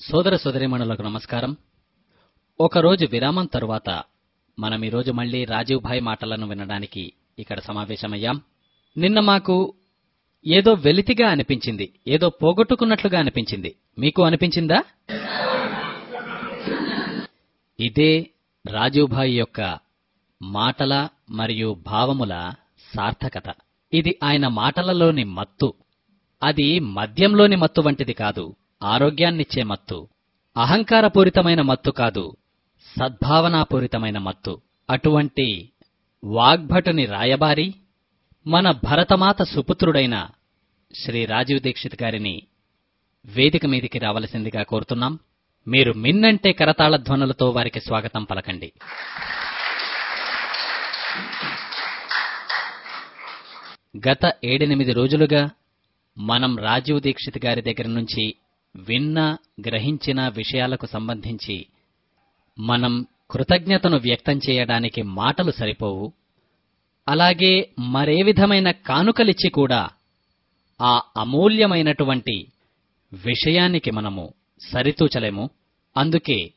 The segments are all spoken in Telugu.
సోదర సోదరిమణులకు నమస్కారం. ఒకరోజు విరామం తరువాత మనం ఈరోజు మళ్ళీ రాజీవ్ భాయ్ మాటలను వినడానికి ఇక్కడ సమావేశమయ్యాం. నిన్న మాకు ఏదో వెలితిగా అనిపించింది ఏదో పోగొట్టుకున్నట్లుగా అనిపించింది. మీకు అనిపించిందా? ఇదే రాజీవ్ భాయ్ యొక్క మాటల మరియు భావముల సార్థకత. ఇది ఆయన మాటలలోని మత్తు. అది మద్యంలోని మత్తు వంటిది కాదు. ఆరోగ్యాన్నిచ్చే మత్తు. అహంకారపూరితమైన మత్తు కాదు సద్భావనాపూరితమైన మత్తు. అటువంటి వాగ్భటుని రాయబారి మన భరతమాత సుపుత్రుడైన శ్రీ రాజీవ్ దీక్షిత్ గారిని వేదిక మీదికి రావలసిందిగా కోరుతున్నాం. మీరు మిన్నంటే కరతాళ ధ్వనులతో వారికి స్వాగతం పలకండి. గత ఏడెనిమిది రోజులుగా మనం రాజీవ్ దీక్షిత్ గారి దగ్గర నుంచి విన్న గ్రహించిన విషయాలకు సంబంధించి మనం కృతజ్ఞతను వ్యక్తం చేయడానికి మాటలు సరిపోవు. అలాగే మరే విధమైన కానుకలిచ్చి కూడా ఆ అమూల్యమైనటువంటి విషయానికి మనము సరితూచలేము. అందుకే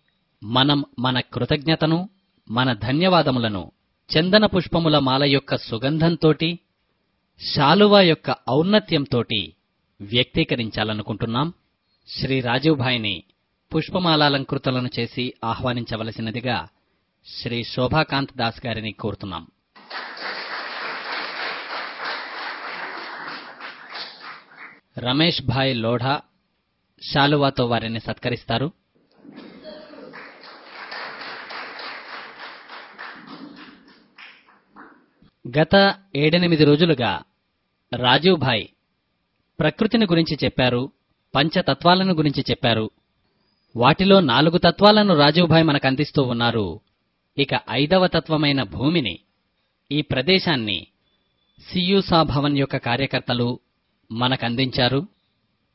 మనం మన కృతజ్ఞతను మన ధన్యవాదములను చందన పుష్పముల మాల యొక్క సుగంధంతోటి శాలువా యొక్క ఔన్నత్యంతోటి వ్యక్తీకరించాలనుకుంటున్నాం. శ్రీ రాజీవ్ భాయ్ని పుష్పమాలాలంకృతులను చేసి ఆహ్వానించవలసినదిగా శ్రీ శోభాకాంత్ దాస్ గారిని కోరుతున్నాం. రమేష్ భాయ్ లోఢా శాలువాతో వారిని సత్కరిస్తారు. గత ఏడెనిమిది రోజులుగా రాజీవ్ భాయ్ ప్రకృతిని గురించి చెప్పారు. పంచతత్వాలను గురించి చెప్పారు. వాటిలో నాలుగు తత్వాలను రాజీవ్ భాయ్ మనకు అందిస్తూ ఉన్నారు. ఇక ఐదవ తత్వమైన భూమిని ఈ ప్రదేశాన్ని సియూసా భవన్ యొక్క కార్యకర్తలు మనకందించారు.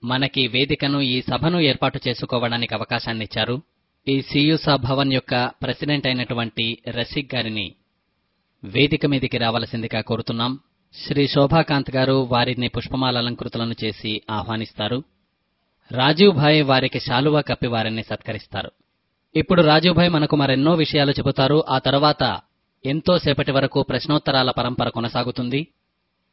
మనకి వేదికను ఈ సభను ఏర్పాటు చేసుకోవడానికి అవకాశాన్నిచ్చారు. ఈ సియూసా భవన్ యొక్క ప్రెసిడెంట్ అయినటువంటి రసిక్ గారిని వేదిక మీదికి రావలసిందిగా కోరుతున్నాం. శ్రీ శోభాకాంత్ గారు వారిని పుష్పమాల అలంకృతులను చేసి ఆహ్వానిస్తారు. రాజీవ్ భాయ్ వారికి శాలువా కప్పి వారిని సత్కరిస్తారు. ఇప్పుడు రాజీవ్ భాయ్ మనకు మరెన్నో విషయాలు చెబుతారు. ఆ తర్వాత ఎంతో సేపటి వరకు ప్రశ్నోత్తరాల పరంపర కొనసాగుతుంది.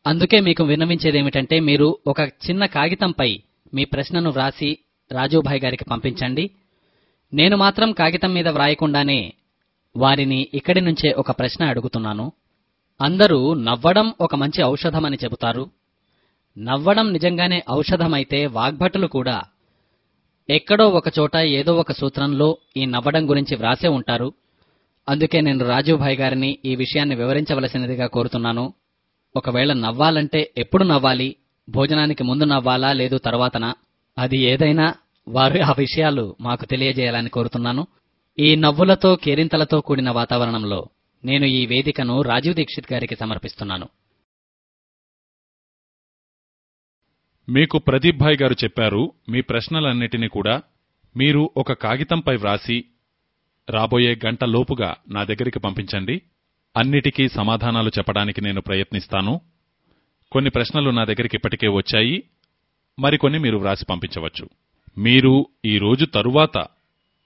అందుకే మీకు విన్నవించేదేమిటంటే మీరు ఒక చిన్న కాగితంపై మీ ప్రశ్నను వ్రాసి రాజీవ్ భాయ్ గారికి పంపించండి. నేను మాత్రం కాగితం మీద వ్రాయకుండానే వారిని ఇక్కడి నుంచే ఒక ప్రశ్న అడుగుతున్నాను. అందరూ నవ్వడం ఒక మంచి ఔషధమని చెబుతారు. నవ్వడం నిజంగానే ఔషధమైతే వాగ్భటులు కూడా. ఎక్కడో ఒక చోట ఏదో ఒక సూత్రంలో ఈ నవ్వడం గురించి వ్రాసే ఉంటారు. అందుకే నేను రాజీవ్ భాయ్ గారిని ఈ విషయాన్ని వివరించవలసినదిగా కోరుతున్నాను. ఒకవేళ నవ్వాలంటే ఎప్పుడు నవ్వాలి? భోజనానికి ముందు నవ్వాలా లేదు తర్వాతనా? అది ఏదైనా వారు ఆ విషయాలు మాకు తెలియజేయాలని కోరుతున్నాను. ఈ నవ్వులతో కేరింతలతో కూడిన వాతావరణంలో నేను ఈ వేదికను రాజీవ్ దీక్షిత్ గారికి సమర్పిస్తున్నాను. మీకు ప్రదీప్ భాయ్ గారు చెప్పారు మీ ప్రశ్నలన్నిటినీ కూడా మీరు ఒక కాగితంపై వ్రాసి రాబోయే గంట లోపుగా నా దగ్గరికి పంపించండి. అన్నిటికీ సమాధానాలు చెప్పడానికి నేను ప్రయత్నిస్తాను. కొన్ని ప్రశ్నలు నా దగ్గరికి ఇప్పటికే వచ్చాయి. మరికొన్ని మీరు వ్రాసి పంపించవచ్చు. మీరు ఈ రోజు తరువాత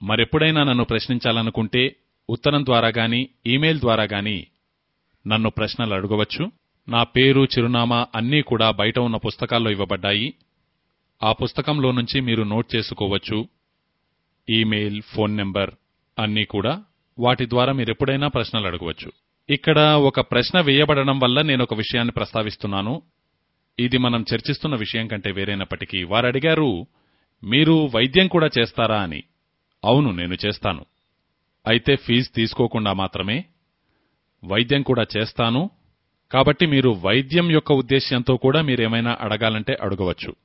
మరెప్పుడైనా నన్ను ప్రశ్నించాలనుకుంటే ఉత్తరం ద్వారా గాని ఈమెయిల్ ద్వారా గాని నన్ను ప్రశ్నలు అడగవచ్చు. నా పేరు చిరునామా అన్నీ కూడా బయట ఉన్న పుస్తకాల్లో ఇవ్వబడ్డాయి. ఆ పుస్తకంలో నుంచి మీరు నోట్ చేసుకోవచ్చు. ఈమెయిల్ ఫోన్ నెంబర్ అన్నీ కూడా వాటి ద్వారా మీరెప్పుడైనా ప్రశ్నలు అడగవచ్చు. ఇక్కడ ఒక ప్రశ్న వేయబడడం వల్ల నేను ఒక విషయాన్ని ప్రస్తావిస్తున్నాను. ఇది మనం చర్చిస్తున్న విషయం కంటే వేరైనప్పటికీ వారు అడిగారు మీరు వైద్యం కూడా చేస్తారా? అని. అవును నేను చేస్తాను. అయితే ఫీజు తీసుకోకుండా మాత్రమే. వైద్యం కూడా చేస్తాను. కాబట్టి మీరు వైద్యం యొక్క ఉద్దేశ్యంతో కూడా మీరేమైనా అడగాలంటే అడగవచ్చు.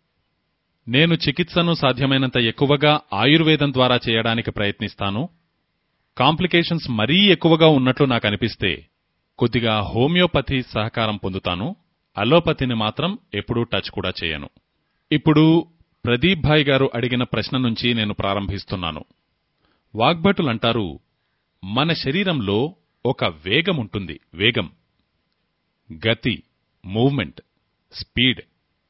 నేను చికిత్సను సాధ్యమైనంత ఎక్కువగా ఆయుర్వేదం ద్వారా చేయడానికి ప్రయత్నిస్తాను. కాంప్లికేషన్స్ మరీ ఎక్కువగా ఉన్నట్లు నాకు అనిపిస్తే కొద్దిగా హోమియోపతి సహకారం పొందుతాను. అలోపతిని మాత్రం ఎప్పుడూ టచ్ కూడా చేయను. ఇప్పుడు ప్రదీప్ భాయ్ గారు అడిగిన ప్రశ్న నుంచి నేను ప్రారంభిస్తున్నాను. వాగ్భటులంటారు మన శరీరంలో ఒక వేగం ఉంటుంది వేగం. గతి మూవ్మెంట్ స్పీడ్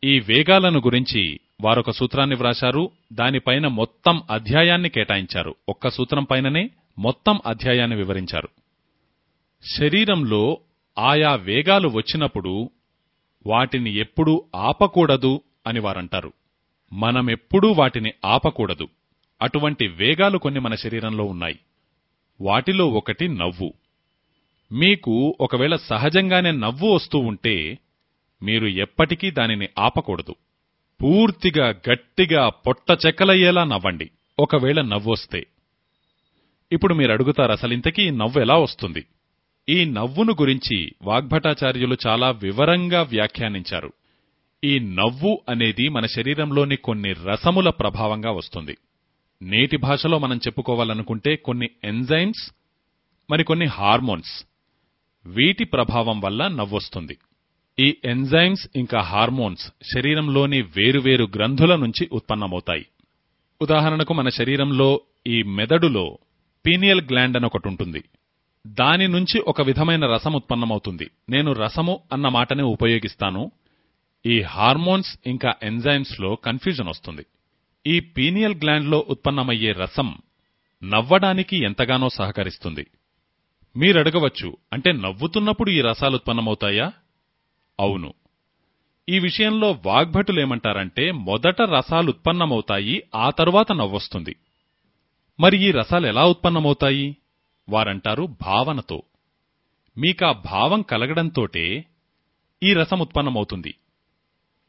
ఈ వేగాలను గురించి వారొక సూత్రాన్ని వ్రాశారు. దానిపైన మొత్తం అధ్యాయాన్ని కేటాయించారు. ఒక్క సూత్రం పైననే మొత్తం అధ్యాయాన్ని వివరించారు. శరీరంలో ఆయా వేగాలు వచ్చినప్పుడు వాటిని ఎప్పుడూ ఆపకూడదు అని వారంటారు. మనమెప్పుడూ వాటిని ఆపకూడదు. అటువంటి వేగాలు కొన్ని మన శరీరంలో ఉన్నాయి. వాటిలో ఒకటి నవ్వు. మీకు ఒకవేళ సహజంగానే నవ్వు వస్తూ ఉంటే మీరు ఎప్పటికీ దానిని ఆపకూడదు. పూర్తిగా గట్టిగా పొట్ట చెక్కలయ్యేలా నవ్వండి. ఒకవేళ నవ్వొస్తే ఇప్పుడు మీరు అడుగుతారు అసలింతకీ వస్తుంది? ఈ నవ్వును గురించి వాగ్భటాచార్యులు చాలా వివరంగా వ్యాఖ్యానించారు. ఈ నవ్వు అనేది మన శరీరంలోని కొన్ని రసముల ప్రభావంగా వస్తుంది. నేటి భాషలో మనం చెప్పుకోవాలనుకుంటే కొన్ని ఎంజైమ్స్ మరికొన్ని హార్మోన్స్. వీటి ప్రభావం వల్ల నవ్వొస్తుంది. ఈ ఎంజైమ్స్ ఇంకా హార్మోన్స్ శరీరంలోని వేరువేరు గ్రంథుల నుంచి ఉత్పన్నమవుతాయి. ఉదాహరణకు మన శరీరంలో ఈ మెదడులో పీనియల్ గ్లాండ్ అని ఒకటి ఉంటుంది. దాని నుంచి ఒక విధమైన రసం ఉత్పన్నమవుతుంది. నేను రసము అన్న మాటనే ఉపయోగిస్తాను. ఈ హార్మోన్స్ ఇంకా ఎంజైమ్స్లో కన్ఫ్యూజన్ వస్తుంది. ఈ పీనియల్ గ్లాండ్లో ఉత్పన్నమయ్యే రసం నవ్వడానికి ఎంతగానో సహకరిస్తుంది. మీరడగవచ్చు. అంటే నవ్వుతున్నప్పుడు ఈ రసాలు ఉత్పన్నమవుతాయా? అవును. ఈ విషయంలో వాగ్భటులేమంటారంటే మొదట రసాలు ఉత్పన్నమవుతాయి ఆ తరువాత నవ్వొస్తుంది. మరి ఈ రసాలు ఎలా ఉత్పన్నమవుతాయి? వారంటారు భావనతో. మీకా భావం కలగడంతోటే ఈ రసం ఉత్పన్నమవుతుంది.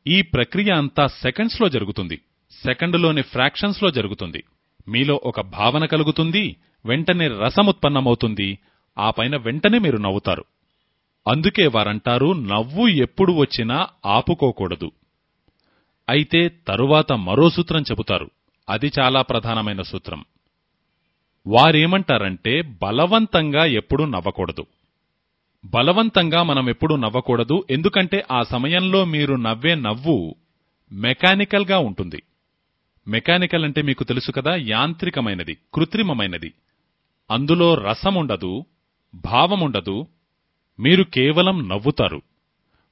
ఈ ప్రక్రియ అంతా సెకండ్స్లో జరుగుతుంది. సెకండులోని ఫ్రాక్షన్స్లో జరుగుతుంది. మీలో ఒక భావన కలుగుతుంది వెంటనే రసం ఉత్పన్నమవుతుంది. ఆ పైన వెంటనే మీరు నవ్వుతారు. అందుకే వారంటారు నవ్వు ఎప్పుడు వచ్చినా ఆపుకోకూడదు. అయితే తరువాత మరో సూత్రం చెబుతారు. అది చాలా ప్రధానమైన సూత్రం. వారేమంటారంటే బలవంతంగా ఎప్పుడూ నవ్వకూడదు. బలవంతంగా మనం నవ్వకూడదు ఎందుకంటే ఆ సమయంలో మీరు నవ్వే నవ్వు మెకానికల్గా ఉంటుంది. మెకానికల్ అంటే మీకు తెలుసు కదా యాంత్రికమైనది కృత్రిమమైనది. అందులో రసముండదు భావముండదు మీరు కేవలం నవ్వుతారు.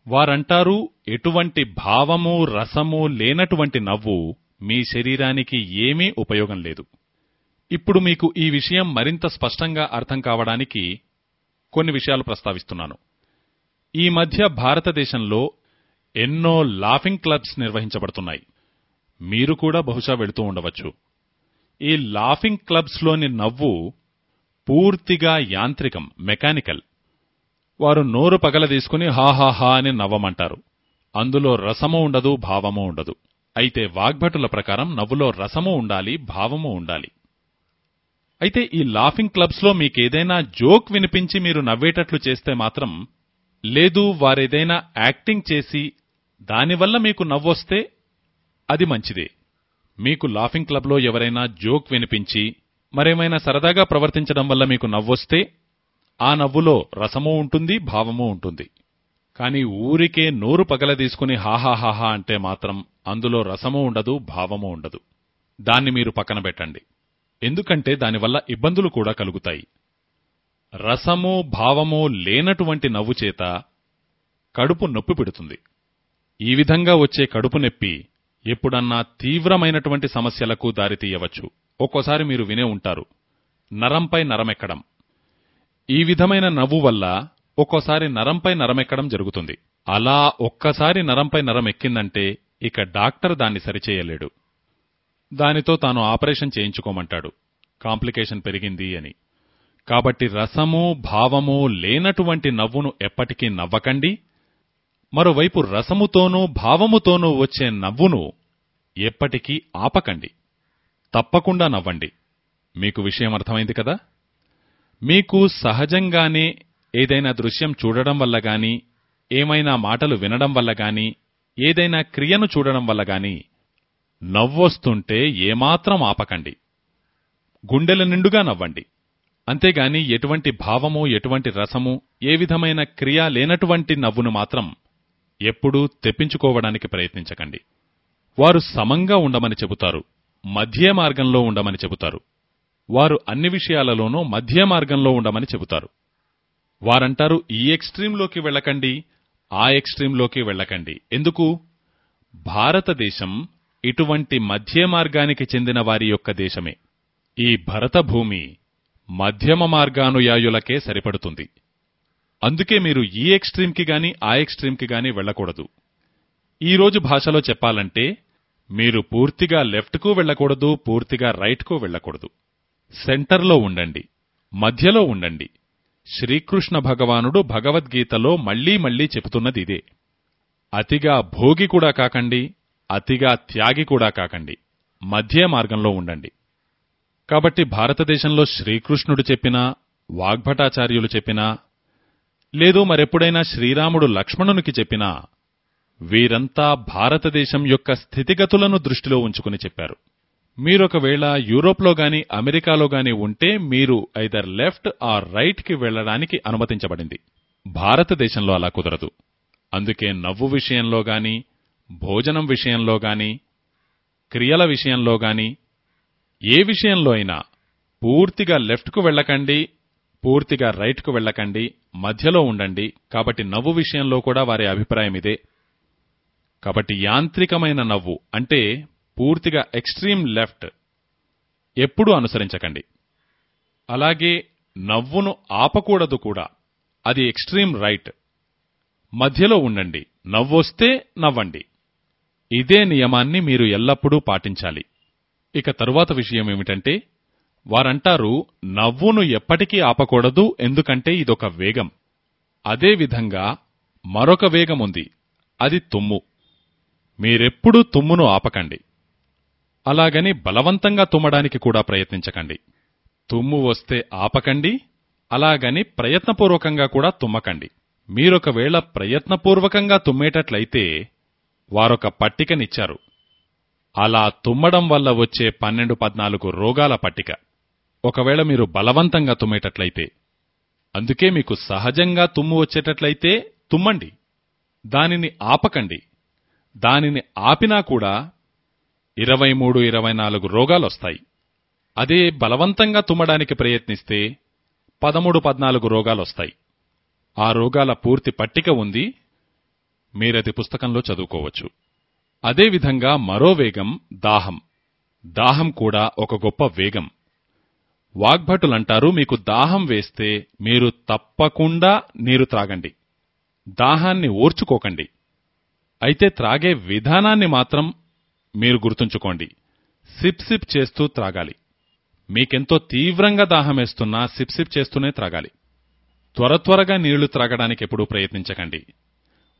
వారంటారు ఎటువంటి భావము రసము లేనటువంటి నవ్వు మీ శరీరానికి ఏమీ ఉపయోగం లేదు. ఇప్పుడు మీకు ఈ విషయం మరింత స్పష్టంగా అర్థం కావడానికి కొన్ని విషయాలు ప్రస్తావిస్తున్నాను. ఈ మధ్య భారతదేశంలో ఎన్నో లాఫింగ్ క్లబ్స్ నిర్వహించబడుతున్నాయి. మీరు కూడా బహుశా వెళుతూ ఉండవచ్చు. ఈ లాఫింగ్ క్లబ్స్లోని నవ్వు పూర్తిగా యాంత్రికం మెకానికల్. వారు నోరు పగలదీసుకుని హాహాహా అని నవ్వమంటారు. అందులో రసము ఉండదు భావము ఉండదు. అయితే వాగ్భటుల ప్రకారం నవ్వులో రసము ఉండాలి భావము ఉండాలి. అయితే ఈ లాఫింగ్ క్లబ్స్లో మీకేదైనా జోక్ వినిపించి మీరు నవ్వేటట్లు చేస్తే మాత్రం లేదు వారేదైనా యాక్టింగ్ చేసి దానివల్ల మీకు నవ్వొస్తే అది మంచిదే. మీకు లాఫింగ్ క్లబ్లో ఎవరైనా జోక్ వినిపించి మరేమైనా సరదాగా ప్రవర్తించడం వల్ల మీకు నవ్వొస్తే ఆ నవ్వులో రసము ఉంటుంది భావము ఉంటుంది. కాని ఊరికే నోరు పగలదీసుకుని హాహాహాహా అంటే మాత్రం అందులో రసము ఉండదు భావము ఉండదు. దాన్ని మీరు పక్కన పెట్టండి. ఎందుకంటే దానివల్ల ఇబ్బందులు కూడా కలుగుతాయి. రసమూ భావమూ లేనటువంటి నవ్వు చేత కడుపు నొప్పి పెడుతుంది. ఈ విధంగా వచ్చే కడుపు నొప్పి ఎప్పుడన్నా తీవ్రమైనటువంటి సమస్యలకు దారితీయవచ్చు. ఒక్కోసారి మీరు వినే ఉంటారు. నరంపై నరమెక్కడం. ఈ విధమైన నవ్వు వల్ల ఒక్కోసారి నరంపై నరమెక్కడం జరుగుతుంది. అలా ఒక్కసారి నరంపై నరం ఎక్కిందంటే ఇక డాక్టర్ దాన్ని సరిచేయలేడు. దానితో తాను ఆపరేషన్ చేయించుకోమంటాడు. కాంప్లికేషన్ పెరిగింది అని. కాబట్టి రసము భావము లేనటువంటి నవ్వును ఎప్పటికీ నవ్వకండి. మరోవైపు రసముతోనూ భావముతోనూ వచ్చే నవ్వును ఎప్పటికీ ఆపకండి. తప్పకుండా నవ్వండి. మీకు విషయం అర్థమైంది కదా? మీకు సహజంగానే ఏదైనా దృశ్యం చూడడం వల్ల గాని ఏమైనా మాటలు వినడం వల్ల గాని ఏదైనా క్రియను చూడడం వల్ల గాని నవ్వొస్తుంటే ఏమాత్రం ఆపకండి. గుండెల నిండుగా నవ్వండి. అంతేగాని ఎటువంటి భావము ఎటువంటి రసము ఏ విధమైన క్రియ లేనటువంటి నవ్వును మాత్రం ఎప్పుడూ తెప్పించుకోవడానికి ప్రయత్నించకండి. వారు సమంగా ఉండమని చెబుతారు. మధ్య మార్గంలో ఉండమని చెబుతారు. వారు అన్ని విషయాలలోనూ మధ్య మార్గంలో ఉండమని చెబుతారు. వారంటారు ఈ ఎక్స్ట్రీంలోకి వెళ్ళకండి ఆ ఎక్స్ట్రీంలోకి వెళ్ళకండి. ఎందుకు? భారతదేశం ఇటువంటి మధ్య మార్గానికి చెందిన వారి యొక్క దేశమే. ఈ భరతభూమి మధ్యమ మార్గానుయాయులకే సరిపడుతుంది. అందుకే మీరు ఈ ఎక్స్ట్రీమ్కి గాని ఆ ఎక్స్ట్రీమ్కి గాని వెళ్ళకూడదు. ఈ రోజు భాషలో చెప్పాలంటే మీరు పూర్తిగా లెఫ్ట్కు వెళ్ళకూడదు పూర్తిగా రైట్కు వెళ్ళకూడదు. సెంటర్లో ఉండండి మధ్యలో ఉండండి. శ్రీకృష్ణ భగవానుడు భగవద్గీతలో మళ్ళీ మళ్ళీ చెబుతున్నది ఇదే అతిగా భోగి కూడా కాకండి అతిగా త్యాగి కూడా కాకండి. మధ్య మార్గంలో ఉండండి. కాబట్టి భారతదేశంలో శ్రీకృష్ణుడు చెప్పినా వాగ్భటాచార్యులు చెప్పినా లేదు మరెప్పుడైనా శ్రీరాముడు లక్ష్మణునికి చెప్పినా వీరంతా భారతదేశం యొక్క స్థితిగతులను దృష్టిలో ఉంచుకుని చెప్పారు. మీరొకవేళ యూరోప్లో గాని అమెరికాలో గాని ఉంటే మీరు ఐదర్ లెఫ్ట్ ఆర్ రైట్కి వెళ్ళడానికి అనుమతించబడింది. భారతదేశంలో అలా కుదరదు. అందుకే నవ్వు విషయంలో గాని భోజనం విషయంలో గాని క్రియల విషయంలో గాని ఏ విషయంలో అయినా పూర్తిగా లెఫ్ట్కు వెళ్ళకండి పూర్తిగా రైట్కు వెళ్ళకండి మధ్యలో ఉండండి. కాబట్టి నవ్వు విషయంలో కూడా వారి అభిప్రాయం ఇదే. కాబట్టి యాంత్రికమైన నవ్వు అంటే పూర్తిగా ఎక్స్ట్రీమ్ లెఫ్ట్ ఎప్పుడూ అనుసరించకండి. అలాగే నవ్వును ఆపకూడదు కూడా. అది ఎక్స్ట్రీమ్ రైట్ మధ్యలో ఉండండి. నవ్వొస్తే నవ్వండి. ఇదే నియమాన్ని మీరు ఎల్లప్పుడూ పాటించాలి. ఇక తరువాత విషయం ఏమిటంటే వారంటారు నవ్వును ఎప్పటికీ ఆపకూడదు ఎందుకంటే ఇదొక వేగం. అదే విధంగా మరొక వేగం ఉంది. అది తుమ్ము. మీరెప్పుడూ తుమ్మును ఆపకండి. అలాగని బలవంతంగా తుమ్మడానికి కూడా ప్రయత్నించకండి. తుమ్ము వస్తే ఆపకండి అలాగని ప్రయత్నపూర్వకంగా కూడా తుమ్మకండి. మీరొకవేళ ప్రయత్నపూర్వకంగా తుమ్మేటట్లయితే వారొక పట్టికనిచ్చారు. అలా తుమ్మడం వల్ల వచ్చే పన్నెండు పద్నాలుగు రోగాల పట్టిక. ఒకవేళ మీరు బలవంతంగా తుమ్మేటట్లయితే. అందుకే మీకు సహజంగా తుమ్ము వచ్చేటట్లయితే తుమ్మండి. దానిని ఆపకండి. దానిని ఆపినా కూడా ఇరవై మూడు ఇరవై నాలుగు రోగాలొస్తాయి. అదే బలవంతంగా తుమ్మడానికి ప్రయత్నిస్తే పదమూడు పద్నాలుగు రోగాలొస్తాయి. ఆ రోగాల పూర్తి పట్టిక ఉంది మీరది పుస్తకంలో చదువుకోవచ్చు. అదేవిధంగా మరో వేగం దాహం. దాహం కూడా ఒక గొప్ప వేగం. వాగ్భటులంటారు మీకు దాహం వేస్తే మీరు తప్పకుండా నీరు త్రాగండి. దాహాన్ని ఓర్చుకోకండి. అయితే త్రాగే విధానాన్ని మాత్రం మీరు గుర్తుంచుకోండి. సిప్ సిప్ చేస్తూ త్రాగాలి. మీకెంతో తీవ్రంగా దాహమేస్తున్నా సిప్ సిప్ చేస్తూనే త్రాగాలి. త్వర త్వరగా నీళ్ళు త్రాగడానికి ఎప్పుడూ ప్రయత్నించకండి.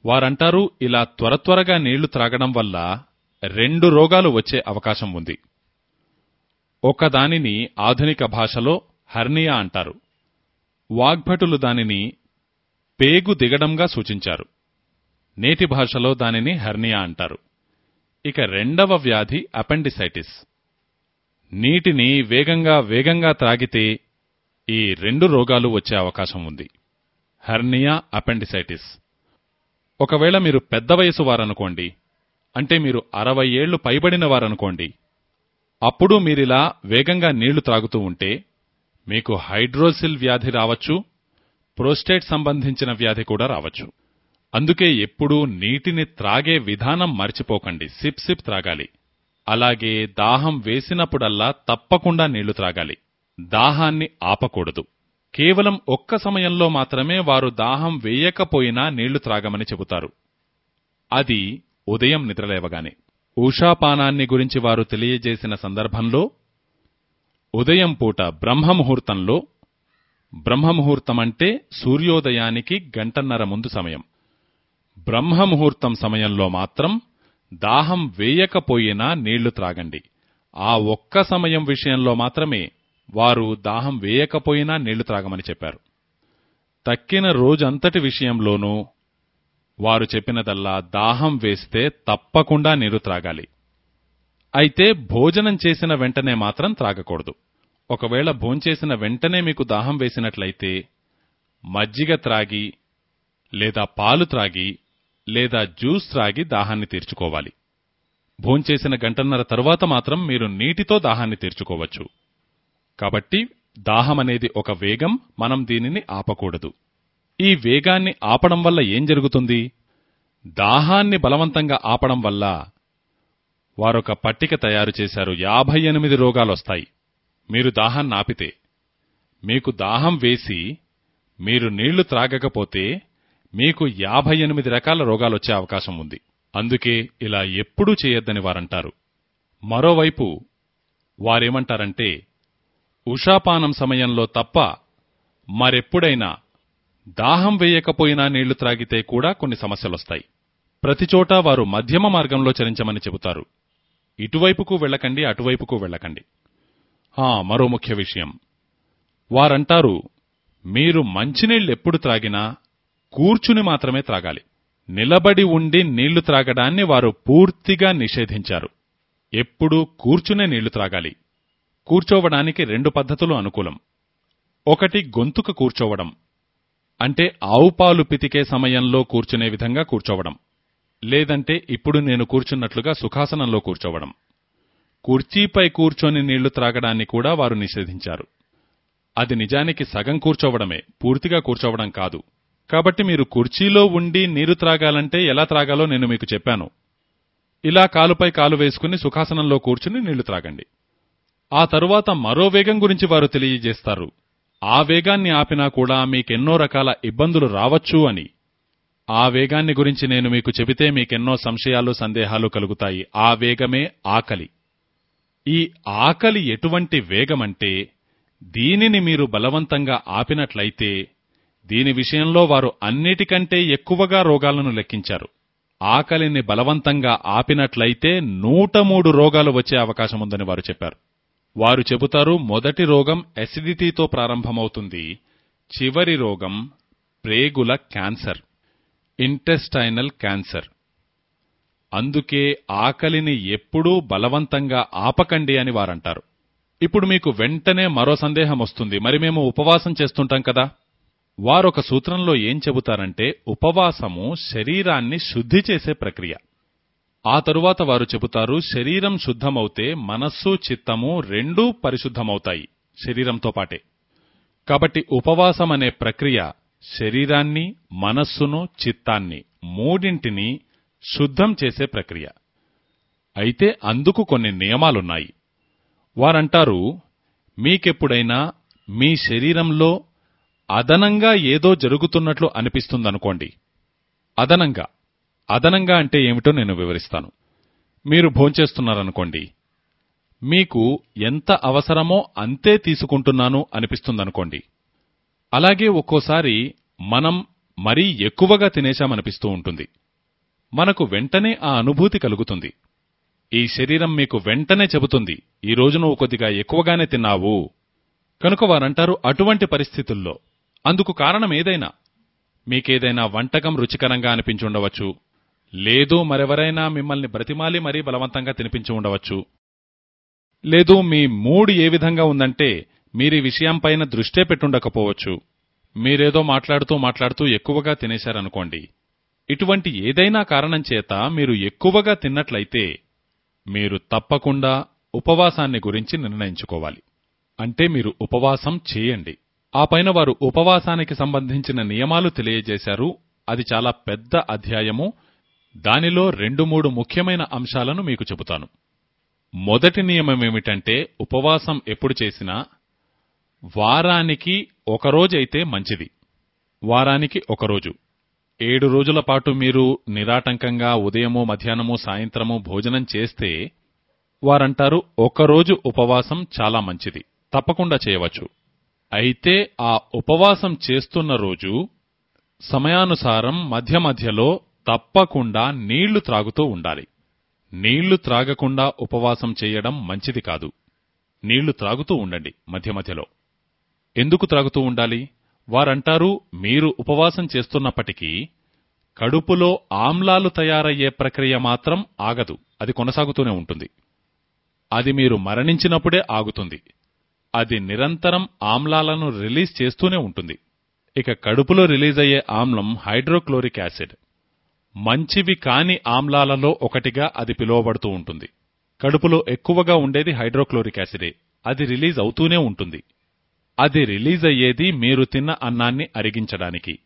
వారంటారు ఇలా త్వర త్వరగా నీళ్ళు త్రాగడం వల్ల రెండు రోగాలు వచ్చే అవకాశం ఉంది. ఒకదానిని ఆధునిక భాషలో హర్నియా అంటారు. వాగ్భటులు దానిని పేగు దిగడంగా సూచించారు. నేటి భాషలో దానిని హెర్నియా అంటారు. ఇక రెండవ వ్యాధి అపెండిసైటిస్. నీటిని వేగంగా వేగంగా త్రాగితే ఈ రెండు రోగాలు వచ్చే అవకాశం ఉంది. Hernia appendicitis. ఒకవేళ మీరు పెద్ద వయసు వారనుకోండి అంటే మీరు అరవై ఏళ్ళు పైబడిన వారనుకోండి అప్పుడు మీరిలా వేగంగా నీళ్ళు త్రాగుతూ ఉంటే మీకు హైడ్రోసిల్ వ్యాధి రావచ్చు ప్రోస్టేట్ సంబంధించిన వ్యాధి కూడా రావచ్చు. అందుకే ఎప్పుడూ నీటిని త్రాగే విధానం మర్చిపోకండి. సిప్ సిప్ త్రాగాలి. అలాగే దాహం వేసినప్పుడల్లా తప్పకుండా నీళ్ళు త్రాగాలి. దాహాన్ని ఆపకూడదు. కేవలం ఒక్క సమయంలో మాత్రమే వారు దాహం వేయకపోయినా నీళ్ళు త్రాగమని చెబుతారు. అది ఉదయం నిద్రలేవగానే ఉషాపానాన్ని గురించి వారు తెలియజేసిన సందర్భంలో ఉదయం పూట బ్రహ్మముహూర్తంలో బ్రహ్మముహూర్తమంటే సూర్యోదయానికి గంటన్నర ముందు సమయం. బ్రహ్మముహూర్తం సమయంలో మాత్రం దాహం వేయకపోయినా నీళ్ళు త్రాగండి. ఆ ఒక్క సమయం విషయంలో మాత్రమే వారు దాహం వేయకపోయినా నీళ్ళు త్రాగమని చెప్పారు. తక్కిన రోజంతటి విషయంలోనూ వారు చెప్పినదల్లా దాహం వేస్తే తప్పకుండా నీరు త్రాగాలి. అయితే భోజనం చేసిన వెంటనే మాత్రం త్రాగకూడదు. ఒకవేళ భోంచేసిన వెంటనే మీకు దాహం వేసినట్లయితే మజ్జిగ త్రాగి లేదా పాలు త్రాగి లేదా జ్యూస్ త్రాగి దాహాన్ని తీర్చుకోవాలి. భోంచేసిన గంటన్నర తరువాత మాత్రం మీరు నీటితో దాహాన్ని తీర్చుకోవచ్చు. కాబట్టి దాహమనేది ఒక వేగం మనం దీనిని ఆపకూడదు. ఈ వేగాన్ని ఆపడం వల్ల ఏం జరుగుతుంది? దాహాన్ని బలవంతంగా ఆపడం వల్ల వారొక పట్టిక తయారు చేశారు. యాభై ఎనిమిది రోగాలొస్తాయి. మీరు దాహాన్నాపితే మీకు దాహం వేసి మీరు నీళ్ళు త్రాగకపోతే మీకు యాభై ఎనిమిది రకాల రోగాలొచ్చే అవకాశం ఉంది. అందుకే ఇలా ఎప్పుడూ చేయొద్దని వారంటారు. మరోవైపు వారేమంటారంటే ఉషాపానం సమయంలో తప్ప మరెప్పుడైనా దాహం వేయకపోయినా నీళ్ళు త్రాగితే కూడా కొన్ని సమస్యలొస్తాయి. ప్రతిచోటా వారు మధ్యమ మార్గంలో చరించమని చెబుతారు. ఇటువైపుకు వెళ్ళకండి అటువైపుకు వెళ్ళకండి. ఆ మరో ముఖ్య విషయం. వారంటారు మీరు మంచినీళ్ళెప్పుడు త్రాగినా కూర్చుని మాత్రమే త్రాగాలి. నిలబడి ఉండి నీళ్ళు త్రాగడాన్ని వారు పూర్తిగా నిషేధించారు. ఎప్పుడూ కూర్చునే నీళ్ళు త్రాగాలి. కూర్చోవడానికి రెండు పద్ధతులు అనుకూలం. ఒకటి గొంతుక కూర్చోవడం. అంటే ఆవుపాలు పితికే సమయంలో కూర్చునే విధంగా కూర్చోవడం. లేదంటే ఇప్పుడు నేను కూర్చున్నట్లుగా సుఖాసనంలో కూర్చోవడం. కుర్చీపై కూర్చొని నీళ్ళు త్రాగడాన్ని కూడా వారు నిషేధించారు. అది నిజానికి సగం కూర్చోవడమే పూర్తిగా కూర్చోవడం కాదు. కాబట్టి మీరు కుర్చీలో ఉండి నీరు త్రాగాలంటే ఎలా త్రాగాలో నేను మీకు చెప్పాను. ఇలా కాలుపై కాలు వేసుకుని సుఖాసనంలో కూర్చుని నీళ్ళు త్రాగండి. ఆ తరువాత మరో వేగం గురించి వారు తెలియజేస్తారు. ఆ వేగాన్ని ఆపినా కూడా మీకెన్నో రకాల ఇబ్బందులు రావచ్చు అని. ఆ వేగాన్ని గురించి నేను మీకు చెబితే మీకెన్నో సంశయాలు సందేహాలు కలుగుతాయి. ఆ వేగమే ఆకలి. ఈ ఆకలి ఎటువంటి వేగమంటే దీనిని మీరు బలవంతంగా ఆపినట్లయితే దీని విషయంలో వారు అన్నిటికంటే ఎక్కువగా రోగాలను లెక్కించారు. ఆకలిని బలవంతంగా ఆపినట్లయితే నూట మూడు రోగాలు వచ్చే అవకాశముందని వారు చెప్పారు. వారు చెబుతారు మొదటి రోగం ఎసిడిటీతో ప్రారంభమవుతుంది. చివరి రోగం ప్రేగుల క్యాన్సర్ ఇంటెస్టైనల్ క్యాన్సర్ అందుకే ఆకలిని ఎప్పుడూ బలవంతంగా ఆపకండి అని వారంటారు. ఇప్పుడు మీకు వెంటనే మరో సందేహం వస్తుంది. మరి మేము ఉపవాసం చేస్తుంటాం కదా? వారొక సూత్రంలో ఏం చెబుతారంటే ఉపవాసము శరీరాన్ని శుద్ధి చేసే ప్రక్రియ. ఆ తరువాత వారు చెబుతారు శరీరం శుద్ధమవుతే మనస్సు చిత్తము రెండూ పరిశుద్ధమవుతాయి శరీరంతో పాటే. కాబట్టి ఉపవాసం అనే ప్రక్రియ శరీరాన్ని మనస్సును చిత్తాన్ని మూడింటిని శుద్ధం చేసే ప్రక్రియ. అయితే అందుకు కొన్ని నియమాలున్నాయి. వారంటారు మీకెప్పుడైనా మీ శరీరంలో అదనంగా ఏదో జరుగుతున్నట్లు అనిపిస్తుందనుకోండి. అదనంగా. అదనంగా అంటే ఏమిటో నేను వివరిస్తాను. మీరు భోంచేస్తున్నారనుకోండి. మీకు ఎంత అవసరమో అంతే తీసుకుంటున్నాను అనిపిస్తుందనుకోండి. అలాగే ఒక్కోసారి మనం మరీ ఎక్కువగా తినేశామనిపిస్తూ ఉంటుంది. మనకు వెంటనే ఆ అనుభూతి కలుగుతుంది. ఈ శరీరం మీకు వెంటనే చెబుతుంది ఈ నువ్వు కొద్దిగా ఎక్కువగానే తిన్నావు. కనుక వారంటారు అటువంటి పరిస్థితుల్లో అందుకు కారణం ఏదైనా మీకేదైనా వంటకం రుచికరంగా అనిపించి ఉండవచ్చు. లేదు మరెవరైనా మిమ్మల్ని బ్రతిమాలి మరీ బలవంతంగా తినిపించి ఉండవచ్చు. లేదు మీ మూడ్ ఏ విధంగా ఉందంటే మీరీ విషయంపైన దృష్టే పెట్టుండకపోవచ్చు. మీరేదో మాట్లాడుతూ మాట్లాడుతూ ఎక్కువగా తినేశారనుకోండి. ఇటువంటి ఏదైనా కారణం చేత మీరు ఎక్కువగా తిన్నట్లయితే మీరు తప్పకుండా ఉపవాసాన్ని గురించి నిర్ణయించుకోవాలి. అంటే మీరు ఉపవాసం చేయండి. ఆ పైన వారు ఉపవాసానికి సంబంధించిన నియమాలు తెలియజేశారు. అది చాలా పెద్ద అధ్యాయము. దానిలో రెండు మూడు ముఖ్యమైన అంశాలను మీకు చెబుతాను. మొదటి నియమమేమిటంటే ఉపవాసం ఎప్పుడు చేసినా వారానికి ఒకరోజైతే మంచిది. వారానికి ఒకరోజు ఏడు రోజుల పాటు మీరు నిరాటంకంగా ఉదయము మధ్యాహ్నము సాయంత్రము భోజనం చేస్తే వారంటారు ఒకరోజు ఉపవాసం చాలా మంచిది. తప్పకుండా చేయవచ్చు. అయితే ఆ ఉపవాసం చేస్తున్న రోజు సమయానుసారం మధ్య మధ్యలో తప్పకుండా నీళ్ళు త్రాగుతూ ఉండాలి. నీళ్ళు త్రాగకుండా ఉపవాసం చేయడం మంచిది కాదు. నీళ్ళు త్రాగుతూ ఉండండి మధ్య మధ్యలో. ఎందుకు త్రాగుతూ ఉండాలి? వారంటారు మీరు ఉపవాసం చేస్తున్నప్పటికీ కడుపులో ఆమ్లాలు తయారయ్యే ప్రక్రియ మాత్రం ఆగదు. అది కొనసాగుతూనే ఉంటుంది. అది మీరు మరణించినప్పుడే ఆగుతుంది. అది నిరంతరం ఆమ్లాలను రిలీజ్ చేస్తూనే ఉంటుంది. ఇక కడుపులో రిలీజ్ అయ్యే ఆమ్లం హైడ్రోక్లోరిక్ యాసిడ్. మంచివి కాని ఆమ్లాలలో ఒకటిగా అది పిలువబడుతూ ఉంటుంది. కడుపులో ఎక్కువగా ఉండేది హైడ్రోక్లోరిక్ యాసిడే. అది రిలీజ్ అవుతూనే ఉంటుంది. అది రిలీజ్ అయ్యేది మీరు తిన్న అన్నాన్ని అరిగించడానికి.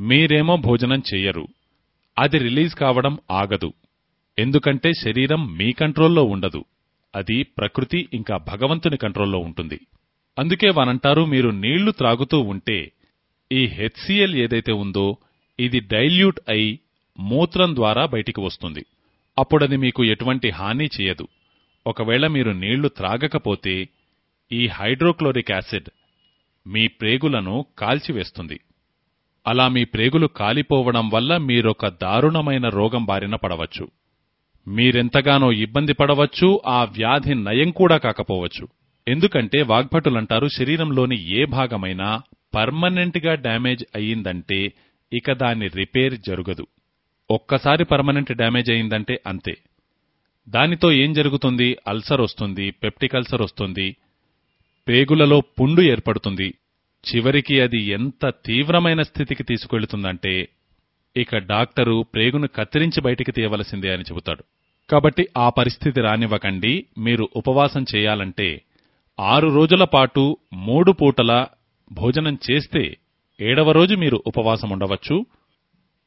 మీరేమో భోజనం చెయ్యరు. అది రిలీజ్ కావడం ఆగదు. ఎందుకంటే శరీరం మీ కంట్రోల్లో ఉండదు. అది ప్రకృతి ఇంకా భగవంతుని కంట్రోల్లో ఉంటుంది. అందుకే వానంటారు మీరు నీళ్ళు త్రాగుతూ ఉంటే ఈ హెచ్సిఎల్ ఏదైతే ఉందో ఇది డైల్యూట్ అయి మూత్రం ద్వారా బయటికి వస్తుంది. అప్పుడది మీకు ఎటువంటి హాని చేయదు. ఒకవేళ మీరు నీళ్ళు త్రాగకపోతే ఈ హైడ్రోక్లోరిక్ యాసిడ్ మీ ప్రేగులను కాల్చివేస్తుంది. అలా మీ ప్రేగులు కాలిపోవడం వల్ల మీరొక దారుణమైన రోగం బారిన పడవచ్చు. మీరెంతగానో ఇబ్బంది పడవచ్చు ఆ వ్యాధి నయం కూడా కాకపోవచ్చు. ఎందుకంటే వాగ్భటులంటారు శరీరంలోని ఏ భాగమైనా పర్మనెంట్గా డ్యామేజ్ అయ్యిందంటే ఇక దాని రిపేర్ జరుగదు. ఒక్కసారి పర్మనెంట్ డ్యామేజ్ అయిందంటే అంతే. దానితో ఏం జరుగుతుంది? అల్సర్ వస్తుంది పెప్టిక్ అల్సర్ వస్తుంది పేగులలో పుండు ఏర్పడుతుంది. చివరికి అది ఎంత తీవ్రమైన స్థితికి తీసుకెళ్తుందంటే ఇక డాక్టరు ప్రేగును కత్తిరించి బయటికి తీయవలసిందే అని చెబుతాడు. కాబట్టి ఆ పరిస్థితి రానివ్వకండి మీరు ఉపవాసం చేయాలంటే ఆరు రోజుల పాటు మూడు పూటల భోజనం చేస్తే ఏడవ రోజు మీరు ఉపవాసం ఉండవచ్చు.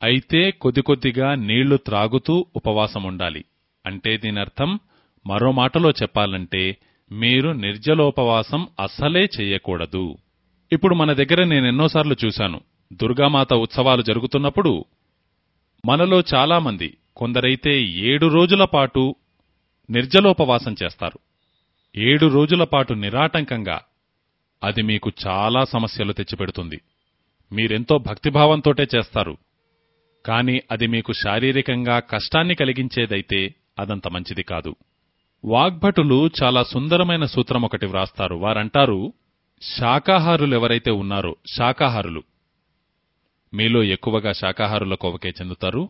అయితే కొద్ది కొద్దిగా నీళ్ళు త్రాగుతూ ఉపవాసం ఉండాలి. అంటే దీనర్థం మరో మాటలో చెప్పాలంటే మీరు నిర్జలోపవాసం అస్సలే చెయ్యకూడదు ఇప్పుడు మన దగ్గర నేనెన్నోసార్లు చూశాను. దుర్గామాత ఉత్సవాలు జరుగుతున్నప్పుడు మనలో చాలామంది కొందరైతే ఏడు రోజుల పాటు నిర్జలోపవాసం చేస్తారు. ఏడు రోజుల పాటు నిరాటంకంగా అది మీకు చాలా సమస్యలు తెచ్చిపెడుతుంది. మీరెంతో భక్తిభావంతోటే చేస్తారు. కాని అది మీకు శారీరకంగా కష్టాన్ని కలిగించేదైతే అదంత మంచిది కాదు. వాగ్భటులు చాలా సుందరమైన సూత్రం ఒకటి వ్రాస్తారు. వారంటారు శాకాహారులెవరైతే ఉన్నారో శాకాహారులు మీలో ఎక్కువగా శాకాహారుల కోవకే చెందుతారు.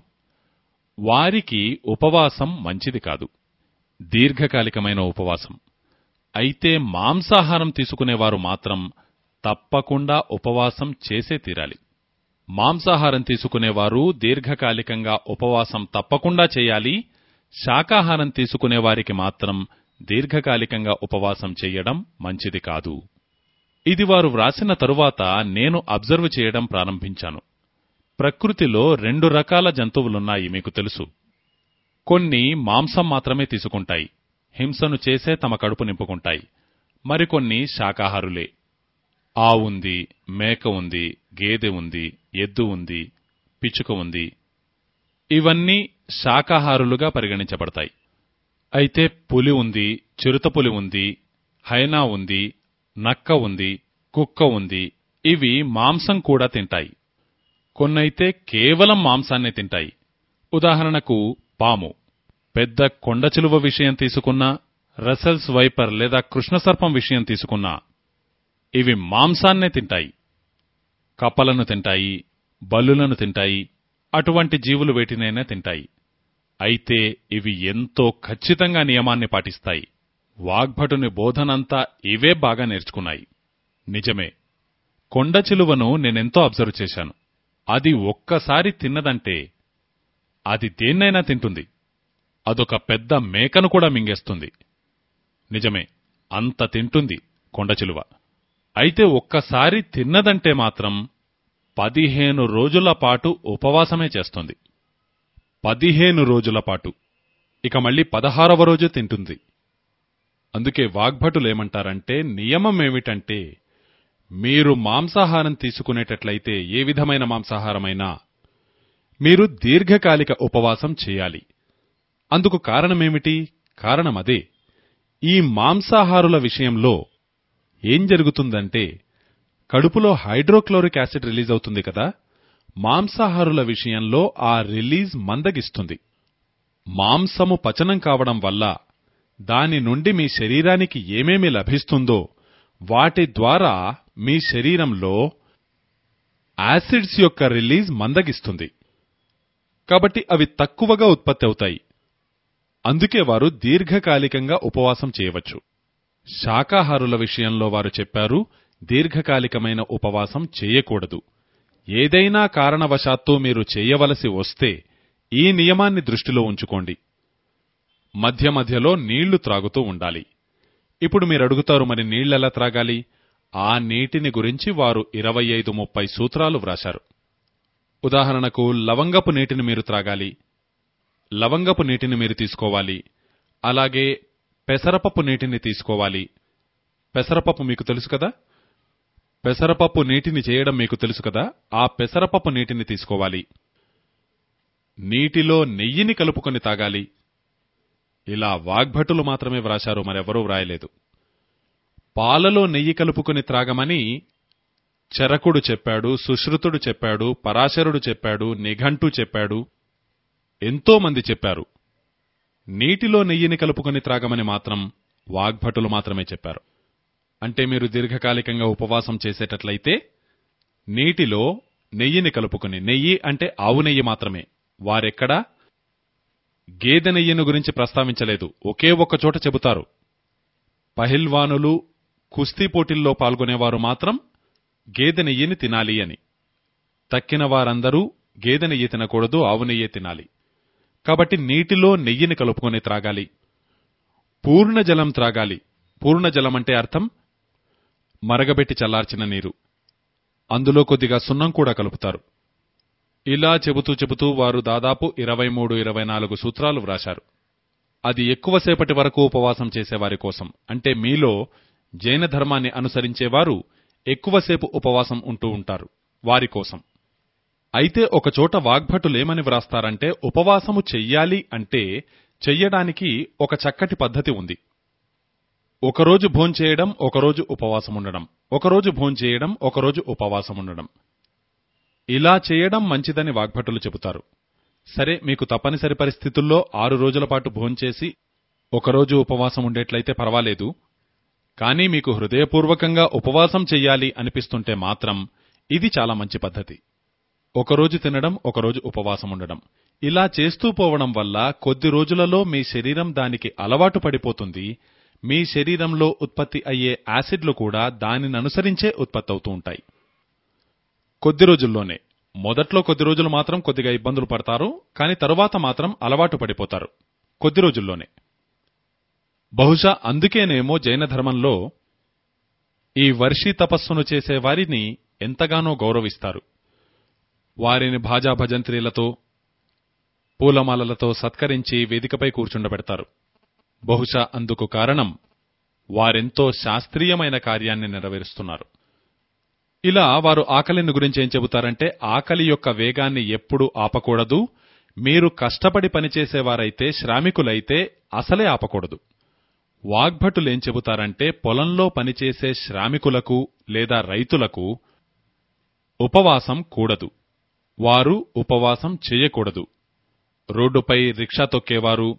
వారికి ఉపవాసం మంచిది కాదు. దీర్ఘకాలికమైన ఉపవాసం. అయితే మాంసాహారం తీసుకునేవారు మాత్రం తప్పకుండా ఉపవాసం చేసే తీరాలి. మాంసాహారం తీసుకునేవారు దీర్ఘకాలికంగా ఉపవాసం తప్పకుండా చేయాలి. శాకాహారం తీసుకునేవారికి మాత్రం దీర్ఘకాలికంగా ఉపవాసం చెయ్యడం మంచిది కాదు. ఇది వారు వ్రాసిన తరువాత నేను అబ్జర్వ్ చేయడం ప్రారంభించాను. ప్రకృతిలో రెండు రకాల జంతువులున్నాయి మీకు తెలుసు. కొన్ని మాంసం మాత్రమే తీసుకుంటాయి హింసను చేసే తమ కడుపు నింపుకుంటాయి. మరికొన్ని శాకాహారులే. ఆవుంది మేక ఉంది గేదె ఉంది ఎద్దు ఉంది పిచ్చుక ఉంది. ఇవన్నీ శాకాహారులుగా పరిగణించబడతాయి. అయితే పులి ఉంది చిరుతపులి ఉంది హైనా ఉంది నక్క ఉంది కుక్క ఉంది ఇవి మాంసం కూడా తింటాయి. కొన్నైతే కేవలం మాంసాన్నే తింటాయి. ఉదాహరణకు పాము. పెద్ద కొండచిలువ విషయం తీసుకున్నా రసెల్స్ వైపర్ లేదా కృష్ణసర్పం విషయం తీసుకున్నా ఇవి మాంసాన్నే తింటాయి. కప్పలను తింటాయి బల్లులను తింటాయి అటువంటి జీవులు వేటినైనా తింటాయి. అయితే ఇవి ఎంతో ఖచ్చితంగా నియమాన్ని పాటిస్తాయి. వాగ్భటుని బోధనంతా ఇవే బాగా నేర్చుకున్నాయి. నిజమే. కొండచిలువను నేనెంతో అబ్జర్వ్ చేశాను. అది ఒక్కసారి తిన్నదంటే అది దేన్నైనా తింటుంది. అదొక పెద్ద మేకను కూడా మింగేస్తుంది. నిజమే అంత తింటుంది కొండచిలువ అయితే ఒక్కసారి తిన్నదంటే మాత్రం పదిహేను రోజుల పాటు ఉపవాసమే చేస్తుంది. పదిహేను రోజుల పాటు. ఇక మళ్ళీ పదహారవ రోజు తింటుంది. అందుకే వాగ్భటులేమంటారంటే నియమం ఏమిటంటే మీరు మాంసాహారం తీసుకునేటట్లయితే ఏ విధమైన మాంసాహారమైనా మీరు దీర్ఘకాలిక ఉపవాసం చేయాలి. అందుకు కారణమేమిటి? కారణమదే. ఈ మాంసాహారుల విషయంలో ఏం జరుగుతుందంటే కడుపులో హైడ్రోక్లోరిక్ యాసిడ్ రిలీజ్ అవుతుంది కదా మాంసాహారుల విషయంలో ఆ రిలీజ్ మందగిస్తుంది. మాంసము పచనం కావడం వల్ల దాని నుండి మీ శరీరానికి ఏమేమి లభిస్తుందో వాటి ద్వారా మీ శరీరంలో యాసిడ్స్ యొక్క రిలీజ్ మందగిస్తుంది. కాబట్టి అవి తక్కువగా ఉత్పత్తి అవుతాయి. అందుకే వారు దీర్ఘకాలికంగా ఉపవాసం చేయవచ్చు. శాకాహారుల విషయంలో వారు చెప్పారు దీర్ఘకాలికమైన ఉపవాసం చేయకూడదు. ఏదైనా కారణవశాత్తు మీరు చేయవలసి వస్తే ఈ నియమాన్ని దృష్టిలో ఉంచుకోండి. మధ్య మధ్యలో నీళ్ళు త్రాగుతూ ఉండాలి. ఇప్పుడు మీరడుగుతారు మరి నీళ్ళెలా త్రాగాలి? ఆ నీటిని గురించి వారు ఇరవై ఐదు ముప్పై సూత్రాలు వ్రాశారు. ఉదాహరణకు లవంగపు నీటిని మీరు త్రాగాలి లవంగపు నీటిని మీరు తీసుకోవాలి అలాగే పెసరపప్పు నీటిని తీసుకోవాలి. పెసరపప్పు మీకు తెలుసు కదా? పెసరపప్పు నీటిని చేయడం మీకు తెలుసు కదా? ఆ పెసరపప్పు నీటిని తీసుకోవాలి. నీటిలో నెయ్యిని కలుపుకొని తాగాలి. ఇలా వాగ్భటులు మాత్రమే వ్రాశారు మరెవరూ వ్రాయలేదు. పాలలో నెయ్యి కలుపుకొని త్రాగమని చరకుడు చెప్పాడు సుశ్రుతుడు చెప్పాడు పరాశరుడు చెప్పాడు నిఘంటు చెప్పాడు ఎంతోమంది చెప్పారు. నీటిలో నెయ్యిని కలుపుకొని త్రాగమని మాత్రం వాగ్భటులు మాత్రమే చెప్పారు. అంటే మీరు దీర్ఘకాలికంగా ఉపవాసం చేసేటట్లయితే నీటిలో నెయ్యిని కలుపుకొని నెయ్యి అంటే ఆవు నెయ్యి మాత్రమే వారెక్కడా? గేదె నెయ్యిని గురించి ప్రస్తావించలేదు ఒకే ఒక్క చోట చెబుతారు. పహిల్వానులు కుస్తీ పోటీల్లో పాల్గొనేవారు మాత్రం గేదె నెయ్యిని తినాలి అని. తక్కిన వారందరూ గేదె నెయ్యి తినకూడదు ఆవు నెయ్యే తినాలి. కాబట్టి నీటిలో నెయ్యిని కలుపుకొని త్రాగాలి. పూర్ణ జలం త్రాగాలి. పూర్ణ జలమంటే అంటే అర్థం మరగబెట్టి చల్లార్చిన నీరు. అందులో కొద్దిగా సున్నం కూడా కలుపుతారు. ఇలా చెబుతూ చెబుతూ వారు దాదాపు ఇరవై మూడు ఇరవై నాలుగు సూత్రాలు వ్రాశారు. అది ఎక్కువసేపటి వరకు ఉపవాసం చేసేవారి కోసం. అంటే మీలో జైన ధర్మాన్ని అనుసరించేవారు ఎక్కువసేపు ఉపవాసం ఉంటూ ఉంటారు. వారి కోసం. అయితే ఒకచోట వాగ్భటులేమని వ్రాస్తారంటే ఉపవాసము చెయ్యాలి అంటే చెయ్యడానికి ఒక చక్కటి పద్ధతి ఉంది. ఒకరోజు భోంచేయడం ఒకరోజు ఉపవాసం ఉండడం. ఒకరోజు భోంచేయడం ఒకరోజు ఉపవాసం ఉండడం. ఇలా చేయడం మంచిదని వాగ్భటులు చెబుతారు. సరే మీకు తప్పనిసరి పరిస్థితుల్లో ఆరు రోజుల పాటు భోంచేసి ఒకరోజు ఉపవాసం ఉండేట్లయితే పర్వాలేదు. కానీ మీకు హృదయపూర్వకంగా ఉపవాసం చెయ్యాలి అనిపిస్తుంటే మాత్రం ఇది చాలా మంచి పద్ధతి. ఒకరోజు తినడం ఒకరోజు ఉపవాసం ఉండడం. ఇలా చేస్తూ పోవడం వల్ల కొద్ది రోజులలో మీ శరీరం దానికి అలవాటు పడిపోతుంది. మీ శరీరంలో ఉత్పత్తి అయ్యే యాసిడ్లు కూడా దానిననుసరించే ఉత్పత్తి అవుతూ ఉంటాయి. కొద్ది రోజుల్లోనే. మొదట్లో కొద్ది రోజులు మాత్రం కొద్దిగా ఇబ్బందులు పడతారు కానీ తరువాత మాత్రం అలవాటు పడిపోతారు. కొద్ది రోజుల్లోనే. బహుశా అందుకేనేమో జైన ధర్మంలో ఈ వర్షీ తపస్సును చేసేవారిని ఎంతగానో గౌరవిస్తారు. వారిని భాజాభజంత్రీలతో పూలమాలలతో సత్కరించి వేదికపై కూర్చుండబెడతారు. బహుశా అందుకు కారణం వారెంతో శాస్త్రీయమైన కార్యాన్ని నెరవేరుస్తున్నారు. ఇలా వారు ఆకలిని గురించి ఏం చెబుతారంటే ఆకలి యొక్క వేగాన్ని ఎప్పుడూ ఆపకూడదు మీరు కష్టపడి పనిచేసేవారైతే శ్రామికులైతే అసలే ఆపకూడదు. వాగ్భటులేం చెబుతారంటే పొలంలో పనిచేసే శ్రామికులకు లేదా రైతులకు ఉపవాసం కూడదు. వారు ఉపవాసం చేయకూడదు. రోడ్డుపై రిక్షా తొక్కేవారు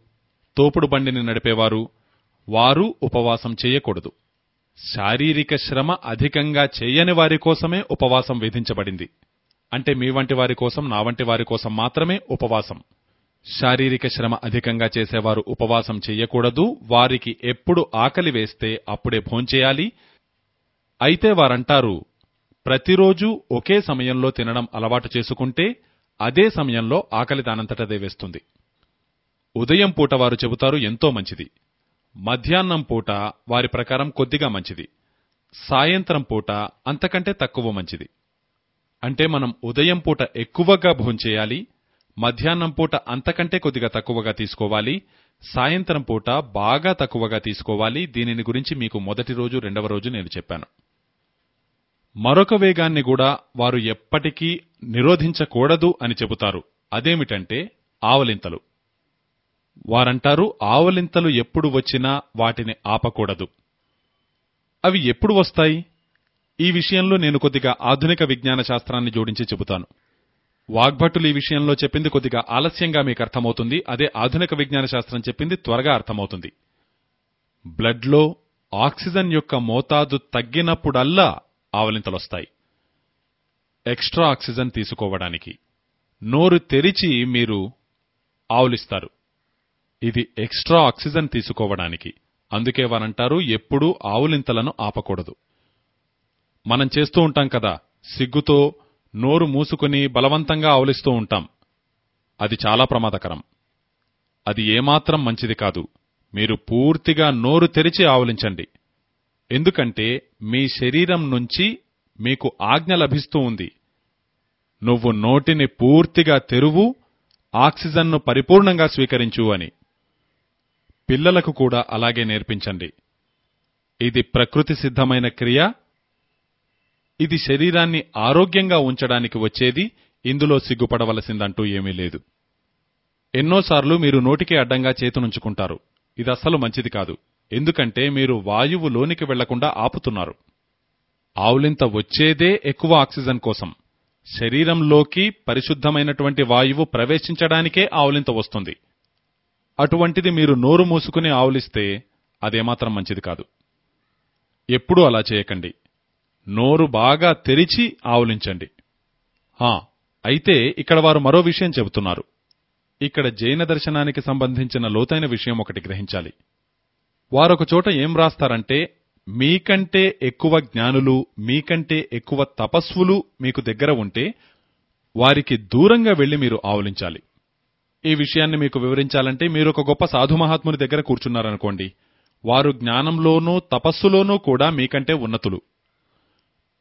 తోపుడు బండిని నడిపేవారు వారు ఉపవాసం చేయకూడదు. శారీరక శ్రమ అధికంగా చేయని వారి కోసమే ఉపవాసం విధించబడింది. అంటే మీ వంటి వారి కోసం నా వంటి వారి కోసం మాత్రమే ఉపవాసం. శారీరక శ్రమ అధికంగా చేసేవారు ఉపవాసం చెయ్యకూడదు వారికి ఎప్పుడు ఆకలి వేస్తే అప్పుడే భోంచేయాలి అయితే వారంటారు ప్రతిరోజు ఒకే సమయంలో తినడం అలవాటు చేసుకుంటే అదే సమయంలో ఆకలి దానంతటదే వేస్తుంది. ఉదయం పూట వారు చెబుతారు ఎంతో మంచిది. మధ్యాహ్నం పూట వారి ప్రకారం కొద్దిగా మంచిది. సాయంత్రం పూట అంతకంటే తక్కువ మంచిది. అంటే మనం ఉదయం పూట ఎక్కువగా భోంచేయాలి మధ్యాహ్నం పూట అంతకంటే కొద్దిగా తక్కువగా తీసుకోవాలి. సాయంత్రం పూట బాగా తక్కువగా తీసుకోవాలి. దీనిని గురించి మీకు మొదటి రోజు రెండవ రోజు నేను చెప్పాను. మరొక వేగాన్ని కూడా వారు ఎప్పటికీ నిరోధించకూడదు అని చెబుతారు. అదేమిటంటే ఆవలింతలు. వారంటారు ఆవలింతలు ఎప్పుడు వచ్చినా వాటిని ఆపకూడదు. అవి ఎప్పుడు వస్తాయి? ఈ విషయంలో నేను కొద్దిగా ఆధునిక విజ్ఞాన శాస్త్రాన్ని జోడించి చెబుతాను. వాగ్భటులు ఈ విషయంలో చెప్పింది కొద్దిగా ఆలస్యంగా మీకు అర్థమవుతుంది. అదే ఆధునిక విజ్ఞాన శాస్త్రం చెప్పింది త్వరగా అర్థమవుతుంది. బ్లడ్లో ఆక్సిజన్ యొక్క మోతాదు తగ్గినప్పుడల్లా ఆవలింతలొస్తాయి. ఎక్స్ట్రా ఆక్సిజన్ తీసుకోవడానికి నోరు తెరిచి మీరు ఆవులిస్తారు. ఇది ఎక్స్ట్రా ఆక్సిజన్ తీసుకోవడానికి. అందుకే వారంటారు ఎప్పుడూ ఆవులింతలను ఆపకూడదు. మనం చేస్తూ ఉంటాం కదా సిగ్గుతో నోరు మూసుకుని బలవంతంగా ఆవులిస్తూ ఉంటాం. అది చాలా ప్రమాదకరం. అది ఏమాత్రం మంచిది కాదు. మీరు పూర్తిగా నోరు తెరిచి ఆవులించండి. ఎందుకంటే మీ శరీరం నుంచి మీకు ఆజ్ఞ లభిస్తూ ఉంది. నువ్వు నోటిని పూర్తిగా తెరువు ఆక్సిజన్ను పరిపూర్ణంగా స్వీకరించు అని. పిల్లలకు కూడా అలాగే నేర్పించండి. ఇది ప్రకృతి సిద్ధమైన క్రియ ఇది శరీరాన్ని ఆరోగ్యంగా ఉంచడానికి వచ్చేది ఇందులో సిగ్గుపడవలసిందంటూ ఏమీ లేదు. ఎన్నోసార్లు మీరు నోటికి అడ్డంగా చేతునుంచుకుంటారు. ఇది మంచిది కాదు. ఎందుకంటే మీరు వాయువు లోనికి వెళ్ళకుండా ఆపుతున్నారు. ఆవులింత వచ్చేదే ఎక్కువ ఆక్సిజన్ కోసం. శరీరంలోకి పరిశుద్ధమైనటువంటి వాయువు ప్రవేశించడానికే ఆవులింత వస్తుంది. అటువంటిది మీరు నోరు మూసుకుని ఆవులిస్తే అదేమాత్రం మంచిది కాదు. ఎప్పుడూ అలా చేయకండి. నోరు బాగా తెరిచి ఆవులించండి. హా అయితే ఇక్కడ వారు మరో విషయం చెబుతున్నారు. ఇక్కడ జైన దర్శనానికి సంబంధించిన లోతైన విషయం ఒకటి గ్రహించాలి. వారొక చోట ఏం రాస్తారంటే మీకంటే ఎక్కువ జ్ఞానులు మీకంటే ఎక్కువ తపస్సులు మీకు దగ్గర ఉంటే వారికి దూరంగా వెళ్ళి మీరు ఆవులించాలి. ఈ విషయాన్ని మీకు వివరించాలంటే మీరు ఒక గొప్ప సాధుమహాత్ముని దగ్గర కూర్చున్నారనుకోండి. వారు జ్ఞానంలోనూ తపస్సులోనూ కూడా మీకంటే ఉన్నతులు.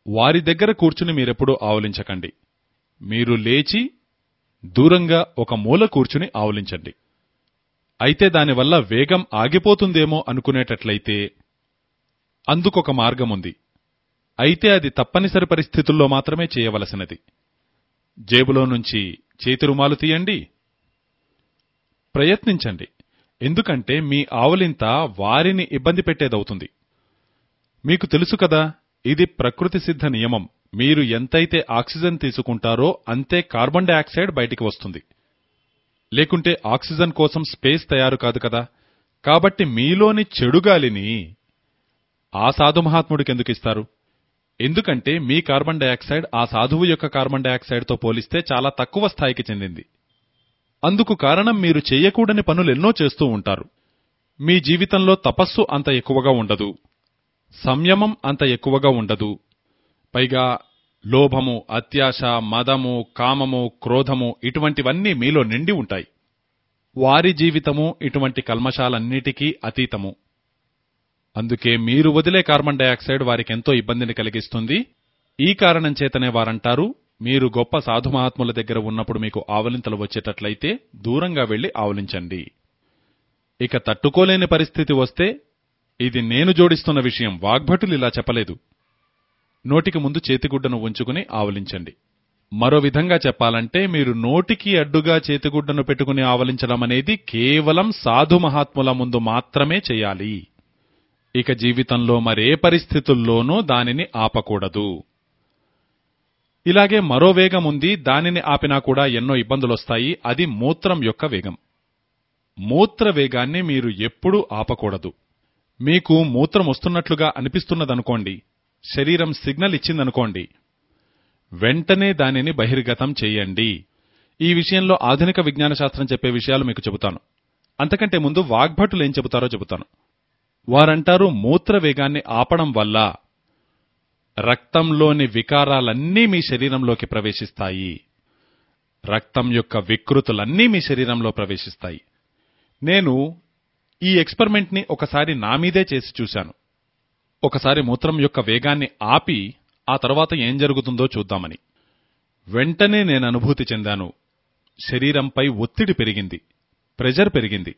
వారి దగ్గర కూర్చుని మీరెప్పుడూ ఆవులించకండి. మీరు లేచి దూరంగా ఒక మూల కూర్చుని ఆవులించండి. అయితే దానివల్ల వేగం ఆగిపోతుందేమో అనుకునేటట్లయితే అందుకొక మార్గముంది. అయితే అది తప్పనిసరి పరిస్థితుల్లో మాత్రమే చేయవలసినది. జేబులో నుంచి చేతి రుమాలు తీయండి. ప్రయత్నించండి. ఎందుకంటే మీ ఆవులింత వారిని ఇబ్బంది పెట్టేదవుతుంది. మీకు తెలుసు కదా ఇది ప్రకృతి సిద్ధ నియమం. మీరు ఎంతైతే ఆక్సిజన్ తీసుకుంటారో అంతే కార్బన్ డయాక్సైడ్ బయటికి వస్తుంది. లేకుంటే ఆక్సిజన్ కోసం స్పేస్ తయారు కాదు కదా. కాబట్టి మీలోని చెడుగాలిని ఆ సాధుమహాత్ముడికెందుకిస్తారు ఎందుకు ఇస్తారు? ఎందుకంటే మీ కార్బన్ డయాక్సైడ్ ఆ సాధువు యొక్క కార్బన్ డయాక్సైడ్తో పోలిస్తే చాలా తక్కువ స్థాయికి చెందింది. అందుకు కారణం మీరు చేయకూడని పనులెన్నో చేస్తూ ఉంటారు. మీ జీవితంలో తపస్సు అంత ఎక్కువగా ఉండదు. సంయమం అంత ఎక్కువగా ఉండదు. పైగా లోభము అత్యాశ మదము కామము క్రోధము ఇటువంటివన్నీ మీలో నిండి ఉంటాయి. వారి జీవితము ఇటువంటి కల్మషాలన్నిటికీ అతీతము. అందుకే మీరు వదిలే కార్బన్ డయాక్సైడ్ వారికెంతో ఇబ్బందిని కలిగిస్తుంది. ఈ కారణం చేతనే వారంటారు మీరు గొప్ప సాధుమహాత్ముల దగ్గర ఉన్నప్పుడు మీకు ఆవలింతలు వచ్చేటట్లయితే దూరంగా వెళ్ళి ఆవలించండి. ఇక తట్టుకోలేని పరిస్థితి వస్తే ఇది నేను జోడిస్తున్న విషయం వాగ్భటులు ఇలా చెప్పలేదు. నోటికి ముందు చేతిగుడ్డను ఉంచుకుని ఆవలించండి. మరో విధంగా చెప్పాలంటే మీరు నోటికి అడ్డుగా చేతిగుడ్డను పెట్టుకుని ఆవలించడం అనేది కేవలం సాధు మహాత్ముల ముందు మాత్రమే చేయాలి. ఇక జీవితంలో మరే పరిస్థితుల్లోనూ దానిని ఆపకూడదు. ఇలాగే మరో వేగం ఉంది దానిని ఆపినా కూడా ఎన్నో ఇబ్బందులొస్తాయి అది మూత్రం యొక్క వేగం. మూత్ర వేగాన్ని మీరు ఎప్పుడూ ఆపకూడదు. మీకు మూత్రం వస్తున్నట్లుగా అనిపిస్తున్నదనుకోండి శరీరం సిగ్నల్ ఇచ్చిందనుకోండి వెంటనే దానిని బహిర్గతం చేయండి. ఈ విషయంలో ఆధునిక విజ్ఞాన శాస్త్రం చెప్పే విషయాలు మీకు చెబుతాను. అంతకంటే ముందు వాగ్భటులు ఏం చెబుతారో చెబుతాను. వారంటారు మూత్ర వేగాన్ని ఆపడం వల్ల రక్తంలోని వికారాలన్నీ మీ శరీరంలోకి ప్రవేశిస్తాయి. రక్తం యొక్క వికృతులన్నీ మీ శరీరంలో ప్రవేశిస్తాయి. నేను ఈ ఎక్స్పెరిమెంట్ని ఒకసారి నా మీదే చేసి చూశాను. ఒకసారి మూత్రం యొక్క వేగాన్ని ఆపి ఆ తర్వాత ఏం జరుగుతుందో చూద్దామని. వెంటనే నేను అనుభూతి చెందాను. శరీరంపై ఒత్తిడి పెరిగింది. ప్రెజర్ పెరిగింది.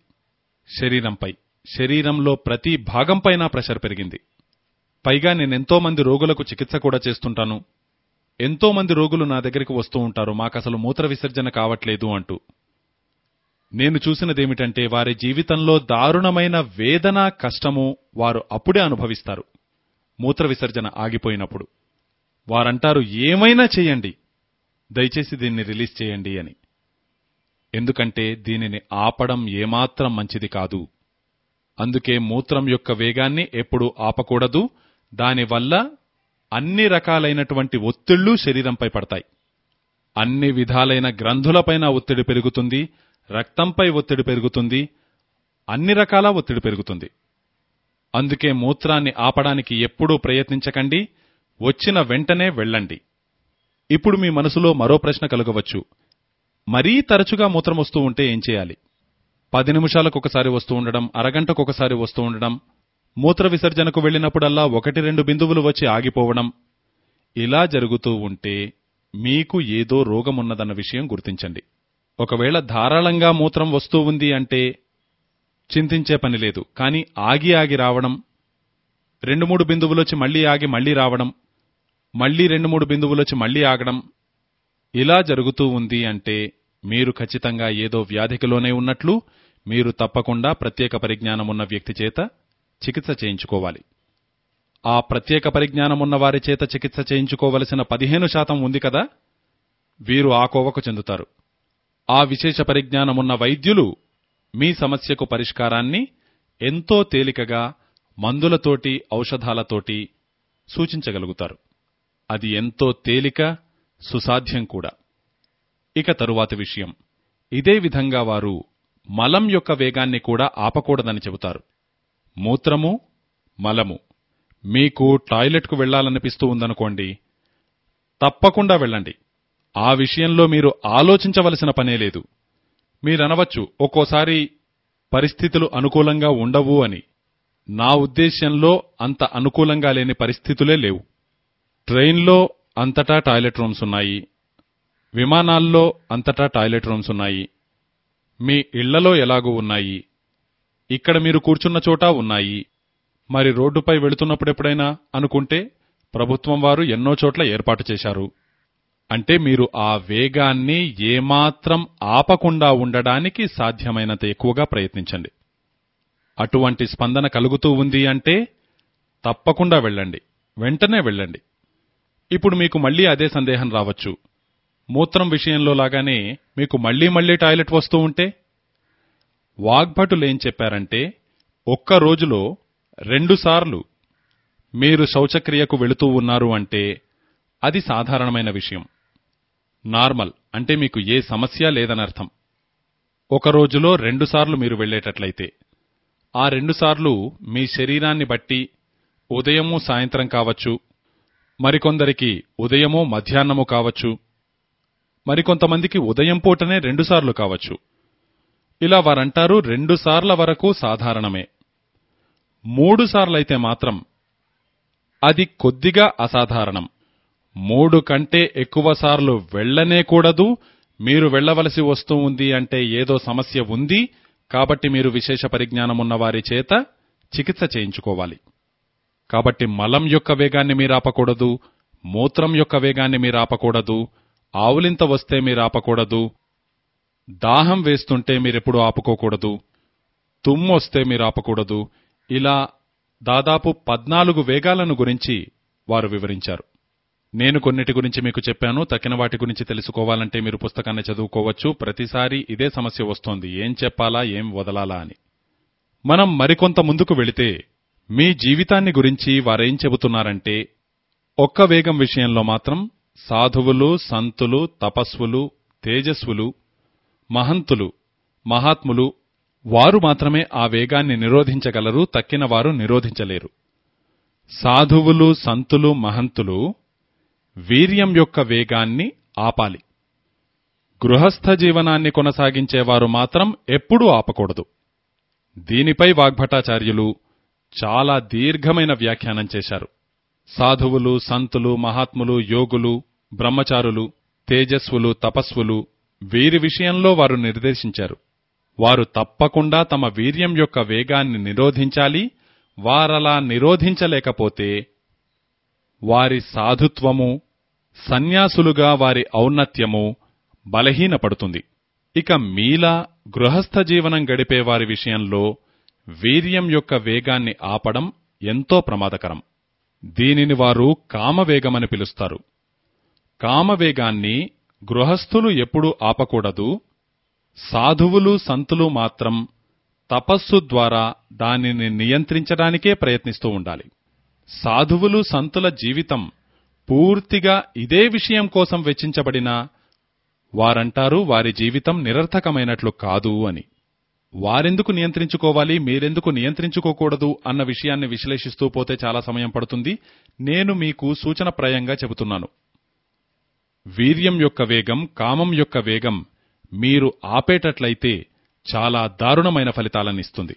శరీరంపై శరీరంలో ప్రతి భాగంపైనా ప్రెషర్ పెరిగింది. పైగా నేనెంతో మంది రోగులకు చికిత్స కూడా చేస్తుంటాను. ఎంతో మంది రోగులు నా దగ్గరికి వస్తూ ఉంటారు. మాకసలు మూత్ర విసర్జన కావట్లేదు అంటూ. నేను చూసినదేమిటంటే వారి జీవితంలో దారుణమైన వేదన కష్టము వారు అప్పుడే అనుభవిస్తారు. మూత్ర విసర్జన ఆగిపోయినప్పుడు. వారంటారు ఏమైనా చేయండి. దయచేసి దీన్ని రిలీజ్ చేయండి అని. ఎందుకంటే దీనిని ఆపడం ఏమాత్రం మంచిది కాదు. అందుకే మూత్రం యొక్క వేగాన్ని ఎప్పుడూ ఆపకూడదు. దానివల్ల అన్ని రకాలైనటువంటి ఒత్తిళ్ళు శరీరంపై పడతాయి. అన్ని విధాలైన గ్రంథులపైన ఒత్తిడి పెరుగుతుంది. రక్తంపై ఒత్తిడి పెరుగుతుంది అన్ని రకాల ఒత్తిడి పెరుగుతుంది. అందుకే మూత్రాన్ని ఆపడానికి ఎప్పుడూ ప్రయత్నించకండి వచ్చిన వెంటనే వెళ్ళండి. ఇప్పుడు మీ మనసులో మరో ప్రశ్న కలగవచ్చు. మరీ తరచుగా మూత్రం వస్తూ ఉంటే ఏం చేయాలి? పది నిమిషాలకొకసారి వస్తూ ఉండడం అరగంటకు ఒకసారి వస్తూ ఉండడం మూత్ర విసర్జనకు వెళ్ళినప్పుడల్లా ఒకటి రెండు బిందువులు వచ్చి ఆగిపోవడం ఇలా జరుగుతూ ఉంటే మీకు ఏదో రోగమున్నదన్న విషయం గుర్తించండి. ఒకవేళ ధారాళంగా మూత్రం వస్తూ ఉంది అంటే చింతించే పని లేదు. కానీ ఆగి ఆగి రావడం రెండు మూడు బిందువులొచ్చి మళ్ళీ ఆగి మళ్ళీ రావడం మళ్ళీ రెండు మూడు బిందువులొచ్చి మళ్ళీ ఆగడం ఇలా జరుగుతూ ఉంది అంటే మీరు ఖచ్చితంగా ఏదో వ్యాధికిలోనే ఉన్నట్లు మీరు తప్పకుండా ప్రత్యేక పరిజ్ఞానం ఉన్న వ్యక్తి చేత చికిత్స చేయించుకోవాలి. ఆ ప్రత్యేక పరిజ్ఞానం ఉన్న వారి చేత చికిత్స చేయించుకోవలసిన పదిహేను శాతం ఉంది కదా వీరు ఆ కోవకు చెందుతారు. ఆ విశేష పరిజ్ఞానమున్న వైద్యులు మీ సమస్యకు పరిష్కారాన్ని ఎంతో తేలికగా మందులతోటి ఔషధాలతోటి సూచించగలుగుతారు. అది ఎంతో తేలిక సుసాధ్యం కూడా. ఇక తరువాతి విషయం. ఇదే విధంగా వారు మలం యొక్క వేగాన్ని కూడా ఆపకూడదని చెబుతారు. మూత్రము మలము. మీకు టాయిలెట్కు వెళ్ళాలనిపిస్తూ ఉందనుకోండి తప్పకుండా వెళ్ళండి. ఆ విషయంలో మీరు ఆలోచించవలసిన పనే లేదు. మీరనవచ్చు ఒక్కోసారి పరిస్థితులు అనుకూలంగా ఉండవు అని. నా ఉద్దేశ్యంలో అంత అనుకూలంగా లేని పరిస్థితులే లేవు. ట్రైన్లో అంతటా టాయిలెట్ రూమ్స్ ఉన్నాయి. విమానాల్లో అంతటా టాయిలెట్ రూమ్స్ ఉన్నాయి. మీ ఇళ్ళలో ఎలాగూ ఉన్నాయి. ఇక్కడ మీరు కూర్చున్న చోట ఉన్నాయి. మరి రోడ్డుపై వెళుతున్నప్పుడు ఎప్పుడైనా అనుకుంటే ప్రభుత్వం వారు ఎన్నో చోట్ల ఏర్పాటు చేశారు. అంటే మీరు ఆ వేగాన్ని ఏమాత్రం ఆపకుండా ఉండడానికి సాధ్యమైనంత ఎక్కువగా ప్రయత్నించండి. అటువంటి స్పందన కలుగుతూ ఉంది అంటే తప్పకుండా వెళ్ళండి. వెంటనే వెళ్ళండి. ఇప్పుడు మీకు మళ్ళీ అదే సందేహం రావచ్చు. మూత్రం విషయంలో లాగానే మీకు మళ్ళీ మళ్ళీ టాయిలెట్ వస్తూ ఉంటే? వాగ్భటులేం చెప్పారంటే ఒక్క రోజులో రెండుసార్లు మీరు శౌచక్రియకు వెళుతూ ఉన్నారు అంటే అది సాధారణమైన విషయం. నార్మల్ అంటే మీకు ఏ సమస్య లేదనర్థం. ఒక రోజులో రెండుసార్లు మీరు వెళ్ళేటట్లయితే ఆ రెండుసార్లు మీ శరీరాన్ని బట్టి ఉదయము సాయంత్రం కావచ్చు మరికొందరికి ఉదయము మధ్యాహ్నము కావచ్చు మరికొంతమందికి ఉదయం పూటనే రెండుసార్లు కావచ్చు. ఇలా వారంటారు రెండుసార్ల వరకు సాధారణమే. మూడుసార్లైతే మాత్రం అది కొద్దిగా అసాధారణం. మూడు కంటే ఎక్కువసార్లు వెళ్ళనే వెళ్ళనే కూడదు మీరు వెళ్ళవలసి వస్తూ ఉంది అంటే ఏదో సమస్య ఉంది కాబట్టి మీరు విశేష పరిజ్ఞానం ఉన్నవారి చేత చికిత్స చేయించుకోవాలి. కాబట్టి మలం యొక్క వేగాన్ని మీరాపకూడదు మూత్రం యొక్క వేగాన్ని మీరాపకూడదు ఆవులింత వస్తే మీరాపకూడదు దాహం వేస్తుంటే మీరెప్పుడు ఆపుకోకూడదు తుమ్మొస్తే మీరాపకూడదు ఇలా దాదాపు పద్నాలుగు వేగాలను గురించి వారు వివరించారు. నేను కొన్నిటి గురించి మీకు చెప్పాను తక్కిన వాటి గురించి తెలుసుకోవాలంటే మీరు పుస్తకాన్ని చదువుకోవచ్చు. ప్రతిసారి ఇదే సమస్య వస్తోంది. ఏం చెప్పాలా ఏం వదలాలా అని. మనం మరికొంత ముందుకు వెళితే మీ జీవితాన్ని గురించి వారేం చెబుతున్నారంటే ఒక్క వేగం విషయంలో మాత్రం సాధువులు సంతులు తపస్వులు తేజస్వులు మహంతులు మహాత్ములు వారు మాత్రమే ఆ వేగాన్ని నిరోధించగలరు తక్కిన వారు నిరోధించలేరు. సాధువులు సంతులు మహంతులు వీర్యం యొక్క వేగాన్ని ఆపాలి. గృహస్థ జీవనాన్ని కొనసాగించేవారు మాత్రం ఎప్పుడూ ఆపకూడదు. దీనిపై వాగ్భటాచార్యులు చాలా దీర్ఘమైన వ్యాఖ్యానం చేశారు. సాధువులు సంతులు మహాత్ములు యోగులు బ్రహ్మచారులు తేజస్వులు తపస్సులు వీరి విషయంలో వారు నిర్దేశించారు. వారు తప్పకుండా తమ వీర్యం యొక్క వేగాన్ని నిరోధించాలి వారలా నిరోధించలేకపోతే వారి సాధుత్వము సన్యాసులుగా వారి ఔన్నత్యము బలహీనపడుతుంది. ఇక మీలా గృహస్థ జీవనం గడిపే వారి విషయంలో వీర్యం యొక్క వేగాన్ని ఆపడం ఎంతో ప్రమాదకరం. దీనిని వారు కామవేగమని పిలుస్తారు. కామవేగాన్ని గృహస్థులు ఎప్పుడూ ఆపకూడదు. సాధువులు సంతులు మాత్రం తపస్సు ద్వారా దానిని నియంత్రించడానికే ప్రయత్నిస్తూ ఉండాలి. సాధువులు సంతుల జీవితం పూర్తిగా ఇదే విషయం కోసం వెచ్చించబడినా వారంటారు వారి జీవితం నిరర్థకమైనట్లు కాదు అని. వారెందుకు నియంత్రించుకోవాలి? మీరెందుకు నియంత్రించుకోకూడదు? అన్న విషయాన్ని విశ్లేషిస్తూ పోతే చాలా సమయం పడుతుంది. నేను మీకు సూచనప్రాయంగా చెబుతున్నాను. వీర్యం యొక్క వేగం కామం యొక్క వేగం మీరు ఆపేటట్లయితే చాలా దారుణమైన ఫలితాలనిస్తుంది.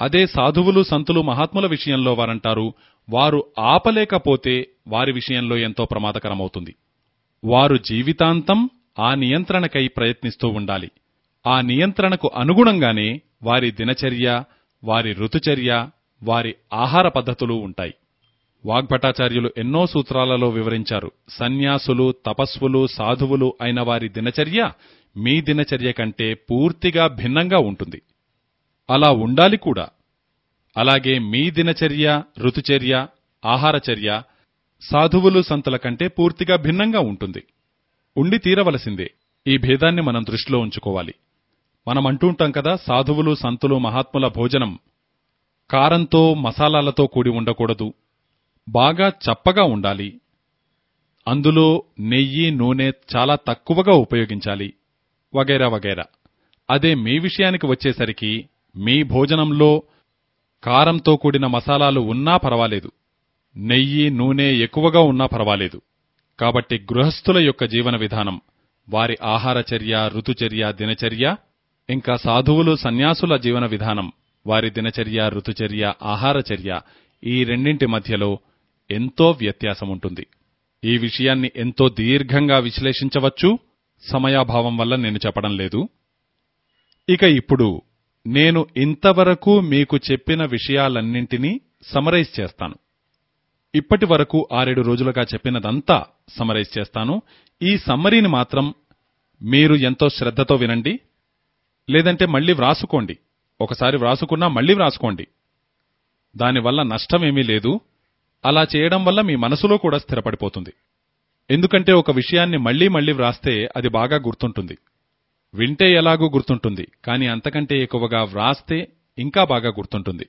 అదే సాధువులు సంతులు మహాత్ముల విషయంలో వారంటారు వారు ఆపలేకపోతే వారి విషయంలో ఎంతో ప్రమాదకరమవుతుంది. వారు జీవితాంతం ఆ నియంత్రణకై ప్రయత్నిస్తూ ఉండాలి. ఆ నియంత్రణకు అనుగుణంగానే వారి దినచర్య వారి ఋతుచర్య వారి ఆహార పద్ధతులు ఉంటాయి. వాగ్భటాచార్యులు ఎన్నో సూత్రాలలో వివరించారు. సన్యాసులు తపస్వులు సాధువులు అయిన వారి దినచర్య మీ దినచర్య కంటే పూర్తిగా భిన్నంగా ఉంటుంది. అలా ఉండాలి కూడా. అలాగే మీ దినచర్య ఋతుచర్య ఆహారచర్య సాధువులు సంతుల కంటే పూర్తిగా భిన్నంగా ఉంటుంది. ఉండి తీరవలసిందే. ఈ భేదాన్ని మనం దృష్టిలో ఉంచుకోవాలి. మనం అంటుంటాం కదా సాధువులు సంతులు మహాత్ముల భోజనం కారంతో మసాలాలతో కూడి ఉండకూడదు. బాగా చప్పగా ఉండాలి. అందులో నెయ్యి నూనె చాలా తక్కువగా ఉపయోగించాలి. వగైరా వగైరా. అదే మీ విషయానికి వచ్చేసరికి మీ భోజనంలో కారంతో కూడిన మసాలాలు ఉన్నా పర్వాలేదు. నెయ్యి నూనె ఎక్కువగా ఉన్నా పర్వాలేదు. కాబట్టి గృహస్థుల యొక్క జీవన విధానం వారి ఆహారచర్య ఋతుచర్య దినచర్య ఇంకా సాధువులు సన్యాసుల జీవన విధానం వారి దినచర్య ఋతుచర్య ఆహారచర్య ఈ రెండింటి మధ్యలో ఎంతో వ్యత్యాసం ఉంటుంది. ఈ విషయాన్ని ఎంతో దీర్ఘంగా విశ్లేషించవచ్చు. సమయాభావం వల్ల నేను చెప్పడం లేదు. ఇక ఇప్పుడు నేను ఇంతవరకు మీకు చెప్పిన విషయాలన్నింటినీ సమరైజ్ చేస్తాను. ఇప్పటి వరకు ఆరేడు రోజులుగా చెప్పినదంతా సమరైజ్ చేస్తాను. ఈ సమ్మరీని మాత్రం మీరు ఎంతో శ్రద్ధతో వినండి. లేదంటే మళ్ళీ వ్రాసుకోండి. ఒకసారి వ్రాసుకున్నా మళ్ళీ వ్రాసుకోండి. దానివల్ల నష్టమేమీ లేదు. అలా చేయడం వల్ల మీ మనసులో కూడా స్థిరపడిపోతుంది. ఎందుకంటే ఒక విషయాన్ని మళ్ళీ మళ్ళీ వ్రాస్తే అది బాగా గుర్తుంటుంది. వింటే ఎలాగూ గుర్తుంటుంది కానీ అంతకంటే ఎక్కువగా వ్రాస్తే ఇంకా బాగా గుర్తుంటుంది.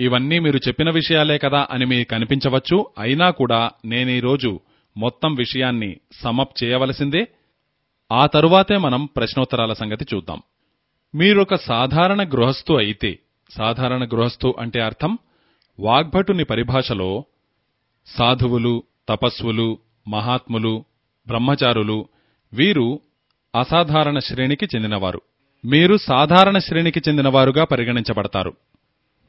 ఇవన్నీ మీరు చెప్పిన విషయాలే కదా అని మీకు అనిపించవచ్చు అయినా కూడా నేనీరోజు మొత్తం విషయాన్ని సమప్ చేయవలసిందే. ఆ తరువాతే మనం ప్రశ్నోత్తరాల సంగతి చూద్దాం. మీరొక సాధారణ గృహస్థు అయితే సాధారణ గృహస్థు అంటే అర్థం వాగ్భటుని పరిభాషలో సాధువులు తపస్వులు మహాత్ములు బ్రహ్మచారులు వీరు అసాధారణ శ్రేణికి చెందినవారు. మీరు సాధారణ శ్రేణికి చెందినవారుగా పరిగణించబడతారు.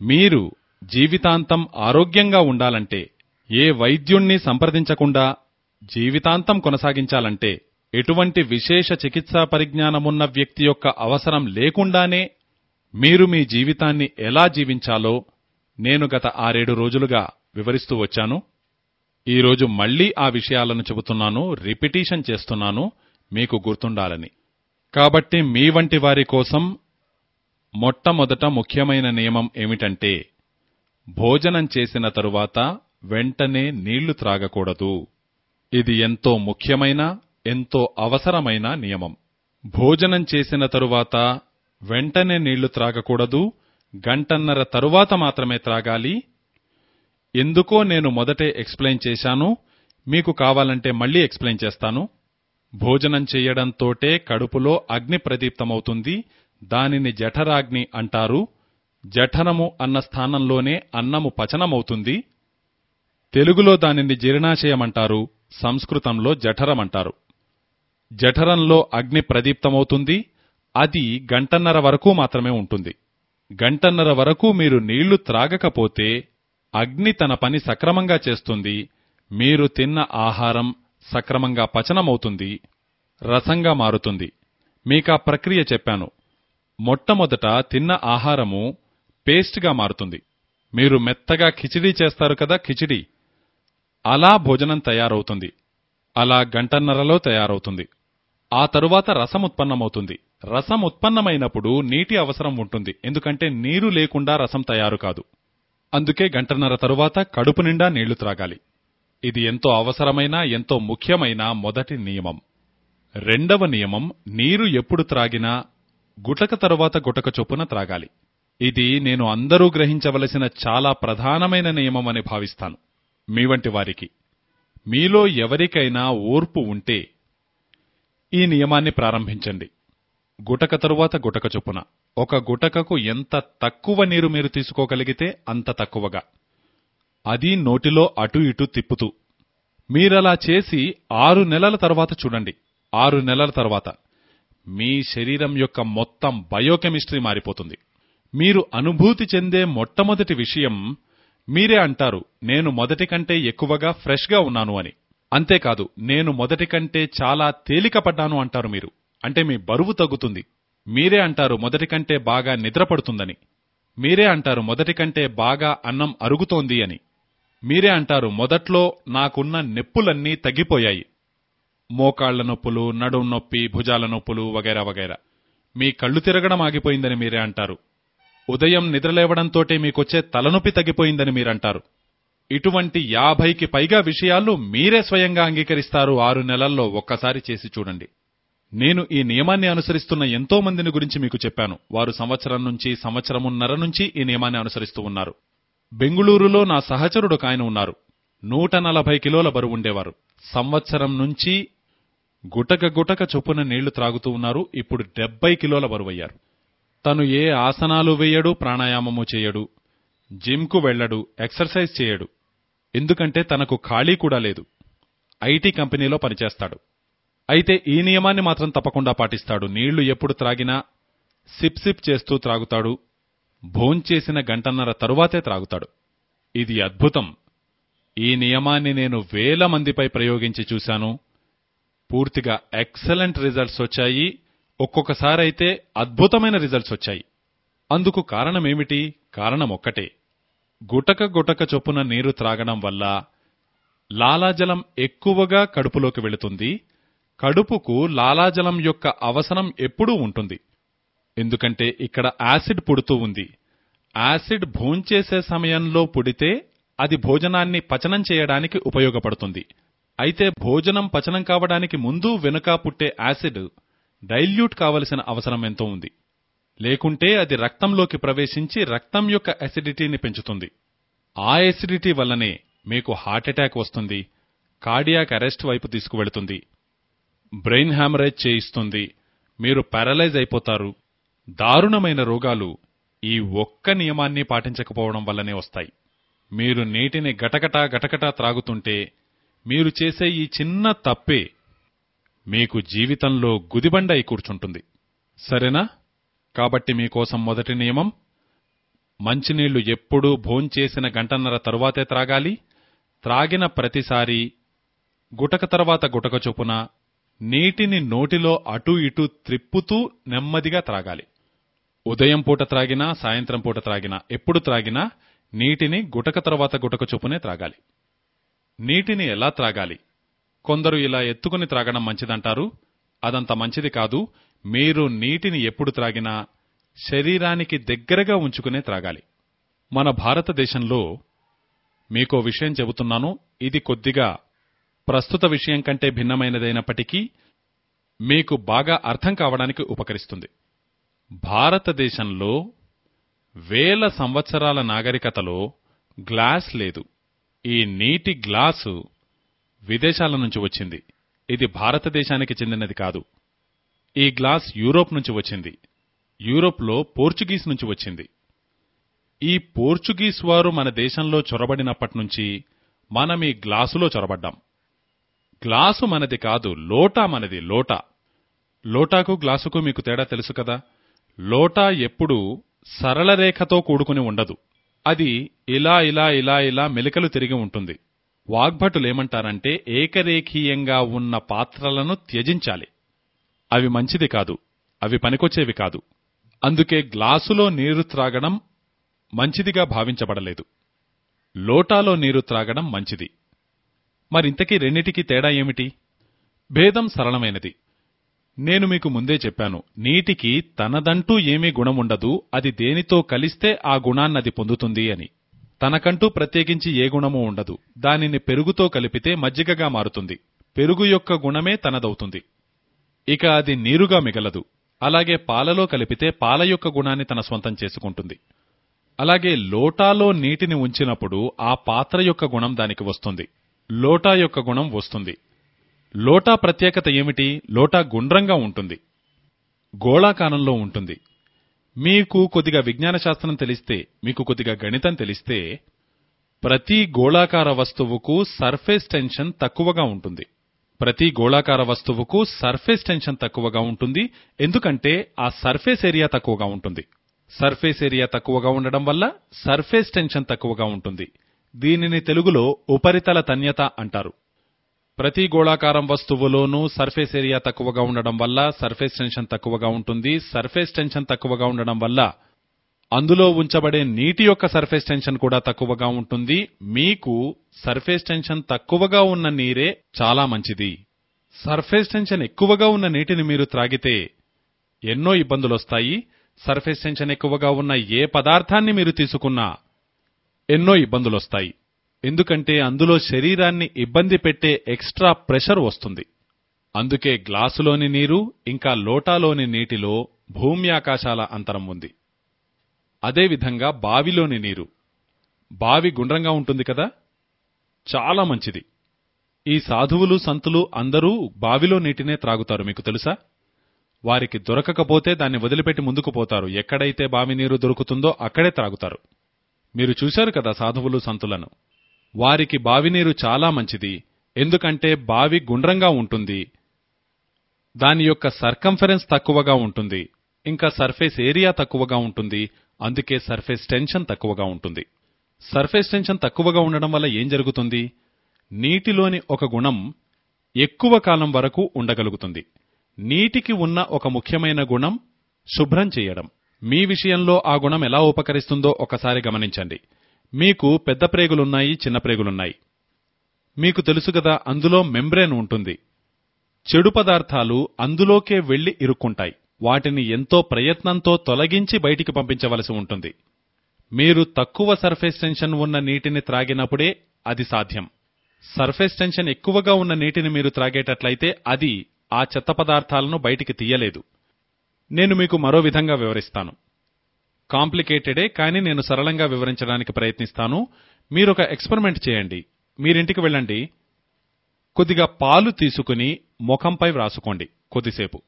మీరు జీవితాంతం ఆరోగ్యంగా ఉండాలంటే ఏ వైద్యుణ్ణి సంప్రదించకుండా జీవితాంతం కొనసాగించాలంటే ఎటువంటి విశేష చికిత్సా పరిజ్ఞానమున్న వ్యక్తి యొక్క అవసరం లేకుండానే మీరు మీ జీవితాన్ని ఎలా జీవించాలో నేను గత ఆరేడు రోజులుగా వివరిస్తూ వచ్చాను. ఈరోజు మళ్ళీ ఆ విషయాలను చెబుతున్నాను రిపిటీషన్ చేస్తున్నాను. మీకు గుర్తుండాలని. కాబట్టి మీ వంటి వారి కోసం మొట్టమొదట ముఖ్యమైన నియమం ఏమిటంటే భోజనం చేసిన తరువాత వెంటనే నీళ్ళు త్రాగకూడదు. ఇది ఎంతో ముఖ్యమైన ఎంతో అవసరమైన నియమం. భోజనం చేసిన తరువాత వెంటనే నీళ్ళు త్రాగకూడదు. గంటన్నర తరువాత మాత్రమే త్రాగాలి. ఎందుకో నేను మొదటే ఎక్స్ప్లెయిన్ చేశాను. మీకు కావాలంటే మళ్ళీ ఎక్స్ప్లెయిన్ చేస్తాను. భోజనం చేయడంతోటే కడుపులో అగ్ని ప్రదీప్తమవుతుంది. దానిని జఠరాగ్ని అంటారు. జఠరము అన్న స్థానంలోనే అన్నము పచనమవుతుంది. తెలుగులో దానిని జీర్ణాశయమంటారు. సంస్కృతంలో జఠరమంటారు. జఠరంలో అగ్ని ప్రదీప్తమవుతుంది. అది గంటన్నర వరకు మాత్రమే ఉంటుంది. గంటన్నర వరకు మీరు నీళ్ళు త్రాగకపోతే అగ్ని తన పని సక్రమంగా చేస్తుంది. మీరు తిన్న ఆహారం సక్రమంగా పచనమవుతుంది రసంగా మారుతుంది. మీకా ప్రక్రియ చెప్పాను. మొట్టమొదట తిన్న ఆహారము పేస్ట్గా మారుతుంది. మీరు మెత్తగా ఖిచిడీ చేస్తారు కదా కిచిడీ. అలా భోజనం తయారవుతుంది. అలా గంటన్నరలో తయారవుతుంది. ఆ తరువాత రసం ఉత్పన్నమవుతుంది. రసం ఉత్పన్నమైనప్పుడు నీటి అవసరం ఉంటుంది. ఎందుకంటే నీరు లేకుండా రసం తయారు కాదు. అందుకే గంటన్నర తరువాత కడుపు నిండా నీళ్ళు త్రాగాలి. ఇది ఎంతో అవసరమైన ఎంతో ముఖ్యమైన మొదటి నియమం. రెండవ నియమం నీరు ఎప్పుడు త్రాగినా గుటక తరువాత గుటక చొప్పున త్రాగాలి. ఇది నేను అందరూ గ్రహించవలసిన చాలా ప్రధానమైన నియమం అని భావిస్తాను మీ వంటి వారికి. మీలో ఎవరికైనా ఓర్పు ఉంటే ఈ నియమాన్ని ప్రారంభించండి. గుటక తరువాత గుటక చొప్పున. ఒక గుటకకు ఎంత తక్కువ నీరు మీరు తీసుకోగలిగితే అంత తక్కువగా. అది నోటిలో అటు ఇటు తిప్పుతూ. మీరలా చేసి ఆరు నెలల తర్వాత చూడండి. ఆరు నెలల తర్వాత మీ శరీరం యొక్క మొత్తం బయోకెమిస్ట్రీ మారిపోతుంది. మీరు అనుభూతి చెందే మొట్టమొదటి విషయం మీరే అంటారు నేను మొదటి కంటే ఎక్కువగా ఫ్రెష్గా ఉన్నాను అని. అంతేకాదు నేను మొదటి కంటే చాలా తేలికపడ్డాను అంటారు మీరు. అంటే మీ బరువు తగ్గుతుంది. మీరే అంటారు మొదటి కంటే బాగా నిద్ర పడుతుందని మీరే అంటారు మొదటి కంటే బాగా అన్నం అరుగుతోంది అని. మీరే అంటారు మొదట్లో నాకున్న నొప్పులన్నీ తగ్గిపోయాయి. మోకాళ్ళ నొప్పులు నడుం నొప్పి భుజాల నొప్పులు వగైరా వగైరా. మీ కళ్ళు తిరగడం ఆగిపోయిందని మీరే అంటారు. ఉదయం నిద్రలేవడంతోటే మీకొచ్చే తలనొప్పి తగ్గిపోయిందని మీరంటారు. ఇటువంటి యాభైకి పైగా విషయాలు మీరే స్వయంగా అంగీకరిస్తారు ఆరు నెలల్లో ఒక్కసారి చేసి చూడండి. నేను ఈ నియమాన్ని అనుసరిస్తున్న ఎంతో మందిని గురించి మీకు చెప్పాను. వారు సంవత్సరం నుంచి సంవత్సరమున్నర నుంచి ఈ నియమాన్ని అనుసరిస్తూ ఉన్నారు. బెంగుళూరులో నా సహచరుడు ఆయన ఉన్నారు. నూట నలభై కిలోల బరువు ఉండేవారు. సంవత్సరం నుంచి గుటక గుటక చొప్పున నీళ్ళు త్రాగుతూ ఉన్నారు. ఇప్పుడు డెబ్బై కిలోల బరువయ్యారు తను ఏ ఆసనాలు వేయడు ప్రాణాయామము చేయడు. జిమ్కు వెళ్ళడు ఎక్సర్సైజ్ చేయడు. ఎందుకంటే తనకు ఖాళీ కూడా లేదు. ఐటీ కంపెనీలో పనిచేస్తాడు. అయితే ఈ నియమాన్ని మాత్రం తప్పకుండా పాటిస్తాడు. నీళ్ళు ఎప్పుడు త్రాగినా సిప్ సిప్ చేస్తూ త్రాగుతాడు. భోంచేసిన గంటన్నర తరువాతే త్రాగుతాడు. ఇది అద్భుతం. ఈ నియమాన్ని నేను వేల మందిపై ప్రయోగించి చూశాను. పూర్తిగా ఎక్సలెంట్ రిజల్ట్స్ వచ్చాయి. ఒక్కొక్కసారైతే అద్భుతమైన రిజల్ట్స్ వచ్చాయి. అందుకు కారణమేమిటి? కారణం ఒక్కటే గుటక గుటక చొప్పున నీరు త్రాగడం వల్ల లాలాజలం ఎక్కువగా కడుపులోకి వెళుతుంది. కడుపుకు లాలాజలం యొక్క అవసరం ఎప్పుడూ ఉంటుంది. ఎందుకంటే ఇక్కడ యాసిడ్ పుడుతూ ఉంది. యాసిడ్ భోంచేసే సమయంలో పుడితే అది భోజనాన్ని పచనం చేయడానికి ఉపయోగపడుతుంది. అయితే భోజనం పచనం కావడానికి ముందు వెనుక పుట్టే యాసిడ్ డైల్యూట్ కావలసిన అవసరం ఎంతో ఉంది. లేకుంటే అది రక్తంలోకి ప్రవేశించి రక్తం యొక్క అసిడిటీని పెంచుతుంది. ఆ ఎసిడిటీ వల్లనే మీకు హార్ట్అటాక్ వస్తుంది కార్డియాక్ అరెస్ట్ వైపు తీసుకువెళుతుంది బ్రెయిన్ హ్యామరేజ్ చేయిస్తుంది మీరు పారలైజ్ అయిపోతారు దారుణమైన రోగాలు ఈ ఒక్క నియమాన్ని పాటించకపోవడం వల్లనే వస్తాయి. మీరు నీటిని గటగటా గటగటా త్రాగుతుంటే మీరు చేసే ఈ చిన్న తప్పే మీకు జీవితంలో గుదిబండ అయి కూర్చుంటుంది. సరేనా? కాబట్టి మీకోసం మొదటి నియమం మంచినీళ్ళు ఎప్పుడూ భోంచేసిన గంటన్నర తరువాతే త్రాగాలి. త్రాగిన ప్రతిసారి గుటక తర్వాత గుటక చొప్పున నీటిని నోటిలో అటూ ఇటూ త్రిప్పుతూ నెమ్మదిగా త్రాగాలి. ఉదయం పూట త్రాగినా సాయంత్రం పూట త్రాగినా ఎప్పుడు త్రాగినా నీటిని గుటక తర్వాత గుటక చొప్పునే త్రాగాలి. నీటిని ఎలా త్రాగాలి? కొందరు ఇలా ఎత్తుకుని త్రాగడం మంచిదంటారు. అదంత మంచిది కాదు. మీరు నీటిని ఎప్పుడు త్రాగినా శరీరానికి దగ్గరగా ఉంచుకునే త్రాగాలి. మన భారతదేశంలో మీకో విషయం చెబుతున్నాను. ఇది కొద్దిగా ప్రస్తుత విషయం కంటే భిన్నమైనదైనప్పటికీ మీకు బాగా అర్థం కావడానికి ఉపకరిస్తుంది. భారతదేశంలో వేల సంవత్సరాల నాగరికతలో గ్లాస్ లేదు. ఈ నీటి గ్లాసు విదేశాల నుంచి వచ్చింది. ఇది భారతదేశానికి చెందినది కాదు. ఈ గ్లాస్ యూరోప్ నుంచి వచ్చింది. యూరోప్లో పోర్చుగీస్ నుంచి వచ్చింది. ఈ పోర్చుగీస్ వారు మన దేశంలో చొరబడినప్పటి నుంచి మనం ఈ గ్లాసులో చొరబడ్డాం. గ్లాసు మనది కాదు లోటా మనది లోటా. లోటాకు గ్లాసుకు మీకు తేడా తెలుసు కదా? లోటా ఎప్పుడూ సరళ రేఖతో కూడుకుని ఉండదు. అది ఇలా ఇలా ఇలా ఇలా మెలికలు తిరిగి ఉంటుంది. వాగ్భటులేమంటారంటే ఏకరేఖీయంగా ఉన్న పాత్రలను త్యజించాలి. అవి మంచిది కాదు. అవి పనికొచ్చేవి కాదు. అందుకే గ్లాసులో నీరు త్రాగడం మంచిదిగా భావించబడలేదు. లోటాలో నీరు త్రాగడం మంచిది. మరింతకీ రెండిటికీ తేడా ఏమిటి? భేదం సరళమైనది. నేను మీకు ముందే చెప్పాను నీటికి తనదంటూ ఏమీ గుణముండదు అది దేనితో కలిస్తే ఆ గుణాన్నది పొందుతుంది అని. తనకంటూ ప్రత్యేకించి ఏ గుణమూ ఉండదు దానిని పెరుగుతో కలిపితే మజ్జిగగా మారుతుంది పెరుగు యొక్క గుణమే తనదవుతుంది. ఇక అది నీరుగా మిగలదు అలాగే పాలలో కలిపితే పాల యొక్క గుణాన్ని తన స్వంతం చేసుకుంటుంది. అలాగే లోటాలో నీటిని ఉంచినప్పుడు ఆ పాత్ర యొక్క గుణం దానికి వస్తుంది లోటా యొక్క గుణం వస్తుంది. లోటా ప్రత్యేకత ఏమిటి? లోటా గుండ్రంగా ఉంటుంది. గోళాకారంలో ఉంటుంది. మీకు కొద్దిగా విజ్ఞాన శాస్త్రం తెలిస్తే మీకు కొద్దిగా గణితం తెలిస్తే ప్రతి గోళాకార వస్తువుకు సర్ఫేస్ టెన్షన్ తక్కువగా ఉంటుంది. ప్రతి గోళాకార వస్తువుకు సర్ఫేస్ టెన్షన్ తక్కువగా ఉంటుంది. ఎందుకంటే ఆ సర్ఫేస్ ఏరియా తక్కువగా ఉంటుంది. సర్ఫేస్ ఏరియా తక్కువగా ఉండడం వల్ల సర్ఫేస్ టెన్షన్ తక్కువగా ఉంటుంది. దీనిని తెలుగులో ఉపరితల తన్యత అంటారు. ప్రతి గోళాకారం వస్తువులోనూ సర్ఫేస్ ఏరియా తక్కువగా ఉండడం వల్ల సర్ఫేస్ టెన్షన్ తక్కువగా ఉంటుంది. సర్ఫేస్ టెన్షన్ తక్కువగా ఉండడం వల్ల అందులో ఉంచబడే నీటి యొక్క సర్ఫేస్ టెన్షన్ కూడా తక్కువగా ఉంటుంది. మీకు సర్ఫేస్ టెన్షన్ తక్కువగా ఉన్న నీరే చాలా మంచిది. సర్ఫేస్ టెన్షన్ ఎక్కువగా ఉన్న నీటిని మీరు త్రాగితే ఎన్నో ఇబ్బందులొస్తాయి సర్ఫేస్ టెన్షన్ ఎక్కువగా ఉన్న ఏ పదార్థాన్ని మీరు తీసుకున్నా ఎన్నో ఇబ్బందులొస్తాయి ఎందుకంటే అందులో శరీరాన్ని ఇబ్బంది పెట్టే ఎక్స్ట్రా ప్రెషర్ వస్తుంది. అందుకే గ్లాసులోని నీరు ఇంకా లోటాలోని నీటిలో భూమి ఆకాశాల అంతరం ఉంది. అదేవిధంగా బావిలోని నీరు. బావి గుండ్రంగా ఉంటుంది కదా? చాలా మంచిది. ఈ సాధువులు సంతులు అందరూ బావిలో నీటినే త్రాగుతారు మీకు తెలుసా? వారికి దొరకకపోతే దాన్ని వదిలిపెట్టి ముందుకు పోతారు. ఎక్కడైతే బావి నీరు దొరుకుతుందో అక్కడే త్రాగుతారు. మీరు చూశారు కదా సాధువులు సంతులను? వారికి బావినీరు చాలా మంచిది ఎందుకంటే బావి గుండ్రంగా ఉంటుంది. దాని యొక్క సర్కంఫరెన్స్ తక్కువగా ఉంటుంది ఇంకా సర్ఫేస్ ఏరియా తక్కువగా ఉంటుంది అందుకే సర్ఫేస్ టెన్షన్ తక్కువగా ఉంటుంది. సర్ఫేస్ టెన్షన్ తక్కువగా ఉండడం వల్ల ఏం జరుగుతుంది? నీటిలోని ఒక గుణం ఎక్కువ కాలం వరకు ఉండగలుగుతుంది. నీటికి ఉన్న ఒక ముఖ్యమైన గుణం శుభ్రం చేయడం. మీ విషయంలో ఆ గుణం ఎలా ఉపకరిస్తుందో ఒకసారి గమనించండి. మీకు పెద్ద ప్రేగులున్నాయి చిన్న ప్రేగులున్నాయి. మీకు తెలుసు కదా అందులో మెంబ్రేన్ ఉంటుంది. చెడు పదార్థాలు అందులోకే వెళ్ళి ఇరుక్కుంటాయి. వాటిని ఎంతో ప్రయత్నంతో తొలగించి బయటికి పంపించవలసి ఉంటుంది. మీరు తక్కువ సర్ఫేస్ టెన్షన్ ఉన్న నీటిని త్రాగినప్పుడే అది సాధ్యం. సర్ఫేస్ టెన్షన్ ఎక్కువగా ఉన్న నీటిని మీరు త్రాగేటట్లయితే అది ఆ చెత్త పదార్థాలను బయటికి తీయలేదు. నేను మీకు మరో విధంగా వివరిస్తాను. కాంప్లికేటెడే కానీ నేను సరళంగా వివరించడానికి ప్రయత్నిస్తాను. మీరొక ఎక్స్పెరిమెంట్ చేయండి. మీరింటికి వెళ్ళండి. కొద్దిగా పాలు తీసుకుని ముఖంపై వ్రాసుకోండి కొద్దిసేపు.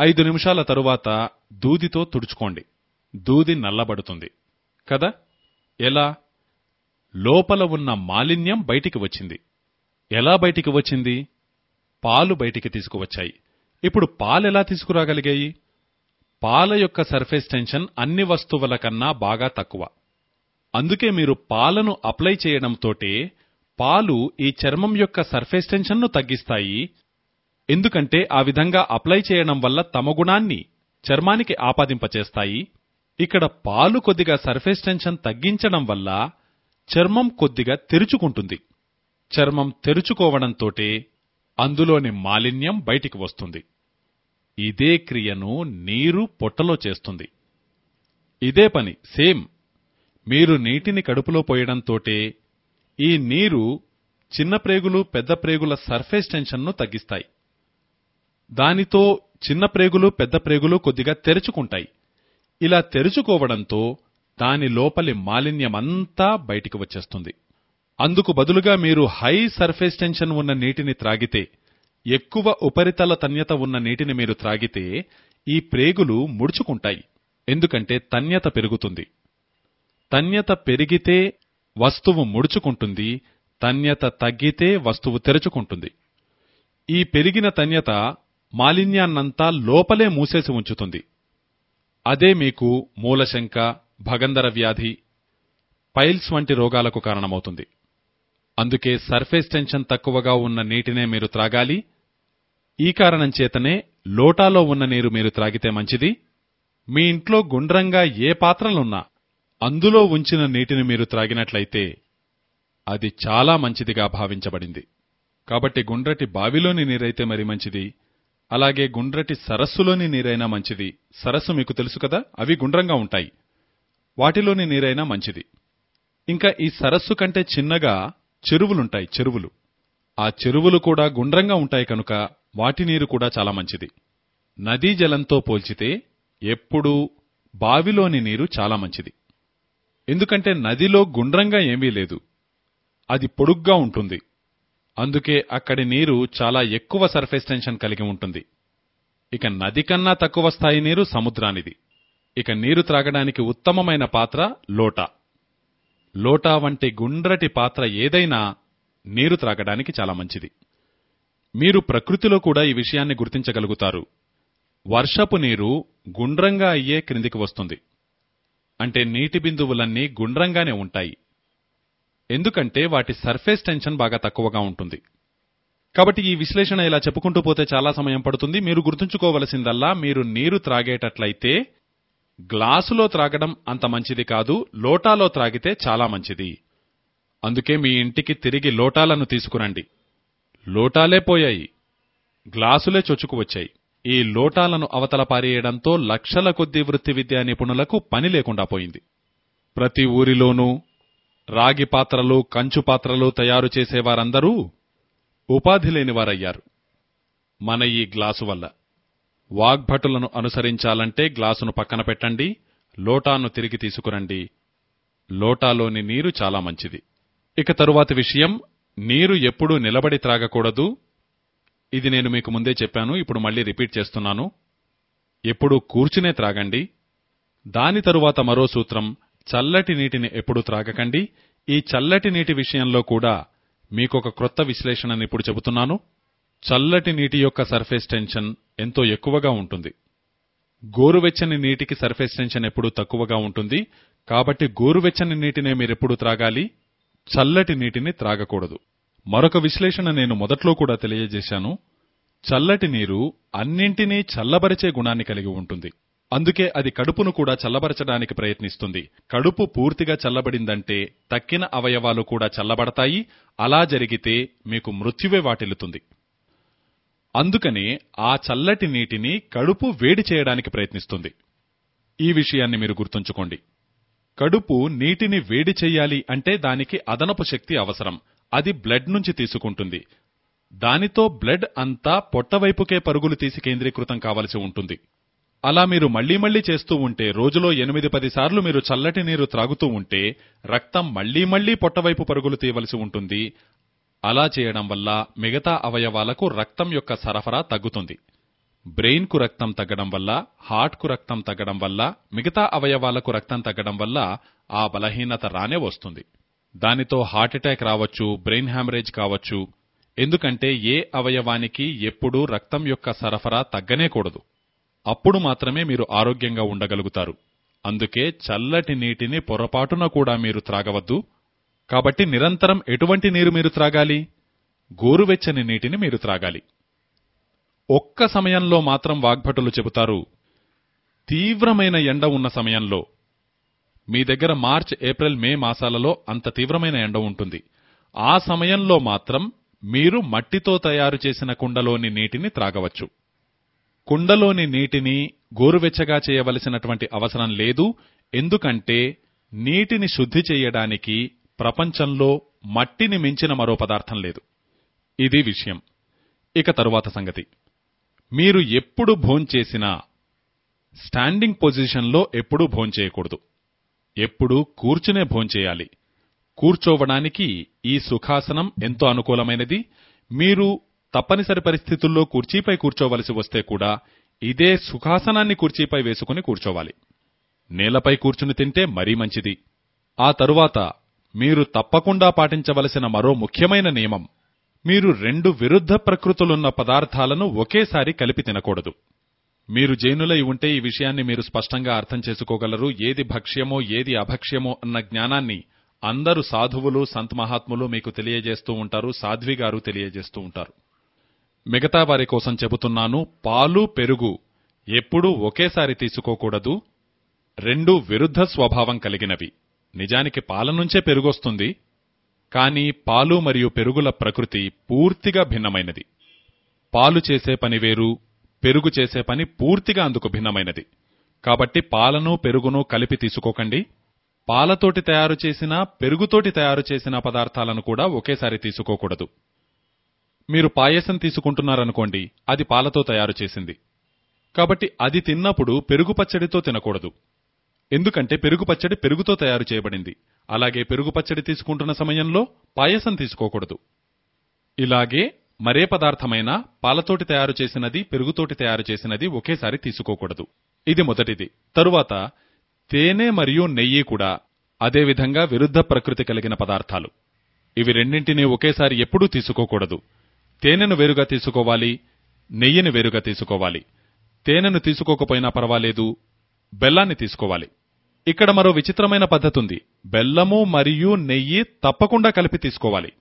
ఐదు నిమిషాల తరువాత దూదితో తుడుచుకోండి. దూది నల్లబడుతుంది. కదా? ఎలా? లోపల ఉన్న మాలిన్యం బయటికి వచ్చింది. ఎలా బయటికి వచ్చింది? పాలు బయటికి తీసుకువచ్చాయి. ఇప్పుడు పాలెలా తీసుకురాగలిగాయి? పాల యొక్క సర్ఫేస్ టెన్షన్ అన్ని వస్తువుల కన్నా బాగా తక్కువ. అందుకే మీరు పాలను అప్లై చేయడంతోటే పాలు ఈ చర్మం యొక్క సర్ఫేస్ టెన్షన్ను తగ్గిస్తాయి. ఎందుకంటే ఆ విధంగా అప్లై చేయడం వల్ల తమ గుణాన్ని చర్మానికి ఆపాదింపచేస్తాయి. ఇక్కడ పాలు కొద్దిగా సర్ఫేస్ టెన్షన్ తగ్గించడం వల్ల చర్మం కొద్దిగా తెరుచుకుంటుంది. చర్మం తెరుచుకోవడంతోటే అందులోని మాలిన్యం బయటికి వస్తుంది. ఇదే క్రియను నీరు పొట్టలో చేస్తుంది. ఇదే పని సేమ్. మీరు నీటిని కడుపులో పోయడంతోటే ఈ నీరు చిన్న ప్రేగులు పెద్ద ప్రేగుల సర్ఫేస్ టెన్షన్ను తగ్గిస్తాయి. దానితో చిన్న ప్రేగులు పెద్ద ప్రేగులు కొద్దిగా తెరుచుకుంటాయి. ఇలా తెరుచుకోవడంతో దాని లోపలి మాలిన్యమంతా బయటికి వచ్చేస్తుంది. అందుకు బదులుగా మీరు హై సర్ఫేస్ టెన్షన్ ఉన్న నీటిని త్రాగితే ఎక్కువ ఉపరితల తన్యత ఉన్న నీటిని మీరు త్రాగితే ఈ ప్రేగులు ముడుచుకుంటాయి. ఎందుకంటే తన్యత పెరుగుతుంది. తన్యత పెరిగితే వస్తువు ముడుచుకుంటుంది తన్యత తగ్గితే వస్తువు తెరుచుకుంటుంది. ఈ పెరిగిన తన్యత మాలిన్యాన్నంతా లోపలే మూసేసి ఉంచుతుంది. అదే మీకు మూలశంక భగందర వ్యాధి పైల్స్ వంటి రోగాలకు కారణమవుతుంది. అందుకే సర్ఫేస్ టెన్షన్ తక్కువగా ఉన్న నీటినే మీరు త్రాగాలి ఈ కారణం చేతనే లోటాలో ఉన్న నీరు మీరు త్రాగితే మంచిది. మీ ఇంట్లో గుండ్రంగా ఏ పాత్రలున్నా అందులో ఉంచిన నీటిని మీరు త్రాగినట్లయితే అది చాలా మంచిదిగా భావించబడింది. కాబట్టి గుండ్రటి బావిలోని నీరైతే మరి మంచిది. అలాగే గుండ్రటి సరస్సులోని నీరైనా మంచిది. సరస్సు మీకు తెలుసు కదా అవి గుండ్రంగా ఉంటాయి. వాటిలోని నీరైనా మంచిది. ఇంకా ఈ సరస్సు కంటే చిన్నగా చెరువులుంటాయి చెరువులు. ఆ చెరువులు కూడా గుండ్రంగా ఉంటాయి కనుక వాటి నీరు కూడా చాలా మంచిది. నదీ జలంతో పోల్చితే ఎప్పుడూ బావిలోని నీరు చాలా మంచిది. ఎందుకంటే నదిలో గుండ్రంగా ఏమీ లేదు. అది పొడుగ్గా ఉంటుంది. అందుకే అక్కడి నీరు చాలా ఎక్కువ సర్ఫేస్ టెన్షన్ కలిగి ఉంటుంది. ఇక నది కన్నా తక్కువ స్థాయి నీరు సముద్రానిది. ఇక నీరు త్రాగడానికి ఉత్తమమైన పాత్ర లోటా. లోటా వంటి గుండ్రటి పాత్ర ఏదైనా నీరు త్రాగడానికి చాలా మంచిది. మీరు ప్రకృతిలో కూడా ఈ విషయాన్ని గుర్తించగలుగుతారు. వర్షపు నీరు గుండ్రంగా అయ్యే క్రిందికి వస్తుంది. అంటే నీటి బిందువులన్నీ గుండ్రంగానే ఉంటాయి. ఎందుకంటే వాటి సర్ఫేస్ టెన్షన్ బాగా తక్కువగా ఉంటుంది. కాబట్టి ఈ విశ్లేషణ ఇలా చెప్పుకుంటూ పోతే చాలా సమయం పడుతుంది. మీరు గుర్తుంచుకోవలసిందల్లా మీరు నీరు త్రాగేటట్లయితే గ్లాసులో త్రాగడం అంత మంచిది కాదు లోటాలో త్రాగితే చాలా మంచిది. అందుకే మీ ఇంటికి తిరిగి లోటాలను తీసుకురండి. లోటాలే పోయాయి. గ్లాసులే చొచ్చుకు వచ్చాయి. ఈ లోటాలను అవతల పారేయడంతో లక్షల కొద్దీ వృత్తి విద్యా నిపుణులకు పని లేకుండా పోయింది. ప్రతి ఊరిలోనూ రాగి పాత్రలు కంచు పాత్రలు తయారు చేసేవారందరూ ఉపాధి లేనివారయ్యారు. మన ఈ గ్లాసు వల్ల వాగ్భటులను అనుసరించాలంటే గ్లాసును పక్కన పెట్టండి లోటాను తిరిగి తీసుకురండి. లోటాలోని నీరు చాలా మంచిది. ఇక తరువాతి విషయం నీరు ఎప్పుడూ నిలబడి త్రాగకూడదు. ఇది నేను మీకు ముందే చెప్పాను ఇప్పుడు మళ్ళీ రిపీట్ చేస్తున్నాను. ఎప్పుడూ కూర్చునే త్రాగండి. దాని తరువాత మరో సూత్రం చల్లటి నీటిని ఎప్పుడూ త్రాగకండి. ఈ చల్లటి నీటి విషయంలో కూడా మీకొక క్రొత్త విశ్లేషణని ఇప్పుడు చెబుతున్నాను. చల్లటి నీటి యొక్క సర్ఫేస్ టెన్షన్ ఎంతో ఎక్కువగా ఉంటుంది. గోరువెచ్చని నీటికి సర్ఫేస్ టెన్షన్ ఎప్పుడూ తక్కువగా ఉంటుంది. కాబట్టి గోరువెచ్చని నీటినే మీరెప్పుడు త్రాగాలి. చల్లటి నీటిని త్రాగకూడదు. మరొక విశ్లేషణ నేను మొదట్లో కూడా తెలియజేశాను. చల్లటి నీరు అన్నింటినీ చల్లబరిచే గుణాన్ని కలిగి ఉంటుంది. అందుకే అది కడుపును కూడా చల్లబరచడానికి ప్రయత్నిస్తుంది. కడుపు పూర్తిగా చల్లబడిందంటే తక్కిన అవయవాలు కూడా చల్లబడతాయి. అలా జరిగితే మీకు మృత్యువే వాటిల్లుతుంది. అందుకనే ఆ చల్లటి నీటిని కడుపు వేడి చేయడానికి ప్రయత్నిస్తుంది. ఈ విషయాన్ని మీరు గుర్తుంచుకోండి. కడుపు నీటిని వేడి చెయ్యాలి అంటే దానికి అదనపు శక్తి అవసరం. అది బ్లడ్ నుంచి తీసుకుంటుంది. దానితో బ్లడ్ అంతా పొట్టవైపుకే పరుగులు తీసి కేంద్రీకృతం కావలసి ఉంటుంది. అలా మీరు మళ్ళీ మళ్ళీ చేస్తూ ఉంటే రోజులో ఎనిమిది పది సార్లు మీరు చల్లటి నీరు త్రాగుతూ ఉంటే రక్తం మళ్ళీ మళ్ళీ పొట్టవైపు పరుగులు తీయవలసి ఉంటుంది. అలా చేయడం వల్ల మిగతా అవయవాలకు రక్తం యొక్క సరఫరా తగ్గుతుంది. బ్రెయిన్కు రక్తం తగ్గడం వల్ల హార్ట్కు రక్తం తగ్గడం వల్ల మిగతా అవయవాలకు రక్తం తగ్గడం వల్ల ఆ బలహీనత రానే వస్తుంది. దానితో హార్ట్అటాక్ రావచ్చు బ్రెయిన్ హ్యామరేజ్ కావచ్చు. ఎందుకంటే ఏ అవయవానికి ఎప్పుడూ రక్తం యొక్క సరఫరా తగ్గనేకూడదు అప్పుడు మాత్రమే మీరు ఆరోగ్యంగా ఉండగలుగుతారు. అందుకే చల్లటి నీటిని పొరపాటున కూడా మీరు త్రాగవద్దు. కాబట్టి నిరంతరం ఎటువంటి నీరు మీరు త్రాగాలి? గోరువెచ్చని నీటిని మీరు త్రాగాలి. ఒక్క సమయంలో మాత్రం వాగ్భటులు చెబుతారు తీవ్రమైన ఎండ ఉన్న సమయంలో. మీ దగ్గర మార్చ్ ఏప్రిల్ మే మాసాలలో అంత తీవ్రమైన ఎండ ఉంటుంది. ఆ సమయంలో మాత్రం మీరు మట్టితో తయారు చేసిన కుండలోని నీటిని త్రాగవచ్చు. కుండలోని నీటిని గోరువెచ్చగా చేయవలసినటువంటి అవసరం లేదు ఎందుకంటే నీటిని శుద్ధి చేయడానికి ప్రపంచంలో మట్టిని మించిన మరో పదార్థం లేదు. ఇది విషయం. ఇక తరువాత సంగతి. మీరు ఎప్పుడు భోంచేసినా స్టాండింగ్ పొజిషన్లో ఎప్పుడూ భోంచేయకూడదు ఎప్పుడూ కూర్చునే భోంచేయాలి కూర్చోవడానికి ఈ సుఖాసనం ఎంతో అనుకూలమైనది. మీరు తప్పనిసరి పరిస్థితుల్లో కుర్చీపై కూర్చోవలసి వస్తే కూడా ఇదే సుఖాసనాన్ని కుర్చీపై వేసుకుని కూర్చోవాలి. నేలపై కూర్చుని తింటే మరీ మంచిది. ఆ తరువాత మీరు తప్పకుండా పాటించవలసిన మరో ముఖ్యమైన నియమం మీరు రెండు విరుద్ధ ప్రకృతులున్న పదార్థాలను ఒకేసారి కలిపి తినకూడదు. మీరు జైనులై ఉంటే ఈ విషయాన్ని మీరు స్పష్టంగా అర్థం చేసుకోగలరు. ఏది భక్ష్యమో ఏది అభక్ష్యమో అన్న జ్ఞానాన్ని అందరు సాధువులు సంత్ మహాత్ములు మీకు తెలియజేస్తూ ఉంటారు సాధ్వి గారు తెలియజేస్తూ ఉంటారు. మిగతా వారి కోసం చెబుతున్నాను పాలు పెరుగు ఎప్పుడూ ఒకేసారి తీసుకోకూడదు. రెండు విరుద్ధ స్వభావం కలిగినవి. నిజానికి పాల నుంచే పెరుగొస్తుంది. కానీ పాలు మరియు పెరుగుల ప్రకృతి పూర్తిగా భిన్నమైనది. పాలు చేసే పని వేరు పెరుగు చేసే పని పూర్తిగా అందుకు భిన్నమైనది. కాబట్టి పాలను పెరుగును కలిపి తీసుకోకండి. పాలతోటి తయారు చేసిన పెరుగుతోటి తయారు చేసిన పదార్థాలను కూడా ఒకేసారి తీసుకోకూడదు. మీరు పాయసం తీసుకుంటున్నారనుకోండి అది పాలతో తయారు చేసింది. కాబట్టి అది తిన్నప్పుడు పెరుగు పచ్చడితో తినకూడదు. ఎందుకంటే పెరుగు పచ్చడి పెరుగుతో తయారు చేయబడింది. అలాగే పెరుగు పచ్చడి తీసుకుంటున్న సమయంలో పాయసం తీసుకోకూడదు. ఇలాగే మరే పదార్థమైనా పాలతోటి తయారు చేసినది పెరుగుతోటి తయారు చేసినది ఒకేసారి తీసుకోకూడదు. ఇది మొదటిది. తరువాత తేనె మరియు నెయ్యి కూడా అదేవిధంగా విరుద్ధ ప్రకృతి కలిగిన పదార్థాలు. ఇవి రెండింటినీ ఒకేసారి ఎప్పుడూ తీసుకోకూడదు. తేనెను వేరుగా తీసుకోవాలి నెయ్యిని వేరుగా తీసుకోవాలి. తేనెను తీసుకోకపోయినా పర్వాలేదు బెల్లాన్ని తీసుకోవాలి. ఇక్కడ మరో విచిత్రమైన పద్ధతి ఉంది బెల్లము మరియు నెయ్యి తప్పకుండా కలిపి తీసుకోవాలి.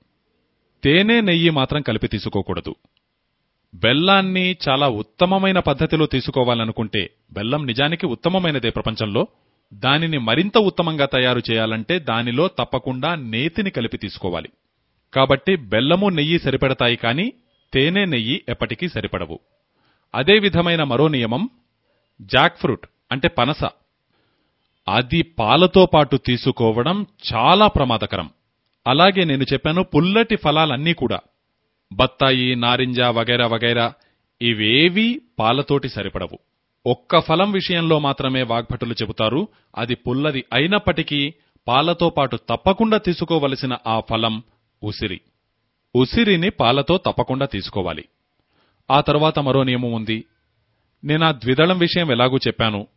తేనె నెయ్యి మాత్రం కలిపి తీసుకోకూడదు. బెల్లాన్ని చాలా ఉత్తమమైన పద్ధతిలో తీసుకోవాలనుకుంటే బెల్లం నిజానికి ఉత్తమమైనదే ప్రపంచంలో. దానిని మరింత ఉత్తమంగా తయారు చేయాలంటే దానిలో తప్పకుండా నేతిని కలిపి తీసుకోవాలి. కాబట్టి బెల్లము నెయ్యి సరిపెడతాయి కానీ తేనె నెయ్యి ఎప్పటికీ సరిపడవు. అదే విధమైన మరో నియమం జాక్ ఫ్రూట్. అంటే పనస. అది పాలతో పాటు తీసుకోవడం చాలా ప్రమాదకరం. అలాగే నేను చెప్పాను పుల్లటి ఫలాలన్నీ కూడా. బత్తాయి నారింజ వగైరా వగైరా ఇవేవీ పాలతోటి సరిపడవు. ఒక్క ఫలం విషయంలో మాత్రమే వాగ్భటులు చెబుతారు. అది పుల్లది అయినప్పటికీ పాలతో పాటు తప్పకుండా తీసుకోవలసిన ఆ ఫలం ఉసిరి. ఉసిరిని పాలతో తప్పకుండా తీసుకోవాలి. ఆ తర్వాత మరో నియమం ఉంది. నేనా ద్విదళం విషయం ఎలాగూ చెప్పాను.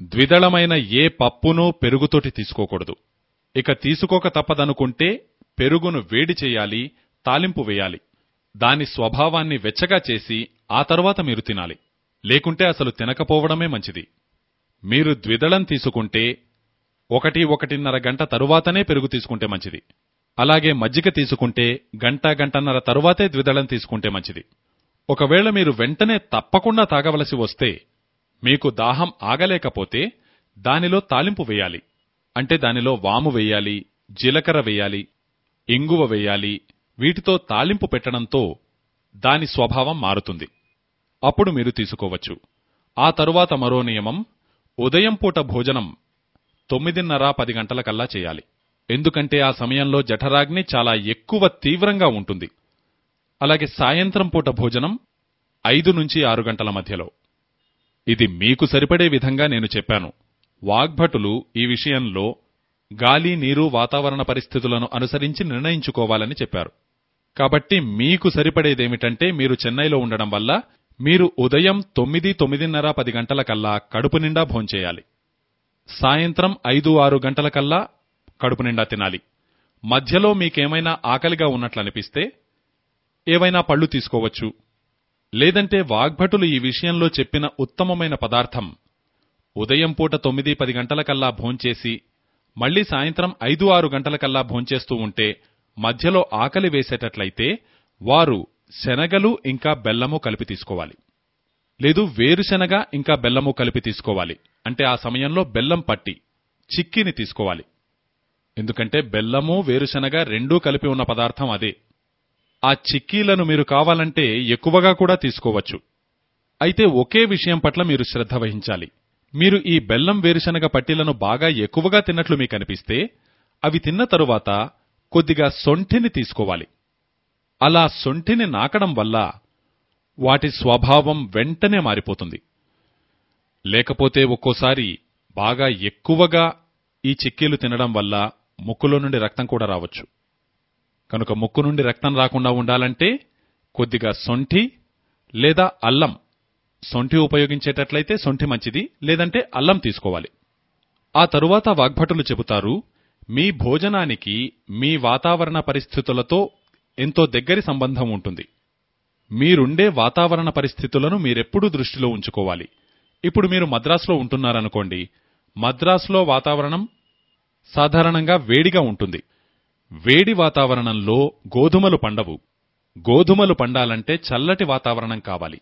ద్విదళమైన ఏ పప్పునూ పెరుగుతోటి తీసుకోకూడదు. ఇక తీసుకోక తప్పదనుకుంటే పెరుగును వేడి చేయాలి తాలింపు వేయాలి. దాని స్వభావాన్ని వెచ్చగా చేసి ఆ తర్వాత మీరు తినాలి. లేకుంటే అసలు తినకపోవడమే మంచిది. మీరు ద్విదళం తీసుకుంటే ఒకటి ఒకటిన్నర గంట తరువాతనే పెరుగు తీసుకుంటే మంచిది. అలాగే మజ్జిగ తీసుకుంటే గంట గంటన్నర తరువాతే ద్విదళం తీసుకుంటే మంచిది. ఒకవేళ మీరు వెంటనే తప్పకుండా తాగవలసి వస్తే మీకు దాహం ఆగలేకపోతే దానిలో తాలింపు వేయాలి. అంటే దానిలో వాము వేయాలి జీలకర్ర వేయాలి ఇంగువ వేయాలి వీటితో తాలింపు పెట్టడంతో దాని స్వభావం మారుతుంది. అప్పుడు మీరు తీసుకోవచ్చు. ఆ తరువాత మరో నియమం ఉదయం పూట భోజనం తొమ్మిదిన్నర పది గంటలకల్లా చేయాలి. ఎందుకంటే ఆ సమయంలో జఠరాగ్ని చాలా ఎక్కువ తీవ్రంగా ఉంటుంది. అలాగే సాయంత్రం పూట భోజనం ఐదు నుంచి ఆరు గంటల మధ్యలో. ఇది మీకు సరిపడే విధంగా నేను చెప్పాను. వాగ్భటులు ఈ విషయంలో గాలి నీరు వాతావరణ పరిస్థితులను అనుసరించి నిర్ణయించుకోవాలని చెప్పారు. కాబట్టి మీకు సరిపడేదేమిటంటే మీరు చెన్నైలో ఉండడం వల్ల మీరు ఉదయం తొమ్మిది తొమ్మిదిన్నర పది గంటలకల్లా కడుపు నిండా భోంచేయాలి. సాయంత్రం ఐదు ఆరు గంటలకల్లా కడుపు నిండా తినాలి. మధ్యలో మీకేమైనా ఆకలిగా ఉన్నట్లనిపిస్తే ఏవైనా పళ్ళు తీసుకోవచ్చు. లేదంటే వాగ్భటులు ఈ విషయంలో చెప్పిన ఉత్తమమైన పదార్థం. ఉదయం పూట తొమ్మిది పది గంటలకల్లా భోంచేసి మళ్ళీ సాయంత్రం ఐదు ఆరు గంటలకల్లా భోంచేస్తూ ఉంటే మధ్యలో ఆకలి వేసేటట్లయితే వారు శనగలు ఇంకా బెల్లము కలిపి తీసుకోవాలి. లేదు వేరుశనగ ఇంకా బెల్లము కలిపి తీసుకోవాలి. అంటే ఆ సమయంలో బెల్లం పట్టి చిక్కిని తీసుకోవాలి. ఎందుకంటే బెల్లము వేరుశనగ రెండూ కలిపి ఉన్న పదార్థం అదే. ఆ చిక్కీలను మీరు కావాలంటే ఎక్కువగా కూడా తీసుకోవచ్చు. అయితే ఒకే విషయం పట్ల మీరు శ్రద్ధ వహించాలి. మీరు ఈ బెల్లం వేరుశనగ పట్టీలను బాగా ఎక్కువగా తిన్నట్లు మీకనిపిస్తే అవి తిన్న తరువాత కొద్దిగా సొంఠిని తీసుకోవాలి. అలా సొంఠిని నాకడం వల్ల వాటి స్వభావం వెంటనే మారిపోతుంది. లేకపోతే ఒక్కోసారి బాగా ఎక్కువగా ఈ చిక్కీలు తినడం వల్ల ముక్కులో నుండి రక్తం కూడా రావచ్చు. కనుక ముక్కు నుండి రక్తం రాకుండా ఉండాలంటే కొద్దిగా సొంఠి లేదా అల్లం. సొంఠి ఉపయోగించేటట్లయితే సొంఠి మంచిది లేదంటే అల్లం తీసుకోవాలి. ఆ తరువాత వాగ్భటులు చెబుతారు మీ భోజనానికి మీ వాతావరణ పరిస్థితులతో ఎంతో దగ్గరి సంబంధం ఉంటుంది. మీరుండే వాతావరణ పరిస్థితులను మీరెప్పుడూ దృష్టిలో ఉంచుకోవాలి. ఇప్పుడు మీరు మద్రాసులో ఉంటున్నారనుకోండి మద్రాసులో వాతావరణం సాధారణంగా వేడిగా ఉంటుంది. వేడి వాతావరణంలో గోధుమలు పండవు. గోధుమలు పండాలంటే చల్లటి వాతావరణం కావాలి.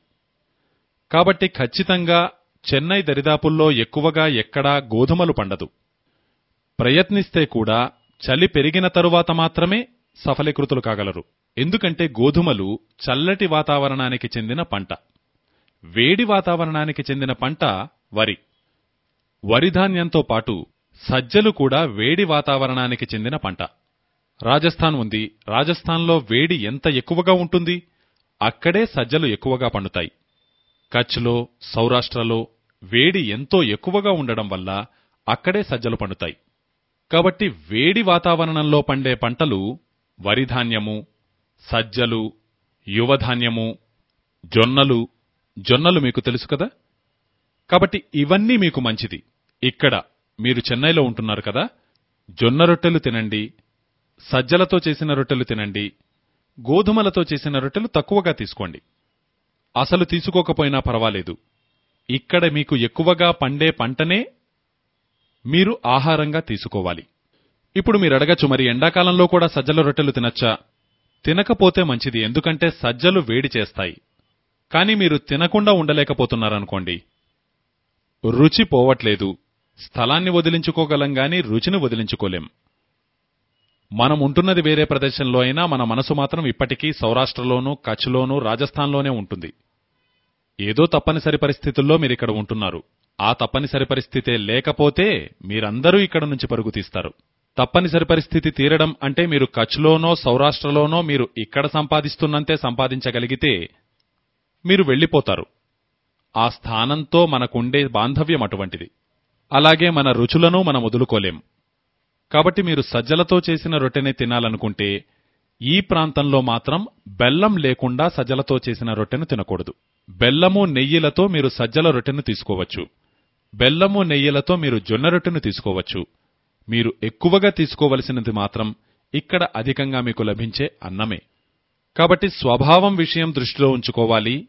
కాబట్టి ఖచ్చితంగా చెన్నై దరిదాపుల్లో ఎక్కువగా ఎక్కడా గోధుమలు పండదు. ప్రయత్నిస్తే కూడా చలి పెరిగిన తరువాత మాత్రమే సఫలీకృతులు కాగలరు. ఎందుకంటే గోధుమలు చల్లటి వాతావరణానికి చెందిన పంట. వేడి వాతావరణానికి చెందిన పంట వరి. వరిధాన్యంతో పాటు సజ్జలు కూడా వేడి వాతావరణానికి చెందిన పంట. రాజస్థాన్ ఉంది. రాజస్థాన్లో వేడి ఎంత ఎక్కువగా ఉంటుంది? అక్కడే సజ్జలు ఎక్కువగా పండుతాయి. కచ్లో సౌరాష్ట్రలో వేడి ఎంతో ఎక్కువగా ఉండడం వల్ల అక్కడే సజ్జలు పండుతాయి. కాబట్టి వేడి వాతావరణంలో పండే పంటలు వరిధాన్యము సజ్జలు యువధాన్యము జొన్నలు. జొన్నలు మీకు తెలుసు కదా? కాబట్టి ఇవన్నీ మీకు మంచిది. ఇక్కడ మీరు చెన్నైలో ఉంటున్నారు కదా? జొన్న రొట్టెలు తినండి. సజ్జలతో చేసిన రొట్టెలు తినండి. గోధుమలతో చేసిన రొట్టెలు తక్కువగా తీసుకోండి. అసలు తీసుకోకపోయినా పర్వాలేదు. ఇక్కడ మీకు ఎక్కువగా పండే పంటనే మీరు ఆహారంగా తీసుకోవాలి. ఇప్పుడు మీరడగచ్చు మరి ఎండాకాలంలో కూడా సజ్జల రొట్టెలు తినచ్చా? తినకపోతే మంచిది ఎందుకంటే సజ్జలు వేడి చేస్తాయి. కానీ మీరు తినకుండా ఉండలేకపోతున్నారనుకోండి. రుచి పోవట్లేదు. స్థలాన్ని వదిలించుకోగలం గాని రుచిని వదిలించుకోలేం. మనం ఉంటున్నది వేరే ప్రదేశంలో అయినా మన మనసు మాత్రం ఇప్పటికీ సౌరాష్ట్రలోనూ కచ్లోనూ రాజస్థాన్లోనే ఉంటుంది. ఏదో తప్పనిసరి పరిస్థితుల్లో మీరిక్కడ ఉంటున్నారు. ఆ తప్పనిసరి పరిస్థితే లేకపోతే మీరందరూ ఇక్కడ నుంచి పరుగు తీస్తారు. తప్పనిసరి పరిస్థితి తీరడం అంటే మీరు కచ్లోనో సౌరాష్ట్రలోనో మీరు ఇక్కడ సంపాదిస్తున్నంతే సంపాదించగలిగితే మీరు వెళ్ళిపోతారు. ఆ స్థానంతో మనకుండే బాంధవ్యం అటువంటిది. అలాగే మన రుచులను మనం వదులుకోలేం. కాబట్టి మీరు సజ్జలతో చేసిన రొట్టెనే తినాలనుకుంటే ఈ ప్రాంతంలో మాత్రం బెల్లం లేకుండా సజ్జలతో చేసిన రొట్టెను తినకూడదు. బెల్లము నెయ్యిలతో మీరు సజ్జల రొట్టెను తీసుకోవచ్చు. బెల్లము నెయ్యిలతో మీరు జొన్న రొట్టెను తీసుకోవచ్చు. మీరు ఎక్కువగా తీసుకోవలసినది మాత్రం ఇక్కడ అధికంగా మీకు లభించే అన్నమే. కాబట్టి స్వభావం విషయం దృష్టిలో ఉంచుకోవాలి.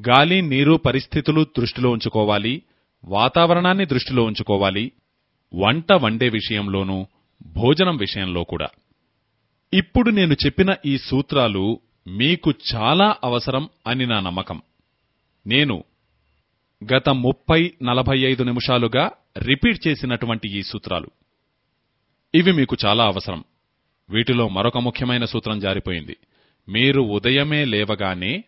గాలి నీరు పరిస్థితులు దృష్టిలో ఉంచుకోవాలి. వాతావరణాన్ని దృష్టిలో ఉంచుకోవాలి. వంట వండే విషయంలోనూ భోజనం విషయంలో కూడా. ఇప్పుడు నేను చెప్పిన ఈ సూత్రాలు మీకు చాలా అవసరం అని నా నమ్మకం. నేను గత ముప్పై నలభై ఐదు నిమిషాలుగా రిపీట్ చేసినటువంటి ఈ సూత్రాలు. ఇవి మీకు చాలా అవసరం. వీటిలో మరొక ముఖ్యమైన సూత్రం జారిపోయింది. మీరు ఉదయమే లేవగానే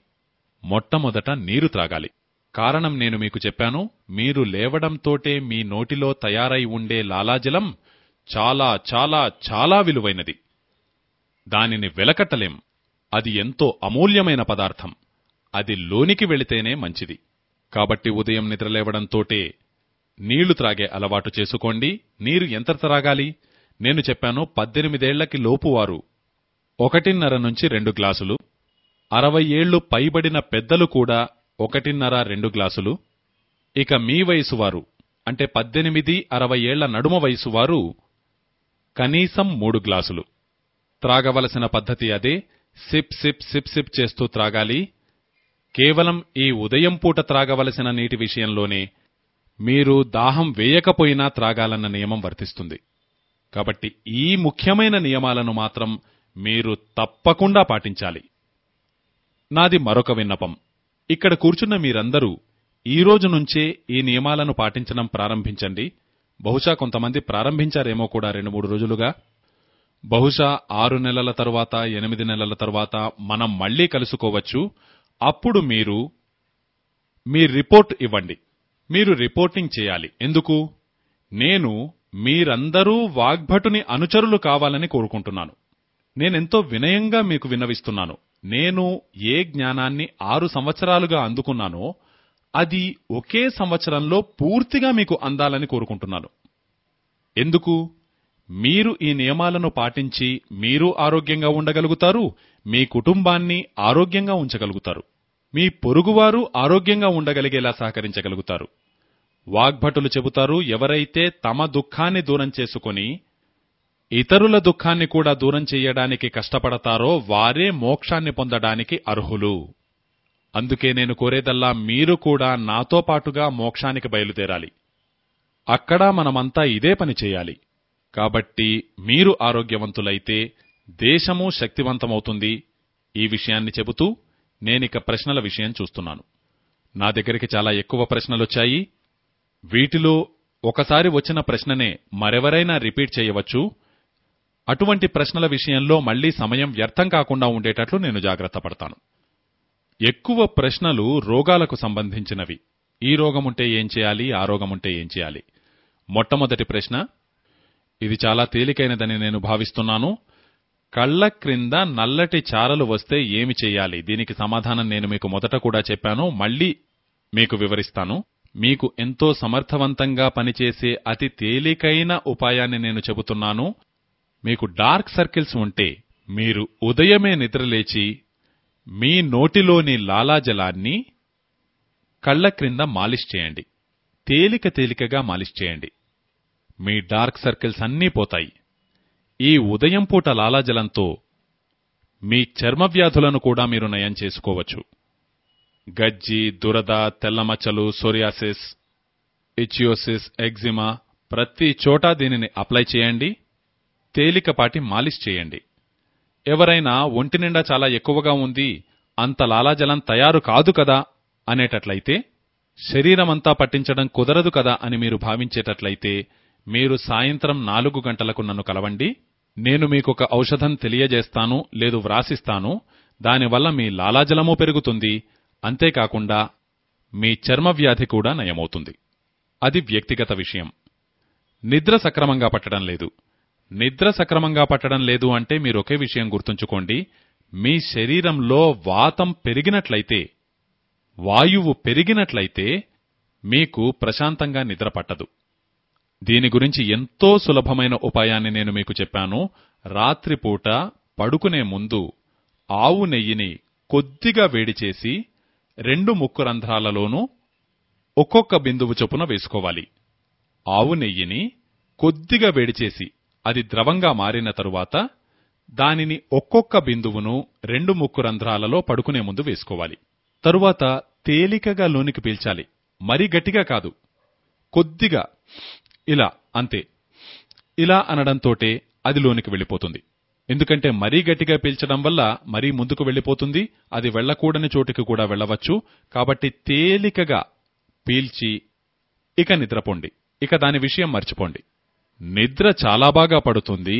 మొట్టమొదట నీరు త్రాగాలి. కారణం నేను మీకు చెప్పాను మీరు లేవడంతోటే మీ నోటిలో తయారై ఉండే లాలాజలం చాలా చాలా చాలా విలువైనది. దానిని వెలకట్టలేం. అది ఎంతో అమూల్యమైన పదార్థం. అది లోనికి వెళితేనే మంచిది. కాబట్టి ఉదయం నిద్రలేవడంతోటే నీళ్ళు త్రాగే అలవాటు చేసుకోండి. నీరు ఎంత త్రాగాలి? నేను చెప్పాను పద్దెనిమిదేళ్ళకి లోపువారు ఒకటిన్నర నుంచి రెండు గ్లాసులు అరవై ఏళ్ళు పైబడిన పెద్దలు కూడా ఒకటిన్నర రెండు గ్లాసులు. ఇక మీ వయసు వారు అంటే పద్దెనిమిది అరవై ఏళ్ళ నడుమ వయసు వారు కనీసం మూడు గ్లాసులు. త్రాగవలసిన పద్ధతి అదే సిప్ సిప్ సిప్ సిప్ చేస్తూ త్రాగాలి. కేవలం ఈ ఉదయం పూట త్రాగవలసిన నీటి విషయంలోనే మీరు దాహం వేయకపోయినా త్రాగాలన్న నియమం వర్తిస్తుంది. కాబట్టి ఈ ముఖ్యమైన నియమాలను మాత్రం మీరు తప్పకుండా పాటించాలి. నాది మరొక విన్నపం. ఇక్కడ కూర్చున్న మీరందరూ ఈ రోజు నుంచే ఈ నియమాలను పాటించడం ప్రారంభించండి. బహుశా కొంతమంది ప్రారంభించారేమో కూడా రెండు మూడు రోజులుగా. బహుశా ఆరు నెలల తరువాత ఎనిమిది నెలల తరువాత మనం మళ్ళీ కలుసుకోవచ్చు. అప్పుడు మీరు మీ రిపోర్ట్ ఇవ్వండి. మీరు రిపోర్టింగ్ చేయాలి. ఎందుకు? నేను మీరందరూ వాగ్భటుని అనుచరులు కావాలని కోరుకుంటున్నాను. నేనెంతో వినయంగా మీకు విన్నవిస్తున్నాను. నేను ఏ జ్ఞానాన్ని ఆరు సంవత్సరాలుగా అందుకున్నానో అది ఒకే సంవత్సరంలో పూర్తిగా మీకు అందాలని కోరుకుంటున్నాను. ఎందుకు? మీరు ఈ నియమాలను పాటించి మీరు ఆరోగ్యంగా ఉండగలుగుతారు మీ కుటుంబాన్ని ఆరోగ్యంగా ఉంచగలుగుతారు మీ పొరుగువారు ఆరోగ్యంగా ఉండగలిగేలా సహకరించగలుగుతారు. వాగ్భటులు చెబుతారు ఎవరైతే తమ దుఃఖాన్ని దూరం చేసుకొని ఇతరుల దుఃఖాన్ని కూడా దూరం చెయ్యడానికి కష్టపడతారో వారే మోక్షాన్ని పొందడానికి అర్హులు. అందుకే నేను కోరేదల్లా మీరు కూడా నాతో పాటుగా మోక్షానికి బయలుదేరాలి. అక్కడ మనమంతా ఇదే పని చేయాలి. కాబట్టి మీరు ఆరోగ్యవంతులైతే దేశము శక్తివంతమవుతుంది. ఈ విషయాన్ని చెబుతూ నేనిక ప్రశ్నల విషయం చూస్తున్నాను. నా దగ్గరికి చాలా ఎక్కువ ప్రశ్నలొచ్చాయి. వీటిలో ఒకసారి వచ్చిన ప్రశ్ననే మరెవరైనా రిపీట్ చేయవచ్చు. అటువంటి ప్రశ్నల విషయంలో మళ్ళీ సమయం వ్యర్థం కాకుండా ఉండేటట్లు నేను జాగ్రత్త పడతాను. ఎక్కువ ప్రశ్నలు రోగాలకు సంబంధించినవి. ఈ రోగముంటే ఏం చేయాలి? ఆ రోగముంటే ఏం చేయాలి? మొట్టమొదటి ప్రశ్న ఇది చాలా తేలికైనదని నేను భావిస్తున్నాను. కళ్ళ క్రింద నల్లటి చారలు వస్తే ఏమి చేయాలి? దీనికి సమాధానం నేను మీకు మొదట కూడా చెప్పాను. మళ్ళీ మీకు వివరిస్తాను. మీకు ఎంతో సమర్థవంతంగా పనిచేసే అతి తేలికైన ఉపాయాన్ని నేను చెబుతున్నాను. మీకు డార్క్ సర్కిల్స్ ఉంటే మీరు ఉదయమే నిద్రలేచి మీ నోటిలోని లాలాజలాన్ని కళ్ళ క్రింద మాలిష్ చేయండి. తేలిక తేలికగా మాలిష్ చేయండి. మీ డార్క్ సర్కిల్స్ అన్నీ పోతాయి. ఈ ఉదయం పూట లాలాజలంతో మీ చర్మ వ్యాధులను కూడా మీరు నయం చేసుకోవచ్చు. గజ్జి దురద తెల్లమచ్చలు సోరియాసిస్ ఇచియోసిస్ ఎగ్జిమా ప్రతి చోటా దీనిని అప్లై చేయండి. తేలికపాటి మాలిష్ చేయండి. ఎవరైనా ఒంటి నిండా చాలా ఎక్కువగా ఉంది అంత లాలాజలం తయారు కాదు కదా అనేటట్లయితే శరీరమంతా పట్టించడం కుదరదు కదా అని మీరు భావించేటట్లయితే మీరు సాయంత్రం నాలుగు గంటలకు నన్ను కలవండి. నేను మీకొక ఔషధం తెలియజేస్తాను లేదు వ్రాసిస్తాను. దానివల్ల మీ లాలాజలమూ పెరుగుతుంది. అంతేకాకుండా మీ చర్మ వ్యాధి కూడా నయమవుతుంది. అది వ్యక్తిగత విషయం. నిద్ర సక్రమంగా పట్టడం లేదు. నిద్ర సక్రమంగా పట్టడం లేదు అంటే మీరొకే విషయం గుర్తుంచుకోండి. మీ శరీరంలో వాతం పెరిగినట్లయితే వాయువు పెరిగినట్లయితే మీకు ప్రశాంతంగా నిద్ర పట్టదు. దీని గురించి ఎంతో సులభమైన ఉపాయాన్ని నేను మీకు చెప్పాను. రాత్రిపూట పడుకునే ముందు ఆవు నెయ్యిని కొద్దిగా వేడిచేసి రెండు ముక్కు రంధ్రాలలోనూ ఒక్కొక్క బిందువు చొప్పున వేసుకోవాలి. ఆవు నెయ్యిని కొద్దిగా వేడిచేసి అది ద్రవంగా మారిన తరువాత దానిని ఒక్కొక్క బిందువును రెండు ముక్కు రంధ్రాలలో పడుకునే ముందు వేసుకోవాలి. తరువాత తేలికగా లోనికి పీల్చాలి. మరీ గట్టిగా కాదు. కొద్దిగా. ఇలా అంతే. ఇలా అనడంతోటే అది లోనికి వెళ్ళిపోతుంది. ఎందుకంటే మరీ గట్టిగా పీల్చడం వల్ల మరీ ముందుకు వెళ్ళిపోతుంది. అది వెళ్ళకూడని చోటికి కూడా వెళ్ళవచ్చు. కాబట్టి తేలికగా పీల్చి ఇక నిద్రపోండి. ఇక దాని విషయం మర్చిపోండి. నిద్ర చాలా బాగా పడుతుంది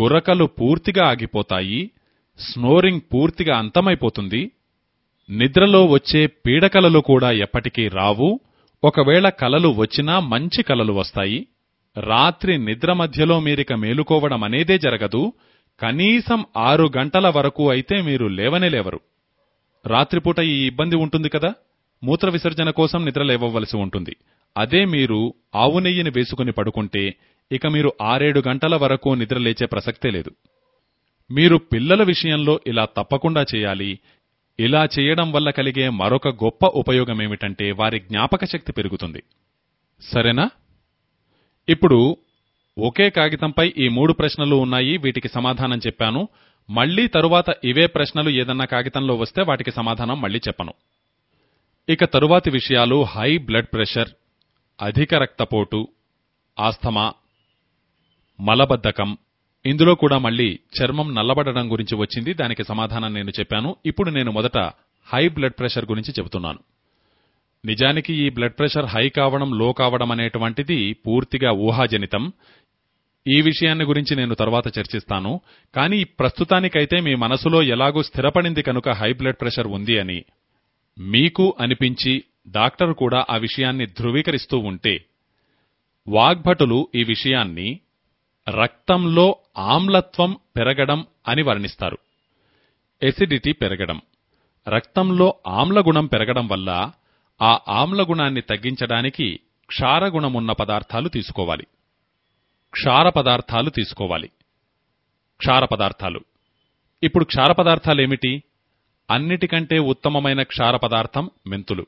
గురకలు పూర్తిగా ఆగిపోతాయి స్నోరింగ్ పూర్తిగా అంతమైపోతుంది నిద్రలో వచ్చే పీడకలలు కూడా ఎప్పటికీ రావు ఒకవేళ కలలు వచ్చినా మంచి కలలు వస్తాయి. రాత్రి నిద్ర మధ్యలో మీరిక మేలుకోవడం అనేదే జరగదు కనీసం ఆరు గంటల వరకు అయితే మీరు లేవనే లేవరు. రాత్రిపూట ఈ ఇబ్బంది ఉంటుంది కదా మూత్ర విసర్జన కోసం నిద్ర లేవవలసి ఉంటుంది. అదే మీరు ఆవు నెయ్యిని వేసుకుని పడుకుంటే ఇక మీరు ఆరేడు గంటల వరకు నిద్ర లేచే ప్రసక్తే లేదు. మీరు పిల్లల విషయంలో ఇలా తప్పకుండా చేయాలి. ఇలా చేయడం వల్ల కలిగే మరొక గొప్ప ఉపయోగమేమిటంటే వారి జ్ఞాపక శక్తి పెరుగుతుంది. సరేనా? ఇప్పుడు ఒకే కాగితంపై ఈ మూడు ప్రశ్నలు ఉన్నాయి వీటికి సమాధానం చెప్పాను. మళ్ళీ తరువాత ఇవే ప్రశ్నలు ఏదన్నా కాగితంలో వస్తే వాటికి సమాధానం మళ్ళీ చెప్పను. ఇక తరువాతి విషయాలు హై బ్లడ్ ప్రెషర్ అధిక రక్తపోటు ఆస్థమా మలబద్ధకం. ఇందులో కూడా మళ్ళీ చర్మం నల్లబడడం గురించి వచ్చింది. దానికి సమాధానం నేను చెప్పాను. ఇప్పుడు నేను మొదట హై బ్లడ్ ప్రెషర్ గురించి చెబుతున్నాను. నిజానికి ఈ బ్లడ్ ప్రెషర్ హై కావడం లో కావడం అనేటువంటిది పూర్తిగా ఊహాజనితం. ఈ విషయాన్ని గురించి నేను తర్వాత చర్చిస్తాను. కానీ ప్రస్తుతానికైతే మీ మనసులో ఎలాగూ స్థిరపడింది కనుక హై బ్లడ్ ప్రెషర్ ఉంది అని మీకు అనిపించి డాక్టర్ కూడా ఆ విషయాన్ని ధృవీకరిస్తూ ఉంటే వాగ్భటులు ఈ విషయాన్ని రక్తంలో ఆమ్లత్వం పెరగడం అని వర్ణిస్తారు. ఎసిడిటీ పెరగడం. రక్తంలో ఆమ్లగుణం పెరగడం వల్ల ఆ ఆమ్లగుణాన్ని తగ్గించడానికి క్షారగుణమున్న పదార్థాలు తీసుకోవాలి. క్షార పదార్థాలు తీసుకోవాలి. క్షార పదార్థాలు. ఇప్పుడు క్షార పదార్థాలేమిటి? అన్నిటికంటే ఉత్తమమైన క్షార పదార్థం మెంతులు.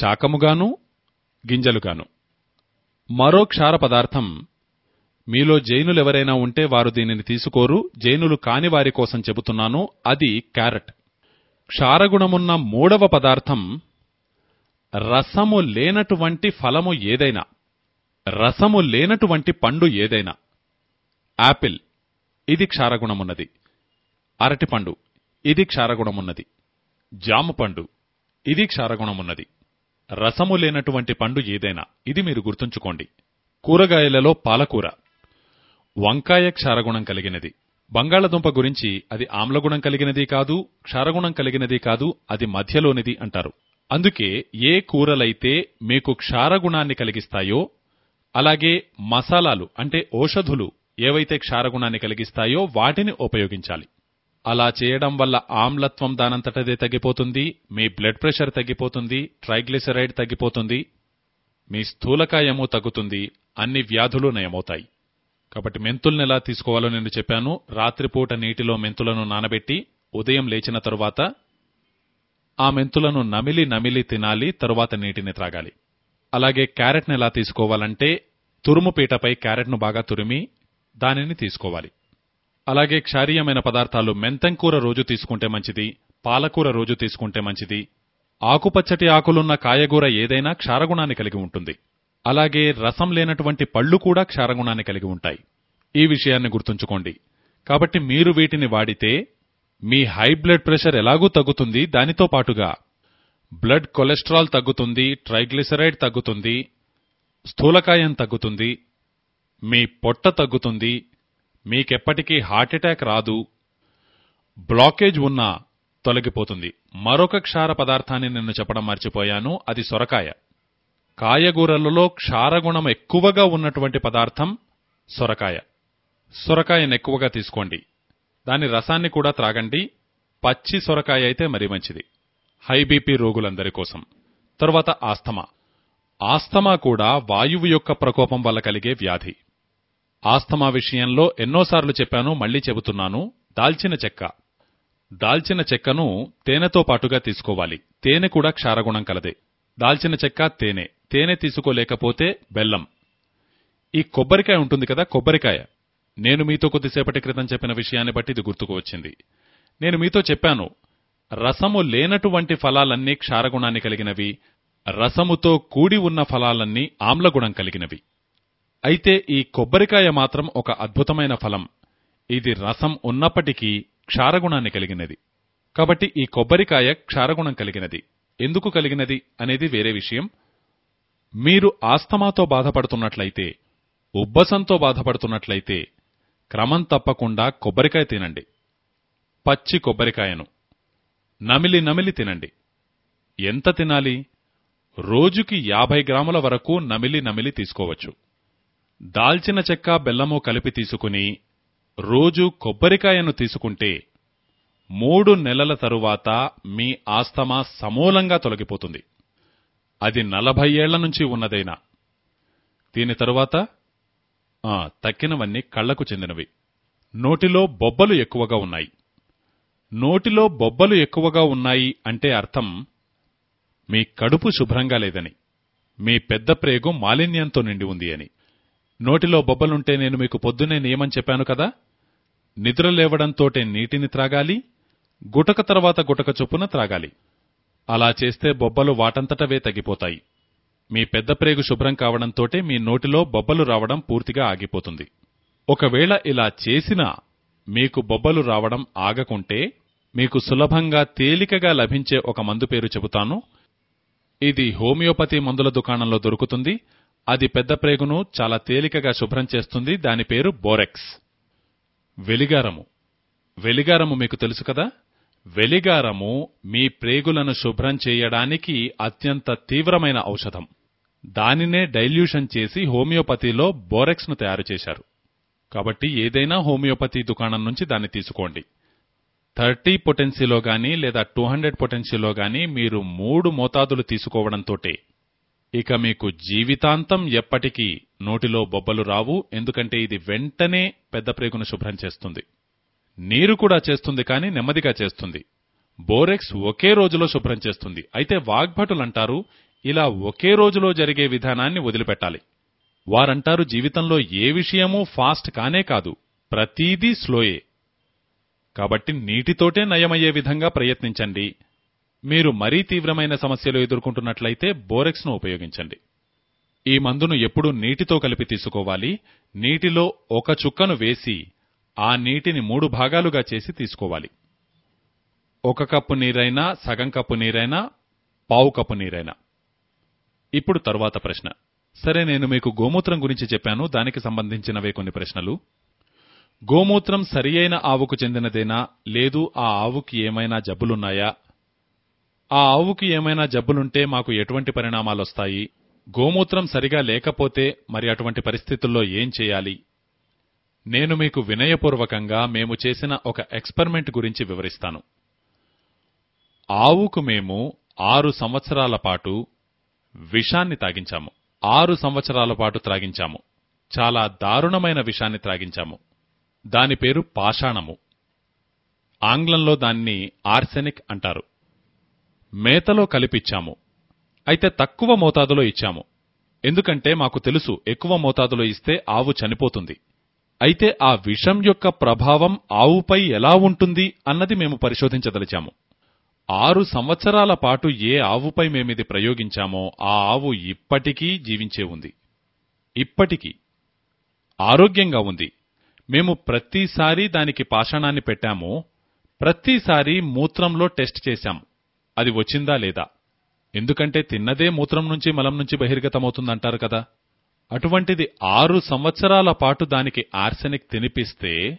శాకముగాను గింజలుగాను. మరో క్షార పదార్థం మీలో జైనులెవరైనా ఉంటే వారు దీనిని తీసుకోరు జైనులు కాని వారి కోసం చెబుతున్నాను అది క్యారెట్. క్షారగుణమున్న మూడవ పదార్థం రసము లేనటువంటి ఫలము ఏదైనా. రసము లేనటువంటి పండు ఏదైనా. యాపిల్ ఇది క్షారగుణమున్నది. అరటిపండు ఇది క్షారగుణమున్నది. జామ పండు ఇది క్షారగుణమున్నది. రసము లేనటువంటి పండు ఏదైనా ఇది మీరు గుర్తుంచుకోండి. కూరగాయలలో పాలకూర. వంకాయ క్షారగుణం కలిగినది. బంగాళదుంప గురించి అది ఆమ్లగుణం కలిగినది కాదు క్షారగుణం కలిగినది కాదు అది మధ్యలోనిది అంటారు. అందుకే ఏ కూరలైతే మీకు క్షారగుణాన్ని కలిగిస్తాయో అలాగే మసాలాలు అంటే ఓషధులు ఏవైతే క్షారగుణాన్ని కలిగిస్తాయో వాటిని ఉపయోగించాలి. అలా చేయడం వల్ల ఆమ్లత్వం దానంతటదే తగ్గిపోతుంది మీ బ్లడ్ ప్రెషర్ తగ్గిపోతుంది ట్రైగ్లిసరైడ్ తగ్గిపోతుంది మీ స్థూలకాయము తగ్గుతుంది అన్ని వ్యాధులు నయమవుతాయి. కాబట్టి మెంతుల్ని ఎలా తీసుకోవాలో నేను చెప్పాను. రాత్రిపూట నీటిలో మెంతులను నానబెట్టి ఉదయం లేచిన తరువాత ఆ మెంతులను నమిలి నమిలి తినాలి తరువాత నీటిని త్రాగాలి. అలాగే క్యారెట్ని ఎలా తీసుకోవాలంటే తురుము పీటపై క్యారెట్ను బాగా తురిమి దానిని తీసుకోవాలి. అలాగే క్షారీయమైన పదార్థాలు మెంతంకూర రోజు తీసుకుంటే మంచిది పాలకూర రోజు తీసుకుంటే మంచిది. ఆకుపచ్చటి ఆకులున్న కాయగూర ఏదైనా క్షారగుణాన్ని కలిగి ఉంటుంది. అలాగే రసం లేనటువంటి పళ్ళు కూడా క్షారగుణాన్ని కలిగి ఉంటాయి. ఈ విషయాన్ని గుర్తుంచుకోండి. కాబట్టి మీరు వీటిని వాడితే మీ హై బ్లడ్ ప్రెషర్ ఎలాగూ తగ్గుతుంది దానితో పాటుగా బ్లడ్ కొలెస్ట్రాల్ తగ్గుతుంది ట్రైగ్లిసరైడ్ తగ్గుతుంది స్థూలకాయం తగ్గుతుంది మీ పొట్ట తగ్గుతుంది మీకెప్పటికీ హార్ట్అటాక్ రాదు బ్లాకేజ్ ఉన్నా తొలగిపోతుంది. మరొక క్షార పదార్థాన్ని నేను చెప్పడం మర్చిపోయాను అది సొరకాయ. కాయగూరలలో క్షారగుణం ఎక్కువగా ఉన్నటువంటి పదార్థం సొరకాయ. సొరకాయను ఎక్కువగా తీసుకోండి. దాని రసాన్ని కూడా త్రాగండి. పచ్చి సొరకాయ అయితే మరీ మంచిది. హై బీపీ రోగులందరి కోసం. తర్వాత ఆస్తమా. ఆస్తమా కూడా వాయువు యొక్క ప్రకోపం వల్ల కలిగే వ్యాధి. ఆస్తమా విషయంలో ఎన్నోసార్లు చెప్పాను మళ్ళీ చెబుతున్నాను. దాల్చిన చెక్క. దాల్చిన చెక్కను తేనెతో పాటుగా తీసుకోవాలి. తేనె కూడా క్షారగుణం కలదే. దాల్చిన చెక్క తేనె. తేనె తీసుకోలేకపోతే బెల్లం. ఈ కొబ్బరికాయ ఉంటుంది కదా కొబ్బరికాయ. నేను మీతో కొద్దిసేపటి క్రితం చెప్పిన విషయాన్ని బట్టి ఇది గుర్తుకు వచ్చింది. నేను మీతో చెప్పాను రసము లేనటువంటి ఫలాలన్నీ క్షారగుణాన్ని కలిగినవి రసముతో కూడి ఉన్న ఫలాలన్నీ ఆమ్లగుణం కలిగినవి. అయితే ఈ కొబ్బరికాయ మాత్రం ఒక అద్భుతమైన ఫలం. ఇది రసం ఉన్నప్పటికీ క్షారగుణాన్ని కలిగినది. కాబట్టి ఈ కొబ్బరికాయ క్షారగుణం కలిగినది. ఎందుకు కలిగినది అనేది వేరే విషయం. మీరు ఆస్తమాతో బాధపడుతున్నట్లయితే ఉబ్బసంతో బాధపడుతున్నట్లయితే క్రమం తప్పకుండా కొబ్బరికాయ తినండి. పచ్చి కొబ్బరికాయను. నమిలి నమిలి తినండి. ఎంత తినాలి? రోజుకి యాభై గ్రాముల వరకు నమిలి నమిలి తీసుకోవచ్చు. దాల్చిన చెక్క బెల్లము కలిపి తీసుకుని రోజు కొబ్బరికాయను తీసుకుంటే మూడు నెలల తరువాత మీ ఆస్తమా సమూలంగా తొలగిపోతుంది. అది నలభై ఏళ్ళ నుంచి ఉన్నదైనా. దీని తరువాత ఆ, తక్కినవన్నీ కళ్ళకు చెందినవి. నోటిలో బొబ్బలు ఎక్కువగా ఉన్నాయి. నోటిలో బొబ్బలు ఎక్కువగా ఉన్నాయి అంటే అర్థం మీ కడుపు శుభ్రంగా లేదని మీ పెద్ద ప్రేగు మాలిన్యంతో నిండి ఉంది అని. నోటిలో బొబ్బలుంటే నేను మీకు పొద్దునే నియమం చెప్పాను కదా? నిద్ర లేవడంతోటే నీటిని త్రాగాలి గుటక తర్వాత గుటక చొప్పున త్రాగాలి. అలా చేస్తే బొబ్బలు వాటంతటవే తగ్గిపోతాయి. మీ పెద్ద ప్రేగు శుభ్రం కావడంతోటే మీ నోటిలో బొబ్బలు రావడం పూర్తిగా ఆగిపోతుంది. ఒకవేళ ఇలా చేసినా మీకు బొబ్బలు రావడం ఆగకుంటే మీకు సులభంగా తేలికగా లభించే ఒక మందు పేరు చెబుతాను. ఇది హోమియోపతి మందుల దుకాణంలో దొరుకుతుంది. అది పెద్ద ప్రేగును చాలా తేలికగా శుభ్రం చేస్తుంది. దాని పేరు బోరెక్స్. వెలిగారము. వెలిగారము మీకు తెలుసు కదా? వెలిగారము మీ ప్రేగులను శుభ్రం చేయడానికి అత్యంత తీవ్రమైన ఔషధం. దానినే డైల్యూషన్ చేసి హోమియోపతిలో బోరెక్స్ను తయారు చేశారు. కాబట్టి ఏదైనా హోమియోపతి దుకాణం నుంచి దాన్ని తీసుకోండి. థర్టీ పొటెన్సీలో కానీ లేదా టూ హండ్రెడ్ పొటెన్సీలో కానీ మీరు మూడు మోతాదులు తీసుకోవడంతోటే. ఇక మీకు జీవితాంతం ఎప్పటికీ నోటిలో బొబ్బలు రావు ఎందుకంటే ఇది వెంటనే పెద్ద ప్రేగును శుభ్రం చేస్తుంది. నీరు కూడా చేస్తుంది కానీ నెమ్మదిగా చేస్తుంది. బోరెక్స్ ఒకే రోజులో శుభ్రం చేస్తుంది. అయితే వాగ్భటులంటారు ఇలా ఒకే రోజులో జరిగే విధానాన్ని వదిలిపెట్టాలి. వారంటారు జీవితంలో ఏ విషయమూ ఫాస్ట్ కానే కాదు ప్రతీదీ స్లోయే. కాబట్టి నీటితోటే నయమయ్యే విధంగా ప్రయత్నించండి. మీరు మరీ తీవ్రమైన సమస్యలు ఎదుర్కొంటున్నట్లయితే బోరెక్స్ను ఉపయోగించండి. ఈ మందును ఎప్పుడూ నీటితో కలిపి తీసుకోవాలి. నీటిలో ఒక చుక్కను వేసి ఆ నీటిని మూడు భాగాలుగా చేసి తీసుకోవాలి. ఒక కప్పు నీరైనా సగం కప్పు నీరైనా పావు కప్పు నీరైనా. ఇప్పుడు తరువాత ప్రశ్న. సరే నేను మీకు గోమూత్రం గురించి చెప్పాను దానికి సంబంధించినవే కొన్ని ప్రశ్నలు. గోమూత్రం సరియైన ఆవుకు చెందినదేనా? లేదు ఆ ఆవుకి ఏమైనా జబ్బులున్నాయా? ఆ ఆవుకి ఏమైనా జబ్బులుంటే మాకు ఎటువంటి పరిణామాలొస్తాయి? గోమూత్రం సరిగా లేకపోతే మరి అటువంటి పరిస్థితుల్లో ఏం చేయాలి? నేను మీకు వినయపూర్వకంగా మేము చేసిన ఒక ఎక్స్పెరిమెంట్ గురించి వివరిస్తాను. ఆవుకు మేము ఆరు సంవత్సరాల పాటు విషాన్ని తాగించాము ఆరు సంవత్సరాల పాటు త్రాగించాము. చాలా దారుణమైన విషాన్ని త్రాగించాము. దాని పేరు పాషాణము. ఆంగ్లంలో దాన్ని ఆర్సెనిక్ అంటారు. మేతలో కలిపిచ్చాము. అయితే తక్కువ మోతాదులో ఇచ్చాము. ఎందుకంటే మాకు తెలుసు ఎక్కువ మోతాదులో ఇస్తే ఆవు చనిపోతుంది. అయితే ఆ విషం యొక్క ప్రభావం ఆవుపై ఎలా ఉంటుంది అన్నది మేము పరిశోధించదలిచాము. ఆరు సంవత్సరాల పాటు ఏ ఆవుపై మేమిది ప్రయోగించామో ఆ ఆవు ఇప్పటికీ జీవించే ఉంది. ఇప్పటికీ. ఆరోగ్యంగా ఉంది. మేము ప్రతిసారి దానికి పాషాణాన్ని పెట్టామో ప్రతిసారి మూత్రంలో టెస్ట్ చేశాం. అది వచ్చిందా లేదా? ఎందుకంటే తిన్నదే మూత్రం నుంచి మలం నుంచి బహిర్గతమవుతుందంటారు కదా. అటువంటిది ఆరు సంవత్సరాల పాటు దానికి ఆర్సెనిక్ తినిపిస్తే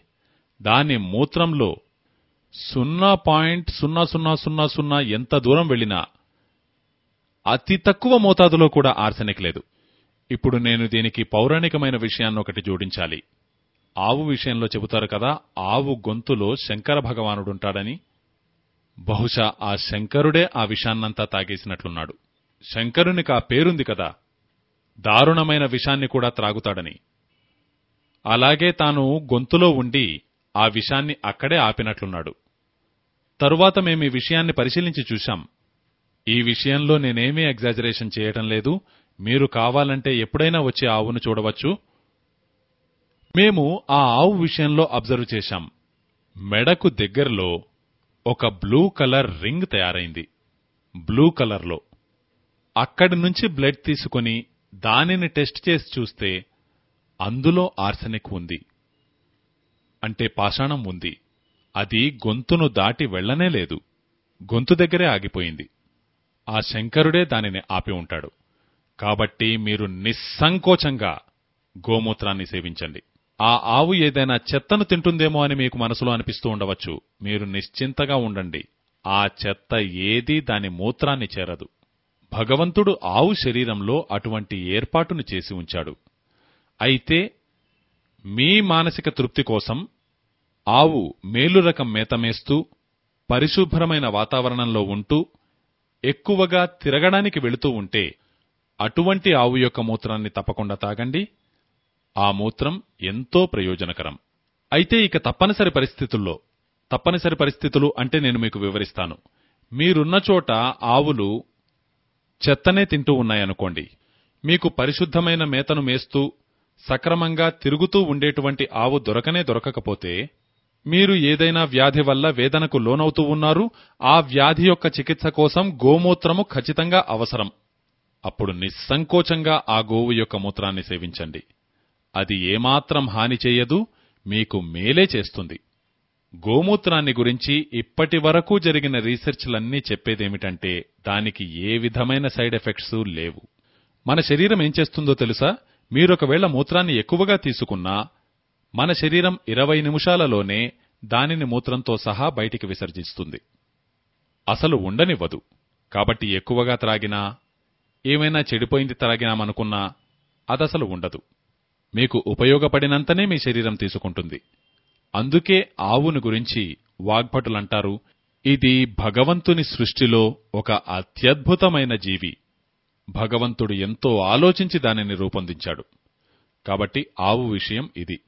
దాని మూత్రంలో సున్నా పాయింట్ సున్నా సున్నా సున్నా సున్నా ఎంత దూరం వెళ్ళినా అతి తక్కువ మోతాదులో కూడా ఆర్సెనిక్ లేదు. ఇప్పుడు నేను దీనికి పౌరాణికమైన విషయాన్ని ఒకటి జోడించాలి. ఆవు విషయంలో చెబుతారు కదా ఆవు గొంతులో శంకర భగవానుడుంటాడని. బహుశా ఆ శంకరుడే ఆ విషాన్నంతా తాగేసినట్లున్నాడు. శంకరునికా పేరుంది కదా దారుణమైన విషాన్ని కూడా త్రాగుతాడని. అలాగే తాను గొంతులో ఉండి ఆ విషాన్ని అక్కడే ఆపినట్లున్నాడు. తరువాత మేము ఈ విషయాన్ని పరిశీలించి చూశాం. ఈ విషయంలో నేనేమీ ఎగ్జాజరేషన్ చేయటం లేదు. మీరు కావాలంటే ఎప్పుడైనా వచ్చి ఆవును చూడవచ్చు. మేము ఆ ఆవు విషయంలో అబ్జర్వ్ చేశాం. మెడకు దగ్గరలో ఒక బ్లూ కలర్ రింగ్ తయారైంది. బ్లూ కలర్లో అక్కడి నుంచి బ్లడ్ తీసుకొని దానిని టెస్ట్ చేసి చూస్తే అందులో ఆర్సెనిక్ ఉంది. అంటే పాషాణం ఉంది. అది గొంతును దాటి వెళ్ళనే లేదు. గొంతు దగ్గరే ఆగిపోయింది. ఆ శంకరుడే దానిని ఆపి ఉంటాడు. కాబట్టి మీరు నిస్సంకోచంగా గోమూత్రాన్ని సేవించండి. ఆ ఆవు ఏదైనా చెత్తను తింటుందేమో అని మీకు మనసులో అనిపిస్తూ ఉండవచ్చు. మీరు నిశ్చింతగా ఉండండి. ఆ చెత్త ఏదీ దాని మూత్రాన్ని చేరదు. భగవంతుడు ఆవు శరీరంలో అటువంటి ఏర్పాటును చేసి ఉంచాడు. అయితే మీ మానసిక తృప్తి కోసం ఆవు మేలు రకం మేత మేస్తూ పరిశుభ్రమైన వాతావరణంలో ఉంటూ ఎక్కువగా తిరగడానికి వెళుతూ ఉంటే అటువంటి ఆవు యొక్క మూత్రాన్ని తప్పకుండా తాగండి. ఆ మూత్రం ఎంతో ప్రయోజనకరం. అయితే ఇక తప్పనిసరి పరిస్థితుల్లో తప్పనిసరి పరిస్థితులు అంటే నేను మీకు వివరిస్తాను. మీరున్న చోట ఆవులు చెత్తనే తింటూ ఉన్నాయనుకోండి. మీకు పరిశుద్ధమైన మేతను మేస్తూ సక్రమంగా తిరుగుతూ ఉండేటువంటి ఆవు దొరకనే దొరకకపోతే మీరు ఏదైనా వ్యాధి వల్ల వేదనకు లోనవుతూ ఉన్నారు ఆ వ్యాధి యొక్క చికిత్స కోసం గోమూత్రము ఖచ్చితంగా అవసరం. అప్పుడు నిస్సంకోచంగా ఆ గోవు యొక్క మూత్రాన్ని సేవించండి. అది ఏమాత్రం హాని చేయదు మీకు మేలే చేస్తుంది. గోమూత్రాన్ని గురించి ఇప్పటి వరకు జరిగిన రీసెర్చ్లన్నీ చెప్పేదేమిటంటే దానికి ఏ విధమైన సైడ్ ఎఫెక్ట్స్ లేవు. మన శరీరం ఏం చేస్తుందో తెలుసా? మీరొకవేళ మూత్రాన్ని ఎక్కువగా తీసుకున్నా మన శరీరం ఇరవై నిమిషాలలోనే దానిని మూత్రంతో సహా బయటికి విసర్జిస్తుంది. అసలు ఉండనివ్వదు. కాబట్టి ఎక్కువగా త్రాగినా ఏమైనా చెడిపోయింది త్రాగినామనుకున్నా అదసలు ఉండదు. మీకు ఉపయోగపడినంతనే మీ శరీరం తీసుకుంటుంది. అందుకే ఆవును గురించి వాగ్భటులంటారు ఇది భగవంతుని సృష్టిలో ఒక అత్యద్భుతమైన జీవి. భగవంతుడు ఎంతో ఆలోచించి దానిని రూపొందించాడు. కాబట్టి ఆవు విషయం ఇది.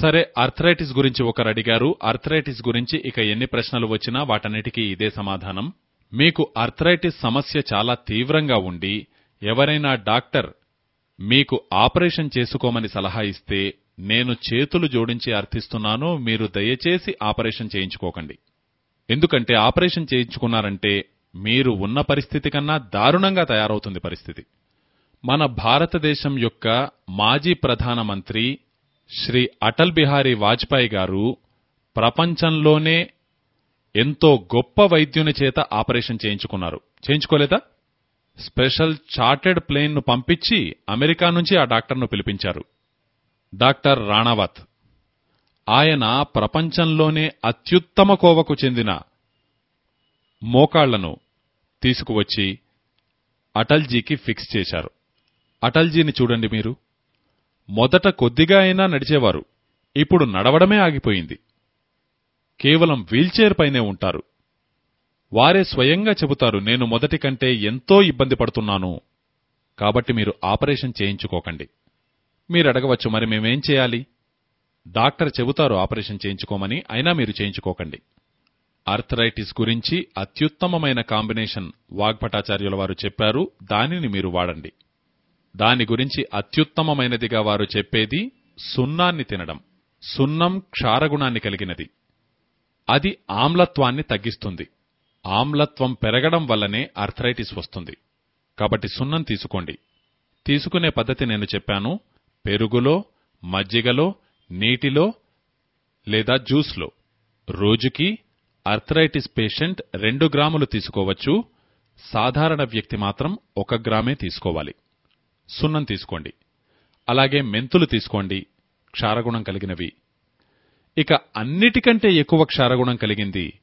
సరే ఆర్థరైటిస్ గురించి ఒకరు అడిగారు. ఆర్థరైటిస్ గురించి ఇక ఎన్ని ప్రశ్నలు వచ్చినా వాటన్నిటికీ ఇదే సమాధానం. మీకు ఆర్థరైటిస్ సమస్య చాలా తీవ్రంగా ఉండి ఎవరైనా డాక్టర్ మీకు ఆపరేషన్ చేసుకోమని సలహా ఇస్తే నేను చేతులు జోడించి అర్థిస్తున్నాను మీరు దయచేసి ఆపరేషన్ చేయించుకోకండి. ఎందుకంటే ఆపరేషన్ చేయించుకున్నారంటే మీరు ఉన్న పరిస్థితి కన్నా దారుణంగా తయారవుతుంది పరిస్థితి. మన భారతదేశం యొక్క మాజీ ప్రధానమంత్రి శ్రీ అటల్ బిహారీ వాజ్పేయి గారు ప్రపంచంలోనే ఎంతో గొప్ప వైద్యుని చేత ఆపరేషన్ చేయించుకున్నారు. చేయించుకోలేదా? స్పెషల్ చార్టెడ్ ప్లేన్ను పంపించి అమెరికా నుంచి ఆ డాక్టర్ను పిలిపించారు. డాక్టర్ రాణావత్. ఆయన ప్రపంచంలోనే అత్యుత్తమ కోవకు చెందిన మోకాళ్ళను తీసుకువచ్చి అటల్జీకి ఫిక్స్ చేశారు. అటల్జీని చూడండి మీరు. మొదట కొద్దిగా అయినా నడిచేవారు. ఇప్పుడు నడవడమే ఆగిపోయింది. కేవలం వీల్చైర్ పైనే ఉంటారు. వారే స్వయంగా చెబుతారు నేను మొదటి కంటే ఎంతో ఇబ్బంది పడుతున్నాను. కాబట్టి మీరు ఆపరేషన్ చేయించుకోకండి. మీరు అడగవచ్చు మరి మేమేం చేయాలి? డాక్టర్ చెబుతారు ఆపరేషన్ చేయించుకోమని. అయినా మీరు చేయించుకోకండి. ఆర్థరైటిస్ గురించి అత్యుత్తమమైన కాంబినేషన్ వాగ్భటాచార్యుల వారు చెప్పారు. దానిని మీరు వాడండి. దాని గురించి అత్యుత్తమమైనదిగా వారు చెప్పేది సున్నాన్ని తినడం. సున్నం క్షారగుణాన్ని కలిగినది. అది ఆమ్లత్వాన్ని తగ్గిస్తుంది. ఆమ్లత్వం పెరగడం వల్లనే ఆర్థరైటిస్ వస్తుంది. కాబట్టి సున్నం తీసుకోండి. తీసుకునే పద్ధతి నేను చెప్పాను. పెరుగులో మజ్జిగలో నీటిలో లేదా జ్యూస్లో. రోజుకి అర్థరైటిస్ పేషెంట్ రెండు గ్రాములు తీసుకోవచ్చు. సాధారణ వ్యక్తి మాత్రం ఒక గ్రామే తీసుకోవాలి. సున్నం తీసుకోండి. అలాగే మెంతులు తీసుకోండి. క్షారగుణం కలిగినవి. ఇక అన్నిటికంటే ఎక్కువ క్షారగుణం కలిగింది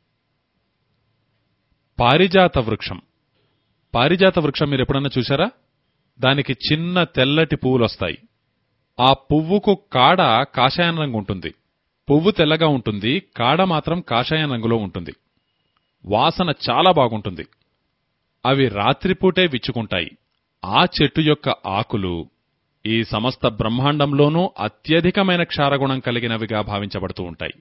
పారిజాత వృక్షం. పారిజాత వృక్షం మీరు ఎప్పుడన్నా దానికి చిన్న తెల్లటి పువ్వులొస్తాయి. ఆ పువ్వుకు కాడ కాషాయం రంగు ఉంటుంది. పువ్వు తెల్లగా ఉంటుంది కాడ మాత్రం కాషాయం రంగులో ఉంటుంది. వాసన చాలా బాగుంటుంది. అవి రాత్రిపూటే విచ్చుకుంటాయి. ఆ చెట్టు యొక్క ఆకులు ఈ సమస్త బ్రహ్మాండంలోనూ అత్యధికమైన క్షారగుణం కలిగినవిగా భావించబడుతూ ఉంటాయి.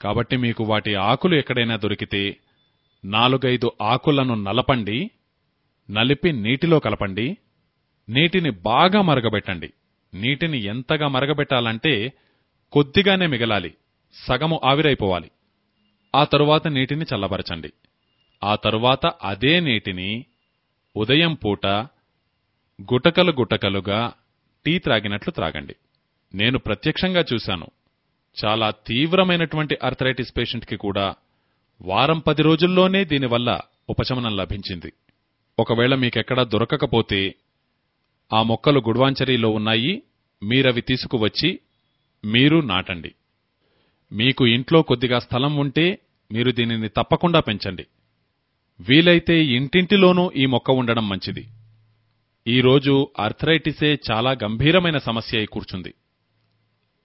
కాబట్టి మీకు వాటి ఆకులు ఎక్కడైనా దొరికితే నాలుగైదు ఆకులను నలపండి నలిపి నీటిలో కలపండి నీటిని బాగా మరగబెట్టండి. నీటిని ఎంతగా మరగబెట్టాలంటే కొద్దిగానే మిగలాలి. సగము ఆవిరైపోవాలి. ఆ తరువాత నీటిని చల్లబరచండి. ఆ తరువాత అదే నీటిని ఉదయం పూట గుటకలు గుటకలుగా టీ త్రాగినట్లు త్రాగండి. నేను ప్రత్యక్షంగా చూశాను. చాలా తీవ్రమైనటువంటి అర్థరైటిస్ పేషెంట్కి కూడా వారం పది రోజుల్లోనే దీనివల్ల ఉపశమనం లభించింది. ఒకవేళ మీకెక్కడా దొరకకపోతే ఆ మొక్కలు గుడ్వాంచరీలో ఉన్నాయి మీరవి తీసుకువచ్చి మీరు నాటండి. మీకు ఇంట్లో కొద్దిగా స్థలం ఉంటే మీరు దీనిని తప్పకుండా పెంచండి. వీలైతే ఇంటింటిలోనూ ఈ మొక్క ఉండడం మంచిది. ఈరోజు ఆర్థరైటిసే చాలా గంభీరమైన సమస్య అయి కూర్చుంది.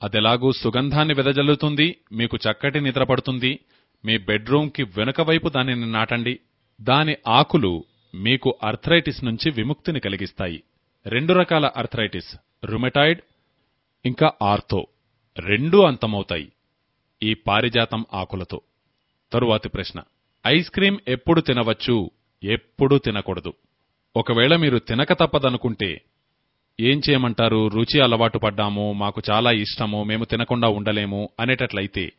అదెలాగూ సుగంధాన్ని వెదజల్లుతుంది మీకు చక్కటి నిద్ర పడుతుంది మీ బెడ్రూమ్కి వెనుక వైపు దానిని నాటండి. దాని ఆకులు మీకు ఆర్థరైటిస్ నుంచి విముక్తిని కలిగిస్తాయి. రెండు రకాల అర్థరైటిస్ రుమెటాయిడ్ ఇంకా ఆర్థో రెండూ అంతమవుతాయి. ఈ పారిజాతం ఆకులతో. తరువాతి ప్రశ్న. ఐస్ క్రీం ఎప్పుడు తినవచ్చు? ఎప్పుడు తినకూడదు. ఒకవేళ మీరు తినక తప్పదనుకుంటే ఏం చేయమంటారు? రుచి అలవాటు పడ్డాము మాకు చాలా ఇష్టము మేము తినకుండా ఉండలేము అనేటట్లయితే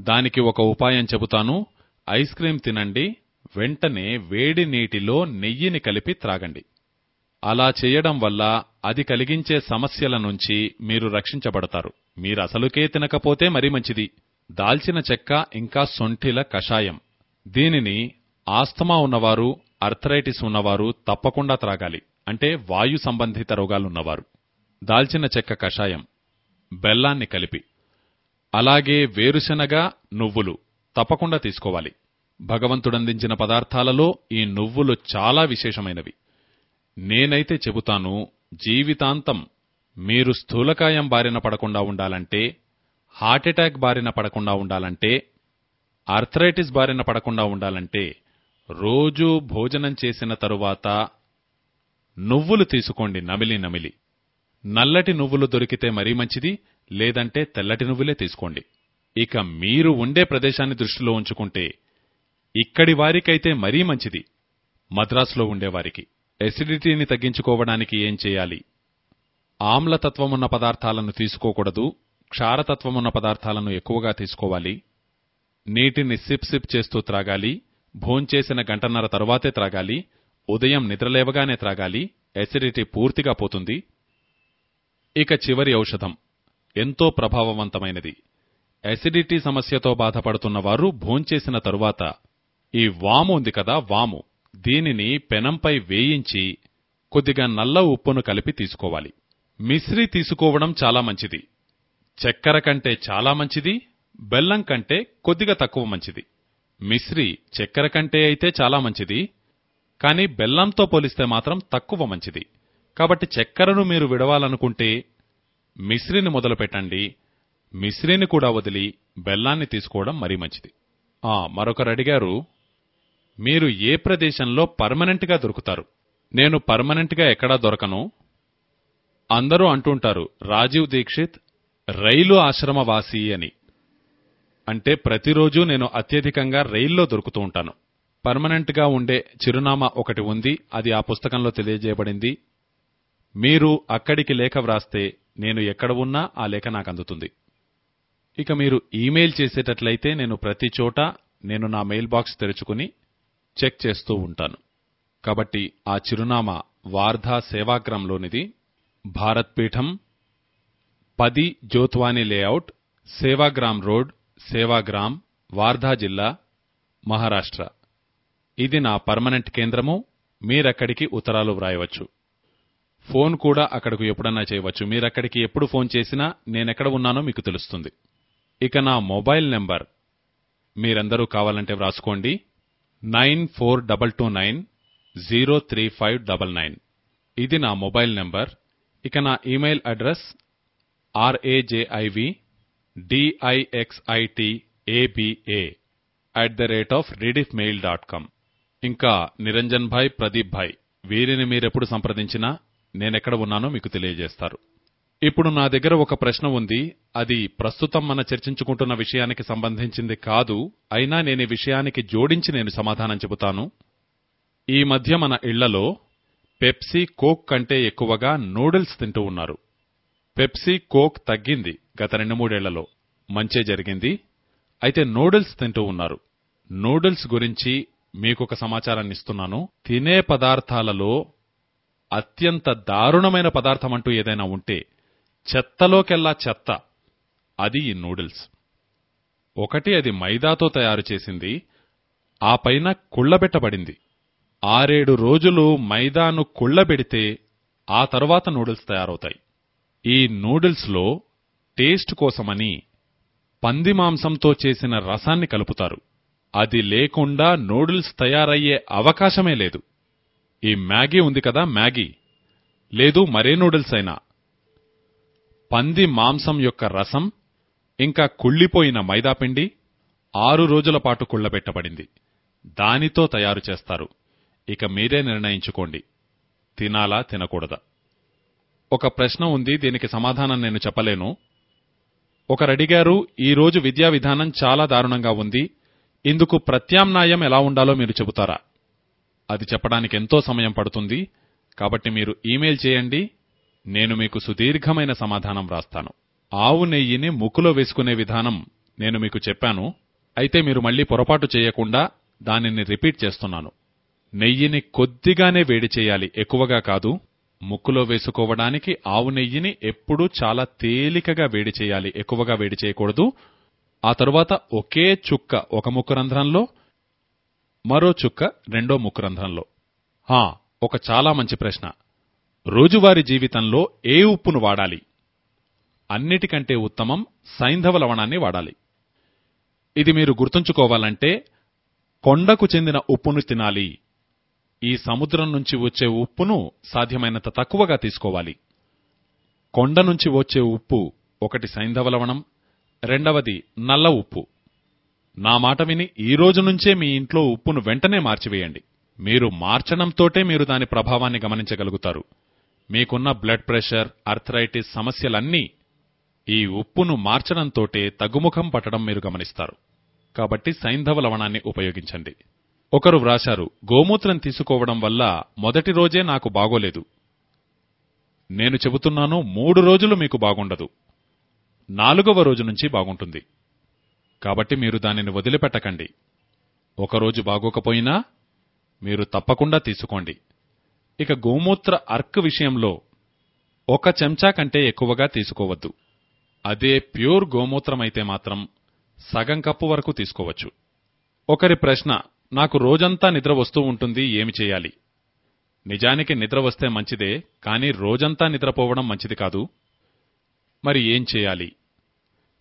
దానికి ఒక ఉపాయం చెబుతాను. ఐస్ క్రీం తినండి వెంటనే వేడి నీటిలో నెయ్యిని కలిపి త్రాగండి. అలా చేయడం వల్ల అది కలిగించే సమస్యల నుంచి మీరు రక్షించబడతారు. మీరసలుకే తినకపోతే మరీ మంచిది. దాల్చిన చెక్క ఇంకా సొంఠిల కషాయం. దీనిని ఆస్తమా ఉన్నవారు అర్థరైటిస్ ఉన్నవారు తప్పకుండా త్రాగాలి. అంటే వాయు సంబంధిత రోగాలున్నవారు. దాల్చిన చెక్క కషాయం. బెల్లాన్ని కలిపి. అలాగే వేరుశనగ నువ్వులు తప్పకుండా తీసుకోవాలి. భగవంతుడందించిన పదార్థాలలో ఈ నువ్వులు చాలా విశేషమైనవి. నేనైతే చెబుతాను జీవితాంతం మీరు స్థూలకాయం బారిన పడకుండా ఉండాలంటే హార్ట్అటాక్ బారిన పడకుండా ఉండాలంటే ఆర్థరైటిస్ బారిన పడకుండా ఉండాలంటే రోజూ భోజనం చేసిన తరువాత నువ్వులు తీసుకోండి నమిలి నమిలి. నల్లటి నువ్వులు దొరికితే మరీ మంచిది లేదంటే తెల్లటి నువ్వులే తీసుకోండి. ఇక మీరు ఉండే ప్రదేశాన్ని దృష్టిలో ఉంచుకుంటే ఇక్కడి వారికైతే మరీ మంచిది మద్రాసులో ఉండేవారికి ఎసిడిటీని తగ్గించుకోవడానికి ఏం చేయాలి? ఆమ్లతత్వమున్న పదార్థాలను తీసుకోకూడదు. క్షారతత్వమున్న పదార్థాలను ఎక్కువగా తీసుకోవాలి. నీటిని సిప్ సిప్ చేస్తూ త్రాగాలి. భోంచేసిన గంటన్నర తరువాతే త్రాగాలి. ఉదయం నిద్రలేవగానే త్రాగాలి. ఎసిడిటీ పూర్తిగా పోతుంది. ఇక చివరి ఔషధం. ఎంతో ప్రభావవంతమైనది. ఎసిడిటీ సమస్యతో బాధపడుతున్నవారు భోంచేసిన తరువాత ఈ వాము ఉంది కదా వాము. దీనిని పెనంపై వేయించి కొద్దిగా నల్ల ఉప్పును కలిపి తీసుకోవాలి. మిశ్రి తీసుకోవడం చాలా మంచిది. చక్కెర కంటే చాలా మంచిది. బెల్లం కంటే కొద్దిగా తక్కువ మంచిది. మిశ్రి చక్కెర కంటే అయితే చాలా మంచిది. కానీ బెల్లంతో పోలిస్తే మాత్రం తక్కువ మంచిది. కాబట్టి చక్కెరను మీరు విడవాలనుకుంటే మిశ్రిని మొదలుపెట్టండి మిశ్రిని కూడా వదిలి బెల్లాన్ని తీసుకోవడం మరీ మంచిది. ఆ మరొకరు అడిగారు మీరు ఏ ప్రదేశంలో పర్మనెంట్గా దొరుకుతారు? నేను పర్మనెంట్గా ఎక్కడా దొరకను. అందరూ అంటుంటారు రాజీవ్ దీక్షిత్ రైలు ఆశ్రమవాసి అని. అంటే ప్రతిరోజు నేను అత్యధికంగా రైల్లో దొరుకుతూ ఉంటాను. పర్మనెంట్గా ఉండే చిరునామా ఒకటి ఉంది అది ఆ పుస్తకంలో తెలియజేయబడింది. మీరు అక్కడికి లేఖ వ్రాస్తే నేను ఎక్కడ ఉన్నా ఆ లేఖ నాకు అందుతుంది. ఇక మీరు ఈమెయిల్ చేసేటట్లయితే నేను ప్రతి చోట నేను నా మెయిల్ బాక్స్ తెరుచుకుని చెక్ చేస్తూ ఉంటాను. కాబట్టి ఆ చిరునామా వార్ధా సేవాగ్రంలోనిది. భారత్ పీఠం పది జోత్వాని లేఅవుట్ సేవాగ్రామ్ రోడ్ సేవాగ్రామ్ వార్ధా జిల్లా మహారాష్ట్ర. ఇది నా పర్మనెంట్ కేంద్రము మీరక్కడికి ఉత్తరాలు వ్రాయవచ్చు. ఫోన్ కూడా అక్కడకు ఎప్పుడన్నా చేయవచ్చు. మీరక్కడికి ఎప్పుడు ఫోన్ చేసినా నేనెక్కడ ఉన్నానో మీకు తెలుస్తుంది. ఇక నా మొబైల్ నెంబర్ మీరందరూ కావాలంటే వ్రాసుకోండి. Nine four double two nine zero three five double nine. ఇది నా మొబైల్ నెంబర్. ఇక నా email address R A J I V D I X I T A B A at the rate of rediff mail dot com ఇంకా నిరంజన్ భాయ్ ప్రదీప్ భాయ్ వీరిని మీరెప్పుడు సంప్రదించినా నేనెక్కడ ఉన్నానో మీకు తెలియజేస్తారు. ఇప్పుడు నా దగ్గర ఒక ప్రశ్న ఉంది. అది ప్రస్తుతం మన చర్చించుకుంటున్న విషయానికి సంబంధించింది కాదు. అయినా నేను విషయానికి జోడించి నేను సమాధానం చెబుతాను. ఈ మధ్య మన ఇళ్ళలో పెప్సీ కోక్ కంటే ఎక్కువగా నూడిల్స్ తింటూ ఉన్నారు. పెప్సీ కోక్ తగ్గింది గత రెండు మూడేళ్ళలో. మంచే జరిగింది. అయితే నూడిల్స్ తింటూ ఉన్నారు. నూడిల్స్ గురించి మీకొక సమాచారాన్ని ఇస్తున్నాను. తినే పదార్థాలలో అత్యంత దారుణమైన పదార్థమంటూ ఏదైనా ఉంటే చెత్తలోకెల్లా చెత్త. అది ఈ నూడిల్స్. ఒకటి అది మైదాతో తయారు చేసింది. ఆ పైన కుళ్ళబెట్టబడింది. ఆరేడు రోజులు మైదాను కుళ్ళబెడితే ఆ తరువాత నూడిల్స్ తయారవుతాయి. ఈ నూడిల్స్లో టేస్ట్ కోసమని పంది మాంసంతో చేసిన రసాన్ని కలుపుతారు. అది లేకుండా నూడిల్స్ తయారయ్యే అవకాశమే లేదు. ఈ మ్యాగీ ఉంది కదా మ్యాగీ. లేదు మరే నూడిల్స్ అయినా. పంది మాంసం యొక్క రసం ఇంకా కుళ్ళిపోయిన మైదాపిండి ఆరు రోజుల పాటు కుళ్ళబెట్టబడింది. దానితో తయారు చేస్తారు. ఇక మీరే నిర్ణయించుకోండి. తినాలా తినకూడదా? ఒక ప్రశ్న ఉంది దీనికి సమాధానం నేను చెప్పలేను. ఒకరడిగారు ఈరోజు విద్యా విధానం చాలా దారుణంగా ఉంది. ఇందుకు ప్రత్యామ్నాయం ఎలా ఉండాలో మీరు చెబుతారా? అది చెప్పడానికి ఎంతో సమయం పడుతుంది. కాబట్టి మీరు ఈమెయిల్ చేయండి. నేను మీకు సుదీర్ఘమైన సమాధానం రాస్తాను ఆవు నెయ్యిని ముక్కులో వేసుకునే విధానం నేను మీకు చెప్పాను. అయితే మీరు మళ్ళీ పొరపాటు చేయకుండా దానిని రిపీట్ చేస్తున్నాను. నెయ్యిని కొద్దిగానే వేడి చేయాలి. ఎక్కువగా కాదు ముక్కులో వేసుకోవడానికి ఆవు నెయ్యిని ఎప్పుడూ చాలా తేలికగా వేడి చేయాలి. ఎక్కువగా వేడి చేయకూడదు. ఆ తరువాత ఒకే చుక్క ఒక ముక్కు రంధ్రంలో మరో చుక్క రెండో ముక్కు రంధ్రంలో. హా ఒక చాలా మంచి ప్రశ్న. రోజువారీ జీవితంలో ఏ ఉప్పును వాడాలి? అన్నిటికంటే ఉత్తమం సైంధవ లవణాన్ని వాడాలి. ఇది మీరు గుర్తుంచుకోవాలంటే కొండకు చెందిన ఉప్పును తినాలి. ఈ సముద్రం నుంచి వచ్చే ఉప్పును సాధ్యమైనంత తక్కువగా తీసుకోవాలి. కొండ నుంచి వచ్చే ఉప్పు ఒకటి సైంధవ లవణం రెండవది నల్ల ఉప్పు. నా మాట విని ఈ రోజు నుంచే మీ ఇంట్లో ఉప్పును వెంటనే మార్చివేయండి. మీరు మార్చడంతోటే మీరు దాని ప్రభావాన్ని గమనించగలుగుతారు. మీకున్న బ్లడ్ ప్రెషర్ అర్థరైటిస్ సమస్యలన్నీ ఈ ఉప్పును మార్చడంతోటే తగ్గుముఖం పట్టడం మీరు గమనిస్తారు. కాబట్టి సైంధవ లవణాన్ని ఉపయోగించండి. ఒకరు వ్రాశారు గోమూత్రం తీసుకోవడం వల్ల మొదటి రోజే నాకు బాగోలేదు. నేను చెబుతున్నాను మూడు రోజులు మీకు బాగుండదు. నాలుగవ రోజు నుంచి బాగుంటుంది. కాబట్టి మీరు దానిని వదిలిపెట్టకండి. ఒకరోజు బాగోకపోయినా మీరు తప్పకుండా తీసుకోండి. ఇక గోమూత్ర అర్క్ విషయంలో ఒక చెంచా కంటే ఎక్కువగా తీసుకోవద్దు. అదే ప్యూర్ గోమూత్రమైతే మాత్రం సగం కప్పు వరకు తీసుకోవచ్చు. ఒకరి ప్రశ్న నాకు రోజంతా నిద్ర వస్తూ ఉంటుంది ఏమి చేయాలి? నిజానికి నిద్ర వస్తే మంచిదే కానీ రోజంతా నిద్రపోవడం మంచిది కాదు. మరి ఏం చేయాలి?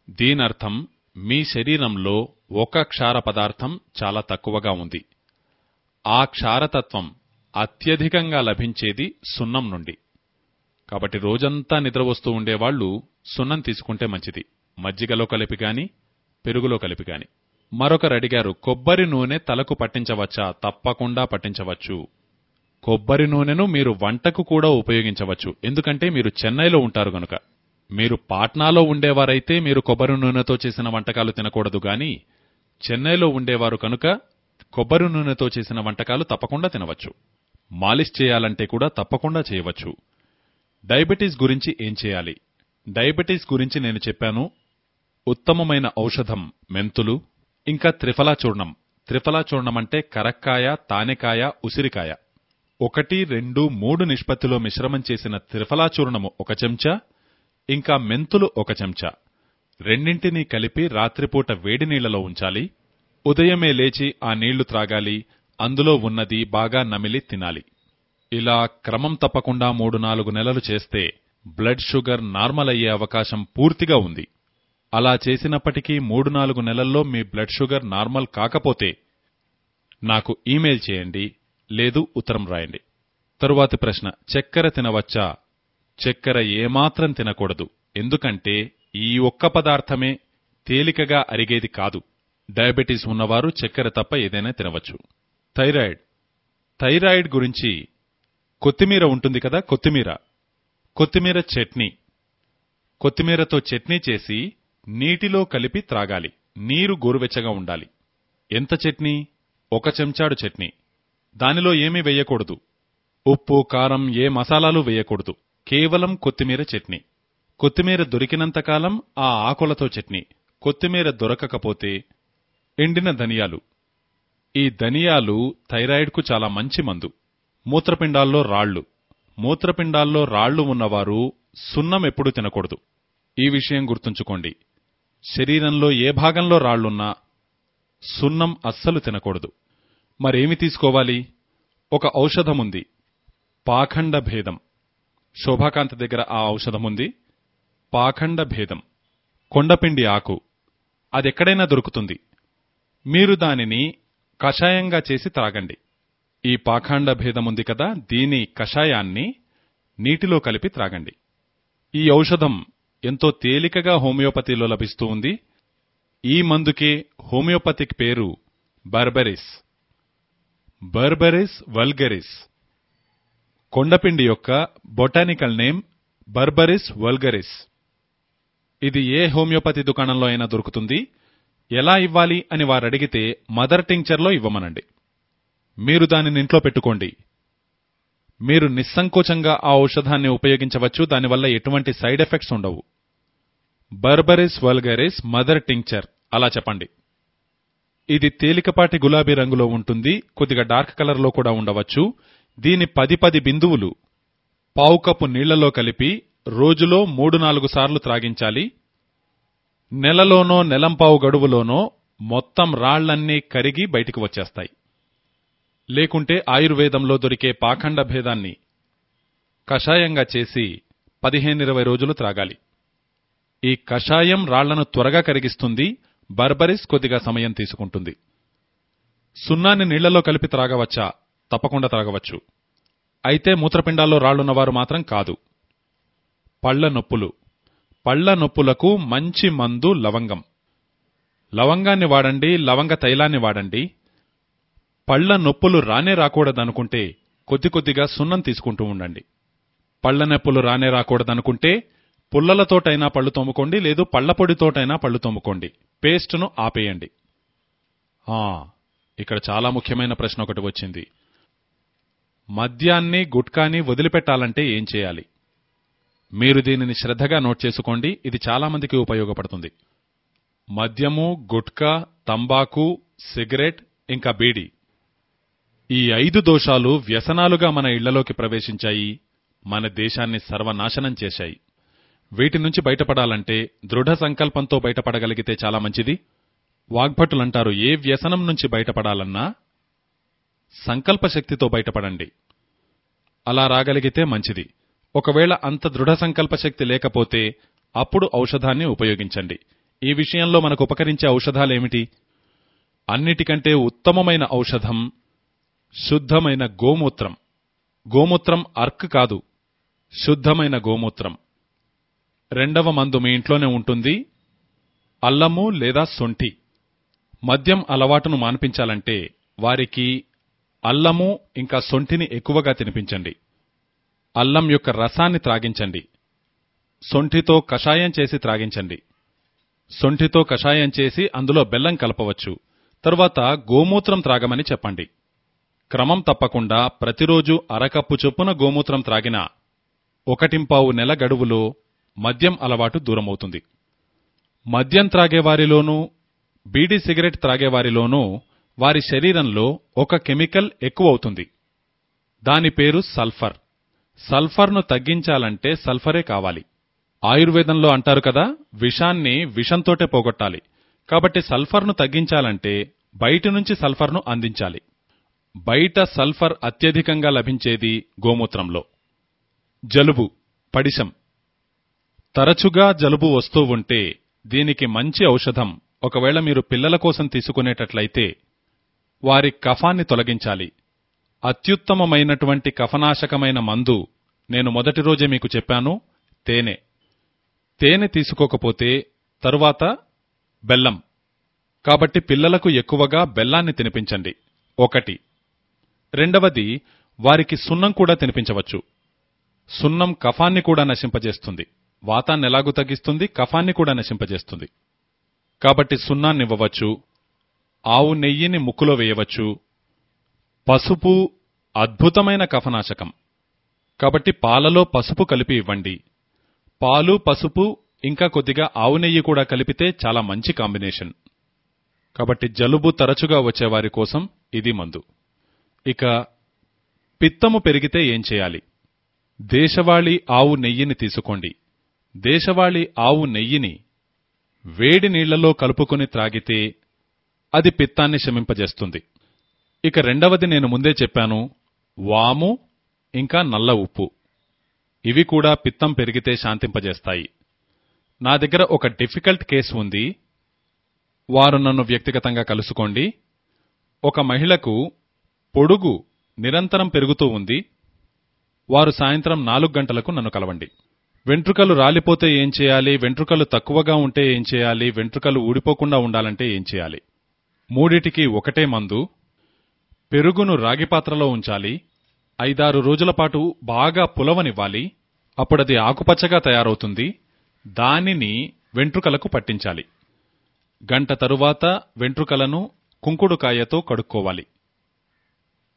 దీనర్థం మీ శరీరంలో ఒక క్షార పదార్థం చాలా తక్కువగా ఉంది. ఆ క్షారతత్వం అత్యధికంగా లభించేది సున్నం నుండి. కాబట్టి రోజంతా నిద్ర వస్తూ ఉండేవాళ్ళు సున్నం తీసుకుంటే మంచిది. మజ్జిగలో కలిపి గాని పెరుగులో కలిపి గాని. మరొకరు అడిగారు కొబ్బరి నూనె తలకు పట్టించవచ్చా? తప్పకుండా పట్టించవచ్చు. కొబ్బరి నూనెను మీరు వంటకు కూడా ఉపయోగించవచ్చు. ఎందుకంటే మీరు చెన్నైలో ఉంటారు గనుక. మీరు పాట్నాలో ఉండేవారైతే మీరు కొబ్బరి నూనెతో చేసిన వంటకాలు తినకూడదు గాని చెన్నైలో ఉండేవారు కనుక కొబ్బరి నూనెతో చేసిన వంటకాలు తప్పకుండా తినవచ్చు. మాలిష్ చేయాలంటే కూడా తప్పకుండా చేయవచ్చు. డయాబెటీస్ గురించి ఏం చేయాలి? డయాబెటీస్ గురించి నేను చెప్పాను. ఉత్తమమైన ఔషధం మెంతులు ఇంకా త్రిఫలా చూర్ణం త్రిఫలా చూర్ణం అంటే కరక్కాయ తానెకాయ ఉసిరికాయ. ఒకటి రెండు మూడు నిష్పత్తిలో మిశ్రమం చేసిన త్రిఫలా చూర్ణము ఒక చెంచా ఇంకా మెంతులు ఒక చెంచా. రెండింటినీ కలిపి రాత్రిపూట వేడి నీళ్ళలో ఉంచాలి. ఉదయమే లేచి ఆ నీళ్ళు త్రాగాలి. అందులో ఉన్నది బాగా నమిలి తినాలి. ఇలా క్రమం తప్పకుండా మూడు నాలుగు నెలలు చేస్తే బ్లడ్ షుగర్ నార్మల్ అయ్యే అవకాశం పూర్తిగా ఉంది. అలా చేసినప్పటికీ మూడు నాలుగు నెలల్లో మీ బ్లడ్ షుగర్ నార్మల్ కాకపోతే నాకు ఈమెయిల్ చేయండి లేదు ఉత్తరం రాయండి. తరువాతి ప్రశ్న చక్కెర తినవచ్చా? చక్కెర ఏమాత్రం తినకూడదు. ఎందుకంటే ఈ ఒక్క పదార్థమే తేలికగా అరిగేది కాదు. డయాబెటీస్ ఉన్నవారు చక్కెర తప్ప ఏదైనా తినవచ్చు. థైరాయిడ్. థైరాయిడ్ గురించి కొత్తిమీర ఉంటుంది కదా కొత్తిమీర. కొత్తిమీర చట్నీ. కొత్తిమీరతో చట్నీ చేసి నీటిలో కలిపి త్రాగాలి. నీరు గోరువెచ్చగా ఉండాలి. ఎంత చట్నీ? ఒక చెంచాడు చట్నీ. దానిలో ఏమీ వేయకూడదు. ఉప్పు కారం ఏ మసాలాలు వేయకూడదు. కేవలం కొత్తిమీర చట్నీ. కొత్తిమీర దొరికినంతకాలం ఆ ఆకులతో చట్నీ. కొత్తిమీర దొరకకపోతే ఎండిన ధనియాలు. ఈ ధనియాలు థైరాయిడ్కు చాలా మంచి మందు. మూత్రపిండాల్లో రాళ్ళు మూత్రపిండాల్లో రాళ్ళు ఉన్నవారు సున్నం ఎప్పుడూ తినకూడదు. ఈ విషయం గుర్తుంచుకోండి. శరీరంలో ఏ భాగంలో రాళ్ళున్నా సున్నం అస్సలు తినకూడదు. మరేమి తీసుకోవాలి? ఒక ఔషధముంది. పాఖండ భేదం. శోభాకాంత్ దగ్గర ఆ ఔషధముంది. పాఖండ భేదం. కొండపిండి ఆకు. అదెక్కడైనా దొరుకుతుంది. మీరు దానిని కషాయంగా చేసి త్రాగండి. ఈ పాఖండ భేదముంది కదా దీని కషాయాన్ని నీటిలో కలిపి త్రాగండి. ఈ ఔషధం ఎంతో తేలికగా హోమియోపతిలో లభిస్తూ ఉంది. ఈ మందుకే హోమియోపతిక్ పేరు బర్బరిస్. బర్బరిస్ వల్గరిస్. కొండపిండి యొక్క బొటానికల్ నేమ్ బర్బరిస్ వల్గరిస్. ఇది ఏ హోమియోపతి దుకాణంలో అయినా దొరుకుతుంది. ఎలా ఇవ్వాలి అని వారడిగితే మదర్ టింక్చర్లో ఇవ్వమనండి. మీరు దానిని ఇంట్లో పెట్టుకోండి. మీరు నిస్సంకోచంగా ఆ ఔషధాన్ని ఉపయోగించవచ్చు. దానివల్ల ఎటువంటి సైడ్ ఎఫెక్ట్స్ ఉండవు. బర్బరిస్ వల్గరిస్ మదర్ టింక్చర్ అలా చెప్పండి. ఇది తేలికపాటి గులాబీ రంగులో ఉంటుంది. కొద్దిగా డార్క్ కలర్లో కూడా ఉండవచ్చు. దీని పది పది బిందువులు పావు కప్పు నీళ్ళలో కలిపి రోజులో మూడు నాలుగు సార్లు త్రాగించాలి. నెలలోనో నెలంపావు గడువులోనో మొత్తం రాళ్ళన్నీ కరిగి బయటికి వచ్చేస్తాయి. లేకుంటే ఆయుర్వేదంలో దొరికే పాఖండ భేదాన్ని కషాయంగా చేసి పదిహేనిరవై రోజులు త్రాగాలి. ఈ కషాయం రాళ్ళను త్వరగా కరిగిస్తుంది బర్బరిస్ కొద్దిగా సమయం తీసుకుంటుంది. సున్నాన్ని నీళ్ళలో కలిపి త్రాగవచ్చా? తప్పకుండా త్రాగవచ్చు. అయితే మూత్రపిండాల్లో రాళ్ళున్నవారు మాత్రం కాదు. పళ్ళ నొప్పులు. పళ్ళ నొప్పులకు మంచి మందు లవంగం. లవంగాన్ని వాడండి లవంగ తైలాన్ని వాడండి. పళ్ళ నొప్పులు రానే రాకూడదనుకుంటే కొద్ది కొద్దిగా సున్నం తీసుకుంటూ ఉండండి. పళ్ళ నొప్పులు రానే రాకూడదనుకుంటే పుల్లలతోటైనా పళ్ళు తోముకోండి లేదు పళ్ళ పొడితోటైనా పళ్ళు తోముకోండి. పేస్ట్ను ఆపేయండి. ఆ, ఇక్కడ చాలా ముఖ్యమైన ప్రశ్న ఒకటి వచ్చింది. మద్యాన్ని గుట్కాని వదిలిపెట్టాలంటే ఏం చేయాలి? మీరు దీనిని శ్రద్ధగా నోట్ చేసుకోండి. ఇది చాలా మందికి ఉపయోగపడుతుంది. మద్యము గుట్కా తంబాకు సిగరెట్ ఇంకా బీడి. ఈ ఐదు దోషాలు వ్యసనాలుగా మన ఇళ్ళలోకి ప్రవేశించాయి. మన దేశాన్ని సర్వనాశనం చేశాయి. వీటి నుంచి బయటపడాలంటే దృఢ సంకల్పంతో బయటపడగలిగితే చాలా మంచిది. వాగ్భటులంటారు ఏ వ్యసనం నుంచి బయటపడాలన్నా సంకల్ప శక్తితో బయటపడండి. అలా రాగలిగితే మంచిది. ఒకవేళ అంత దృఢ సంకల్ప శక్తి లేకపోతే అప్పుడు ఔషధాన్ని ఉపయోగించండి. ఈ విషయంలో మనకు ఉపకరించే ఔషధాలేమిటి? అన్నిటికంటే ఉత్తమమైన ఔషధం శుద్ధమైన గోమూత్రం. గోమూత్రం అర్క్ కాదు శుద్ధమైన గోమూత్రం. రెండవ మందు మీ ఇంట్లోనే ఉంటుంది. అల్లము లేదా సొంఠి. మద్యం అలవాటును మాన్పించాలంటే వారికి అల్లము ఇంకా సొంఠిని ఎక్కువగా తినిపించండి. అల్లం యొక్క రసాన్ని త్రాగించండి. సొంఠితో కషాయం చేసి త్రాగించండి. సొంఠితో కషాయం చేసి అందులో బెల్లం కలపవచ్చు. తరువాత గోమూత్రం త్రాగమని చెప్పండి. క్రమం తప్పకుండా ప్రతిరోజు అరకప్పు చొప్పున గోమూత్రం త్రాగినా ఒకటింపావు నెల గడువులో మద్యం అలవాటు దూరమవుతుంది. మద్యం త్రాగేవారిలోనూ బీడీ సిగరెట్ త్రాగేవారిలోనూ వారి శరీరంలో ఒక కెమికల్ ఎక్కువవుతుంది. దాని పేరు సల్ఫర్. సల్ఫర్ను తగ్గించాలంటే సల్ఫరే కావాలి. ఆయుర్వేదంలో అంటారు కదా విషాన్ని విషంతోటే పోగొట్టాలి. కాబట్టి సల్ఫర్ను తగ్గించాలంటే బయటి నుంచి సల్ఫర్ను అందించాలి. బయట సల్ఫర్ అత్యధికంగా లభించేది గోమూత్రంలో. జలుబు పడిశం. తరచుగా జలుబు వస్తూ ఉంటే దీనికి మంచి ఔషధం. ఒకవేళ మీరు పిల్లల కోసం తీసుకునేటట్లయితే వారి కఫాన్ని తొలగించాలి. అత్యుత్తమమైనటువంటి కఫనాశకమైన మందు నేను మొదటి రోజే మీకు చెప్పాను తేనె. తేనె తీసుకోకపోతే తరువాత బెల్లం. కాబట్టి పిల్లలకు ఎక్కువగా బెల్లాన్ని తినిపించండి. ఒకటి. రెండవది వారికి సున్నం కూడా తినిపించవచ్చు. సున్నం కఫాన్ని కూడా నశింపజేస్తుంది. వాతాన్ని ఎలాగూ తగ్గిస్తుంది కఫాన్ని కూడా నశింపజేస్తుంది. కాబట్టి సున్నాన్నివ్వవచ్చు ఆవు నెయ్యిని ముక్కులో వేయవచ్చు పసుపు అద్భుతమైన కఫనాశకం. కాబట్టి పాలలో పసుపు కలిపి ఇవ్వండి. పాలు పసుపు ఇంకా కొద్దిగా ఆవు నెయ్యి కూడా కలిపితే చాలా మంచి కాంబినేషన్. కాబట్టి జలుబు తరచుగా వచ్చేవారి కోసం ఇది మందు. ఇక పిత్తము పెరిగితే ఏం చేయాలి? దేశవాళీ ఆవు నెయ్యిని తీసుకోండి. దేశవాళీ ఆవు నెయ్యిని వేడి నీళ్ళలో కలుపుకుని త్రాగితే అది పిత్తాన్ని శమింపజేస్తుంది. ఇక రెండవది నేను ముందే చెప్పాను వాము ఇంకా నల్ల ఉప్పు. ఇవి కూడా పిత్తం పెరిగితే శాంతింపజేస్తాయి. నా దగ్గర ఒక డిఫికల్ట్ కేసు ఉంది. వారు నన్ను వ్యక్తిగతంగా కలుసుకోండి. ఒక మహిళకు పొడుగు నిరంతరం పెరుగుతూ ఉంది. వారు సాయంత్రం నాలుగు గంటలకు నన్ను కలవండి. వెంట్రుకలు రాలిపోతే ఏం చేయాలి? వెంట్రుకలు తక్కువగా ఉంటే ఏం చేయాలి? వెంట్రుకలు ఊడిపోకుండా ఉండాలంటే ఏం చేయాలి? మూడిటికి ఒకటే మందు పెరుగును రాగి పాత్రలో ఉంచాలి. ఐదారు రోజుల పాటు బాగా పులవనివ్వాలి. అప్పుడది ఆకుపచ్చగా తయారవుతుంది. దానిని వెంట్రుకలకు పట్టించాలి. గంట తరువాత వెంట్రుకలను కుంకుడుకాయతో కడుక్కోవాలి.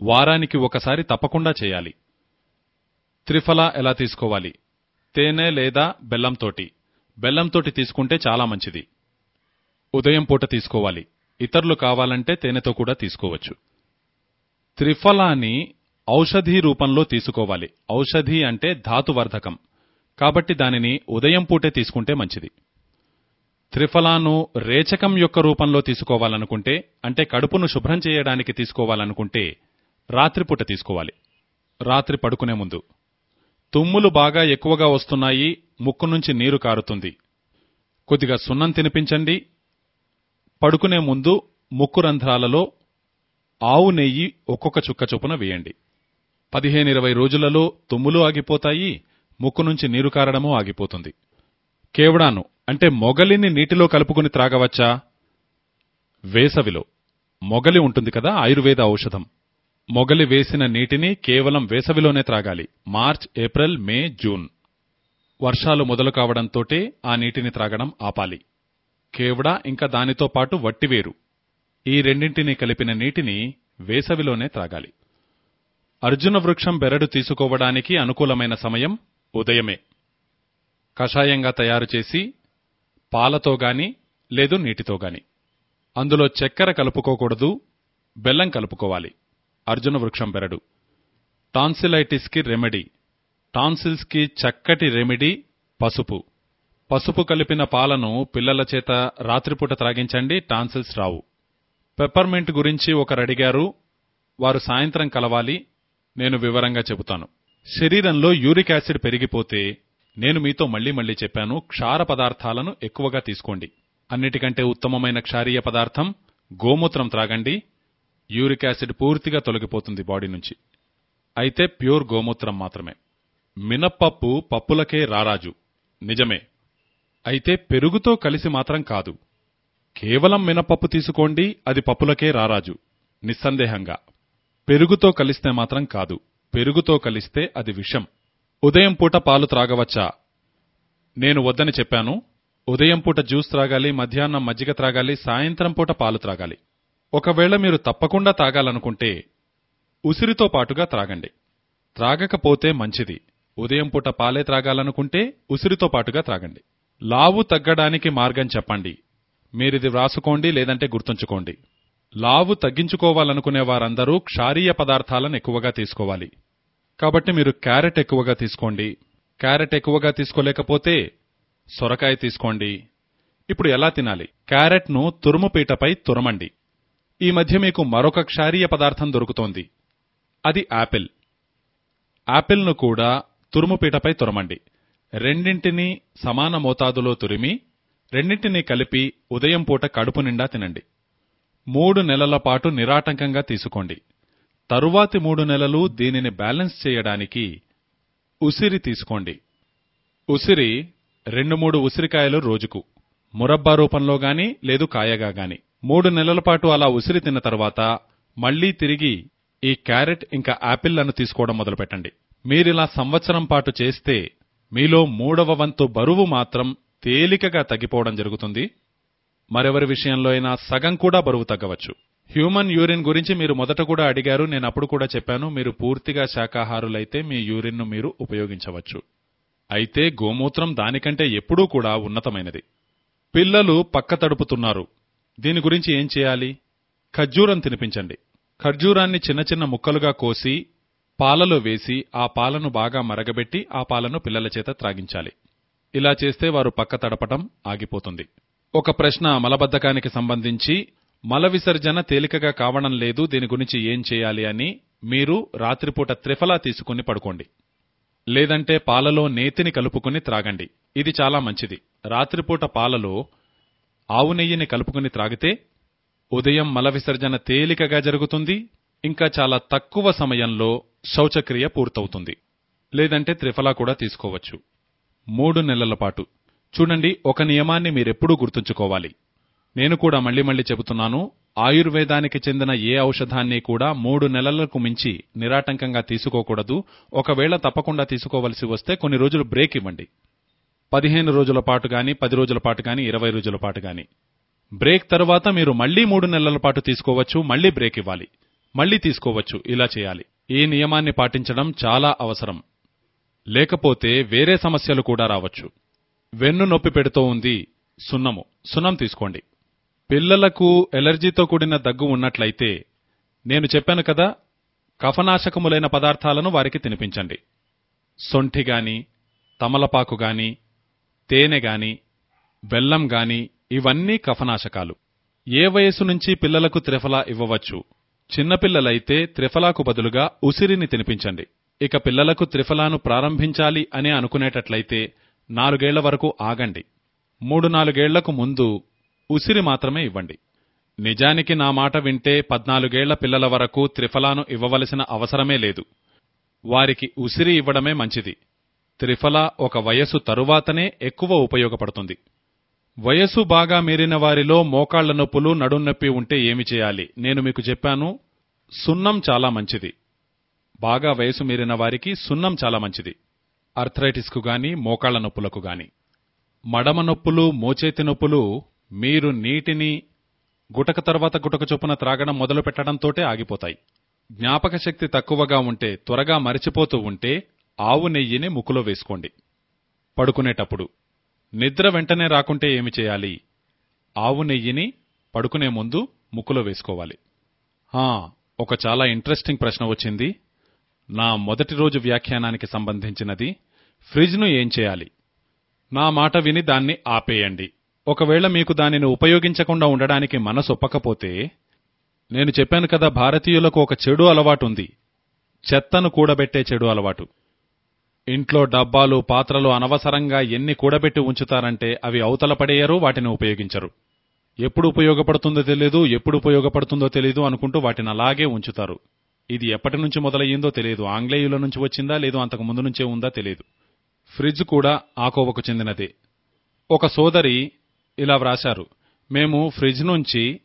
వారానికి ఒకసారి తప్పకుండా చేయాలి. త్రిఫల ఎలా తీసుకోవాలి? తేనె లేదా బెల్లంతోటి బెల్లంతోటి తీసుకుంటే చాలా మంచిది. ఉదయం పూట తీసుకోవాలి. ఇతరులు కావాలంటే తేనెతో కూడా తీసుకోవచ్చు. త్రిఫలాని ఔషధీ రూపంలో తీసుకోవాలి. ఔషధి అంటే ధాతువర్ధకం. కాబట్టి దానిని ఉదయం పూటే తీసుకుంటే మంచిది. త్రిఫలాను రేచకం యొక్క రూపంలో తీసుకోవాలనుకుంటే అంటే కడుపును శుభ్రం చేయడానికి తీసుకోవాలనుకుంటే రాత్రిపూట తీసుకోవాలి. రాత్రి పడుకునే ముందు. తుమ్ములు బాగా ఎక్కువగా వస్తున్నాయి ముక్కు నుంచి నీరు కారుతుంది. కొద్దిగా సున్నం తినిపించండి. పడుకునే ముందు ముక్కు రంధ్రాలలో ఆవు నెయ్యి ఒక్కొక్క చుక్క చొప్పున వేయండి. పదిహేను ఇరవై రోజులలో తుమ్ములు ఆగిపోతాయి ముక్కు నుంచి నీరు కారడమూ ఆగిపోతుంది. కేవడాను అంటే మొగలిని నీటిలో కలుపుకుని త్రాగవచ్చా? వేసవిలో మొగలి ఉంటుంది కదా ఆయుర్వేద ఔషధం. మొగలి వేసిన నీటిని కేవలం వేసవిలోనే త్రాగాలి మార్చ్ ఏప్రిల్ మే జూన్. వర్షాలు మొదలు కావడంతోటే ఆ నీటిని త్రాగడం ఆపాలి. కేవడా ఇంకా దానితో పాటు వట్టివేరు ఈ రెండింటినీ కలిపిన నీటిని వేసవిలోనే త్రాగాలి. అర్జున వృక్షం బెరడు తీసుకోవడానికి అనుకూలమైన సమయం ఉదయమే. కషాయంగా తయారు చేసి పాలతో గాని లేదు నీటితో గాని. అందులో చక్కెర కలుపుకోకూడదు బెల్లం కలుపుకోవాలి. అర్జున వృక్షం బెరడు. టాన్సిలైటిస్కి రెమెడీ. టాన్సిల్స్కి చక్కటి రెమెడీ పసుపు. పసుపు కలిపిన పాలను పిల్లల చేత రాత్రిపూట త్రాగించండి టాన్సిల్స్ రావు. పెప్పర్మెంట్ గురించి ఒకరు అడిగారు. వారు సాయంత్రం కలవాలి. నేను వివరంగా చెబుతాను. శరీరంలో యూరిక్ యాసిడ్ పెరిగిపోతే నేను మీతో మళ్ళీ మళ్ళీ చెప్పాను క్షార పదార్థాలను ఎక్కువగా తీసుకోండి. అన్నిటికంటే ఉత్తమమైన క్షారీయ పదార్థం గోమూత్రం త్రాగండి. యూరిక్ యాసిడ్ పూర్తిగా తొలగిపోతుంది బాడీ నుంచి. అయితే ప్యూర్ గోమూత్రం మాత్రమే. మినప్పప్పు పప్పులకే రారాజు. నిజమే. అయితే పెరుగుతో కలిసి మాత్రం కాదు. కేవలం మినపప్పు తీసుకోండి అది పప్పులకే రారాజు. నిస్సందేహంగా. పెరుగుతో కలిస్తే మాత్రం కాదు. పెరుగుతో కలిస్తే అది విషం. ఉదయం పూట పాలు త్రాగవచ్చా? నేను వద్దని చెప్పాను. ఉదయం పూట జ్యూస్ త్రాగాలి మధ్యాహ్నం మజ్జిగ త్రాగాలి సాయంత్రం పూట పాలు త్రాగాలి. ఒకవేళ మీరు తప్పకుండా తాగాలనుకుంటే ఉసిరితో పాటుగా త్రాగండి. త్రాగకపోతే మంచిది. ఉదయం పూట పాలే త్రాగాలనుకుంటే ఉసిరితో పాటుగా త్రాగండి. లావు తగ్గడానికి మార్గం చెప్పండి. మీరిది వ్రాసుకోండి లేదంటే గుర్తుంచుకోండి. లావు తగ్గించుకోవాలనుకునే వారందరూ క్షారీయ పదార్థాలను ఎక్కువగా తీసుకోవాలి. కాబట్టి మీరు క్యారెట్ ఎక్కువగా తీసుకోండి. క్యారెట్ ఎక్కువగా తీసుకోలేకపోతే సొరకాయ తీసుకోండి. ఇప్పుడు ఎలా తినాలి? క్యారెట్ను తురుముపీటపై తురమండి. ఈ మధ్య మీకు మరొక క్షారీయ పదార్థం దొరుకుతోంది. అది యాపిల్ యాపిల్ను కూడా తురుముపీటపై తురమండి. రెండింటినీ సమాన మోతాదులో తురిమి రెండింటినీ కలిపి ఉదయం పూట కడుపు నిండా తినండి. మూడు నెలల పాటు నిరాటంకంగా తీసుకోండి. తరువాతి మూడు నెలలు దీనిని బ్యాలెన్స్ చేయడానికి ఉసిరి తీసుకోండి. ఉసిరి రెండు మూడు ఉసిరికాయలు రోజుకు. మురబ్బా రూపంలో గాని లేదు కాయగా గాని. మూడు నెలల పాటు అలా ఉసిరి తిన్న తర్వాత మళ్ళీ తిరిగి ఈ క్యారెట్ ఇంకా యాపిల్లను తీసుకోవడం మొదలుపెట్టండి. మీరిలా సంవత్సరం పాటు చేస్తే మీలో మూడవ వంతు బరువు మాత్రం తేలికగా తగ్గిపోవడం జరుగుతుంది. మరెవరి విషయంలో అయినా సగం కూడా బరువు తగ్గవచ్చు. హ్యూమన్ యూరిన్ గురించి మీరు మొదట కూడా అడిగారు నేను అప్పుడు కూడా చెప్పాను మీరు పూర్తిగా శాకాహారులైతే మీ యూరిన్ను మీరు ఉపయోగించవచ్చు. అయితే గోమూత్రం దానికంటే ఎప్పుడూ కూడా ఉన్నతమైనది. పిల్లలు పక్క తడుపుతున్నారు. దీని గురించి ఏం చేయాలి? ఖర్జూరం తినిపించండి. ఖర్జూరాన్ని చిన్న చిన్న ముక్కలుగా కోసి పాలలో వేసి ఆ పాలను బాగా మరగబెట్టి ఆ పాలను పిల్లల చేత త్రాగించాలి. ఇలా చేస్తే వారు పక్క తడపటం ఆగిపోతుంది. ఒక ప్రశ్న మలబద్ధకానికి సంబంధించి మల విసర్జన తేలికగా కావడం లేదు దీని గురించి ఏం చేయాలి అని మీరు రాత్రిపూట త్రిఫలా తీసుకుని పడుకోండి. లేదంటే పాలలో నేతిని కలుపుకుని త్రాగండి. ఇది చాలా మంచిది. రాత్రిపూట పాలలో ఆవు నెయ్యిని కలుపుకుని త్రాగితే ఉదయం మల విసర్జన తేలికగా జరుగుతుంది ఇంకా చాలా తక్కువ సమయంలో శౌచక్రియ పూర్తవుతుంది. లేదంటే త్రిఫలా కూడా తీసుకోవచ్చు. మూడు నెలల పాటు. చూడండి ఒక నియమాన్ని మీరెప్పుడూ గుర్తుంచుకోవాలి. నేను కూడా మళ్ళీ మళ్ళీ చెబుతున్నాను ఆయుర్వేదానికి చెందిన ఏ ఔషధాన్ని కూడా మూడు నెలలకు మించి నిరాటంకంగా తీసుకోకూడదు. ఒకవేళ తప్పకుండా తీసుకోవలసి వస్తే కొన్ని రోజులు బ్రేక్ ఇవ్వండి. పదిహేను రోజుల పాటు గాని పది రోజుల పాటు గాని ఇరవై రోజుల పాటు గాని. బ్రేక్ తర్వాత మీరు మళ్ళీ మూడు నెలల పాటు తీసుకోవచ్చు మళ్ళీ బ్రేక్ ఇవ్వాలి. మళ్ళీ తీసుకోవచ్చు ఇలా చేయాలి. ఈ నియమాన్ని పాటించడం చాలా అవసరం. లేకపోతే వేరే సమస్యలు కూడా రావచ్చు. వెన్ను నొప్పి పెడుతూ ఉంది సున్నము. సున్నం తీసుకోండి. పిల్లలకు ఎలర్జీతో కూడిన దగ్గు ఉన్నట్లయితే నేను చెప్పాను కదా కఫనాశకములైన పదార్థాలను వారికి తినిపించండి. సొంఠి గాని తమలపాకు గాని తేనె గాని బెల్లం గాని ఇవన్నీ కఫనాశకాలు. ఏ వయసు నుంచి పిల్లలకు త్రిఫలా ఇవ్వవచ్చు? చిన్నపిల్లలైతే త్రిఫలాకు బదులుగా ఉసిరిని తినిపించండి. ఇక పిల్లలకు త్రిఫలాను ప్రారంభించాలి అని అనుకునేటట్లయితే నాలుగేళ్ళ వరకు ఆగండి. మూడు నాలుగేళ్ళకు ముందు ఉసిరి మాత్రమే ఇవ్వండి. నిజానికి నా మాట వింటే పద్నాలుగేళ్ళ పిల్లల వరకు త్రిఫలాను ఇవ్వవలసిన అవసరమే లేదు. వారికి ఉసిరి ఇవ్వడమే మంచిది. త్రిఫల ఒక వయసు తరువాతనే ఎక్కువ ఉపయోగపడుతుంది. వయసు బాగా మీరిన వారిలో మోకాళ్ళ నొప్పులు నడుం నొప్పి ఉంటే ఏమి చేయాలి? నేను మీకు చెప్పాను సున్నం చాలా మంచిది. బాగా వయసు మీరిన వారికి సున్నం చాలా మంచిది. అర్థరైటిస్కు గాని మోకాళ్ళ నొప్పులకు గాని. మడమ నొప్పులు మోచేతి నొప్పులు మీరు నీటిని గుటక తర్వాత గుటక చొప్పున త్రాగడం మొదలు పెట్టడంతోటే ఆగిపోతాయి. జ్ఞాపక శక్తి తక్కువగా ఉంటే త్వరగా మరిచిపోతూ ఉంటే ఆవు నెయ్యిని ముక్కులో వేసుకోండి. పడుకునేటప్పుడు. నిద్ర వెంటనే రాకుంటే ఏమి చేయాలి? ఆవు నెయ్యిని పడుకునే ముందు ముక్కులో వేసుకోవాలి. ఒక చాలా ఇంట్రెస్టింగ్ ప్రశ్న వచ్చింది. నా మొదటి రోజు వ్యాఖ్యానానికి సంబంధించినది ఫ్రిజ్ను ఏం చేయాలి? నా మాట విని దాన్ని ఆపేయండి. ఒకవేళ మీకు దానిని ఉపయోగించకుండా ఉండడానికి మనసు ఒప్పకపోతే నేను చెప్పాను కదా భారతీయులకు ఒక చెడు అలవాటు ఉంది చెత్తను కూడబెట్టే చెడు అలవాటు. ఇంట్లో డబ్బాలు పాత్రలు అనవసరంగా ఎన్ని కూడబెట్టి ఉంచుతారంటే అవి అవతల పడేయరు వాటిని ఉపయోగించరు. ఎప్పుడు ఉపయోగపడుతుందో తెలియదు ఎప్పుడు ఉపయోగపడుతుందో తెలియదు అనుకుంటూ వాటిని అలాగే ఉంచుతారు. ఇది ఎప్పటి నుంచి మొదలయ్యిందో తెలియదు. ఆంగ్లేయుల నుంచి వచ్చిందా లేదో అంతకు ముందు నుంచే ఉందా తెలియదు. ఫ్రిడ్జ్ కూడా ఆకోవకు చెందినదే. ఒక సోదరి ఇలా వ్రాశారు మేము ఫ్రిడ్జ్ నుంచి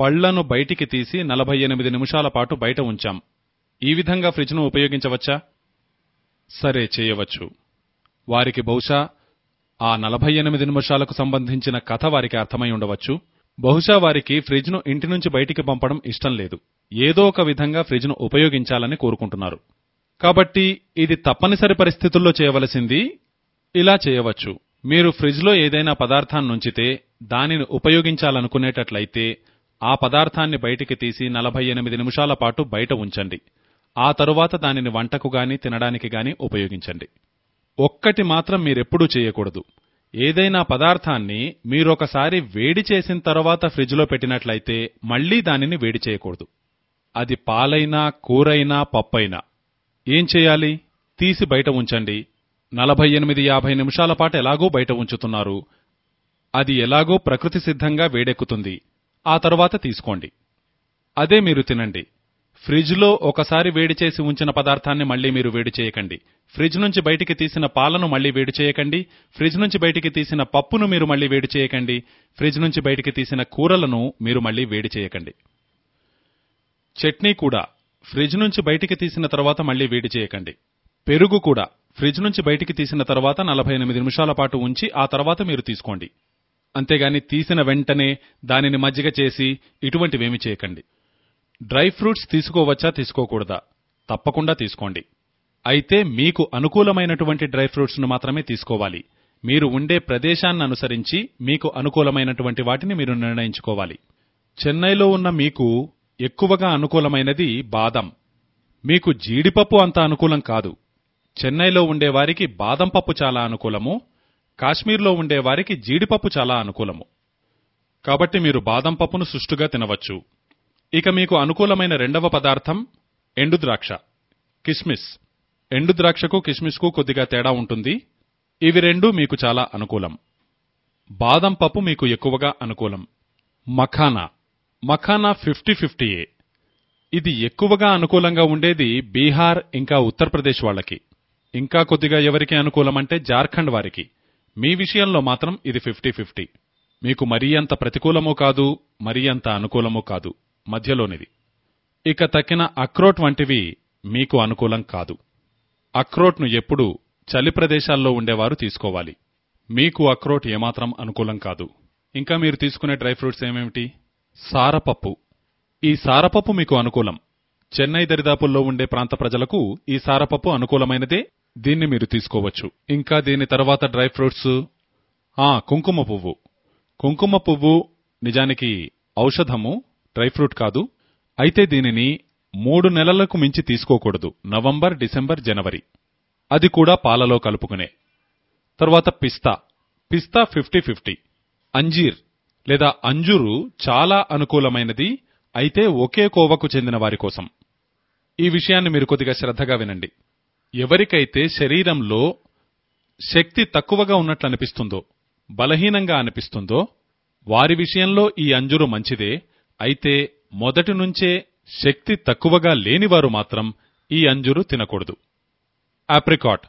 పళ్ళను బయటికి తీసి నలభై ఎనిమిది నిమిషాల పాటు బయట ఉంచాం. ఈ విధంగా ఫ్రిడ్జ్ను ఉపయోగించవచ్చా? సరే చేయవచ్చు. వారికి బహుశా ఆ నలభై ఎనిమిది నిమిషాలకు సంబంధించిన కథ వారికి అర్థమై ఉండవచ్చు. బహుశా వారికి ఫ్రిడ్జ్ను ఇంటి నుంచి బయటికి పంపడం ఇష్టం లేదు. ఏదో ఒక విధంగా ఫ్రిజ్ను ఉపయోగించాలని కోరుకుంటున్నారు. కాబట్టి ఇది తప్పనిసరి పరిస్థితుల్లో చేయవలసింది ఇలా చేయవచ్చు. మీరు ఫ్రిడ్జ్లో ఏదైనా పదార్థాన్నుంచితే దానిని ఉపయోగించాలనుకునేటట్లయితే ఆ పదార్థాన్ని బయటికి తీసి నలభై ఎనిమిది నిమిషాల పాటు బయట ఉంచండి. ఆ తరువాత దానిని వంటకు గాని తినడానికి గాని ఉపయోగించండి. ఒక్కటి మాత్రం మీరెప్పుడూ చేయకూడదు. ఏదైనా పదార్థాన్ని మీరొకసారి వేడి చేసిన తర్వాత ఫ్రిడ్జ్లో పెట్టినట్లయితే మళ్ళీ దానిని వేడి చేయకూడదు. అది పాలైనా కూరైనా పప్పైనా. ఏం చేయాలి? తీసి బయట ఉంచండి. నలభై ఎనిమిది యాభై నిమిషాల పాటు ఎలాగో బయట ఉంచుతున్నారు. అది ఎలాగో ప్రకృతి సిద్ధంగా వేడెక్కుతుంది. ఆ తరువాత తీసుకోండి. అదే మీరు తినండి. ఫ్రిడ్జ్లో ఒకసారి వేడి చేసి ఉంచిన పదార్థాన్ని మళ్ళీ మీరు వేడి చేయకండి. ఫ్రిడ్జ్ నుంచి బయటికి తీసిన పాలను మళ్ళీ వేడి చేయకండి. ఫ్రిడ్జ్ నుంచి బయటికి తీసిన పప్పును మీరు మళ్ళీ వేడి చేయకండి. ఫ్రిడ్జ్ నుంచి బయటికి తీసిన కూరలను మీరు మళ్ళీ వేడి చేయకండి. చట్నీ కూడా ఫ్రిడ్జ్ నుంచి బయటికి తీసిన తర్వాత మళ్ళీ వేడి చేయకండి. పెరుగు కూడా ఫ్రిడ్జ్ నుంచి బయటికి తీసిన తర్వాత నలభై ఎనిమిది నిమిషాల పాటు ఉంచి ఆ తర్వాత మీరు తీసుకోండి. అంతేగాని తీసిన వెంటనే దానిని మజ్జిగ చేసి ఇటువంటివేమీ చేయకండి. డ్రై ఫ్రూట్స్ తీసుకోవచ్చా తీసుకోకూడదా? తప్పకుండా తీసుకోండి. అయితే మీకు అనుకూలమైనటువంటి డ్రై ఫ్రూట్స్ను మాత్రమే తీసుకోవాలి. మీరు ఉండే ప్రదేశాన్ని అనుసరించి మీకు అనుకూలమైనటువంటి వాటిని మీరు నిర్ణయించుకోవాలి. చెన్నైలో ఉన్న మీకు ఎక్కువగా అనుకూలమైనది బాదం. మీకు జీడిపప్పు అంత అనుకూలం కాదు. చెన్నైలో ఉండేవారికి బాదం పప్పు చాలా అనుకూలము. కాశ్మీర్లో ఉండేవారికి జీడిపప్పు చాలా అనుకూలము. కాబట్టి మీరు బాదం పప్పును సుష్టుగా తినవచ్చు. ఇక మీకు అనుకూలమైన రెండవ పదార్థం ఎండుద్రాక్ష కిస్మిస్. ఎండుద్రాక్షకు కిస్మిస్కు కొద్దిగా తేడా ఉంటుంది. ఇవి రెండూ మీకు చాలా అనుకూలం. బాదం పప్పు మీకు ఎక్కువగా అనుకూలం. మఖానా. మఖానా ఫిఫ్టీ ఫిఫ్టీయే ఇది ఎక్కువగా అనుకూలంగా ఉండేది బీహార్ ఇంకా ఉత్తరప్రదేశ్ వాళ్ళకి. ఇంకా కొద్దిగా ఎవరికి అనుకూలమంటే జార్ఖండ్ వారికి. మీ విషయంలో మాత్రం ఇది ఫిఫ్టీ ఫిఫ్టీ. మీకు మరీ అంత ప్రతికూలమూ కాదు మరీ అంత అనుకూలమూ కాదు. మధ్యలోనిది. ఇక తక్కిన అక్రోట్ వంటివి మీకు అనుకూలం కాదు. అక్రోట్ను ఎప్పుడూ చలి ప్రదేశాల్లో ఉండేవారు తీసుకోవాలి. మీకు అక్రోట్ ఏమాత్రం అనుకూలం కాదు. ఇంకా మీరు తీసుకునే డ్రై ఫ్రూట్స్ ఏమేమిటి? సారపప్పు. ఈ సారపప్పు మీకు అనుకూలం. చెన్నై దరిదాపుల్లో ఉండే ప్రాంత ప్రజలకు ఈ సారపప్పు అనుకూలమైనదే? దీన్ని మీరు తీసుకోవచ్చు. ఇంకా దీని తర్వాత డ్రై ఫ్రూట్స్. ఆ కుంకుమ పువ్వు. కుంకుమ పువ్వు నిజానికి ఔషధము డ్రై ఫ్రూట్ కాదు. అయితే దీనిని మూడు నెలలకు మించి తీసుకోకూడదు. నవంబర్ డిసెంబర్ జనవరి. అది కూడా పాలలో కలుపుకునే. తర్వాత పిస్తా. పిస్తా ఫిఫ్టీ ఫిఫ్టీ. అంజీర్. లేదా అంజూరు చాలా అనుకూలమైనది అయితే ఒకే కోవకు చెందిన వారి కోసం. ఈ విషయాన్ని మీరు కొద్దిగా శ్రద్ధగా వినండి. ఎవరికైతే శరీరంలో శక్తి తక్కువగా ఉన్నట్లు అనిపిస్తుందో బలహీనంగా అనిపిస్తుందో వారి విషయంలో ఈ అంజురు మంచిదే అయితే మొదటి నుంచే శక్తి తక్కువగా లేనివారు మాత్రం ఈ అంజురు తినకూడదు. ఆప్రికాట్.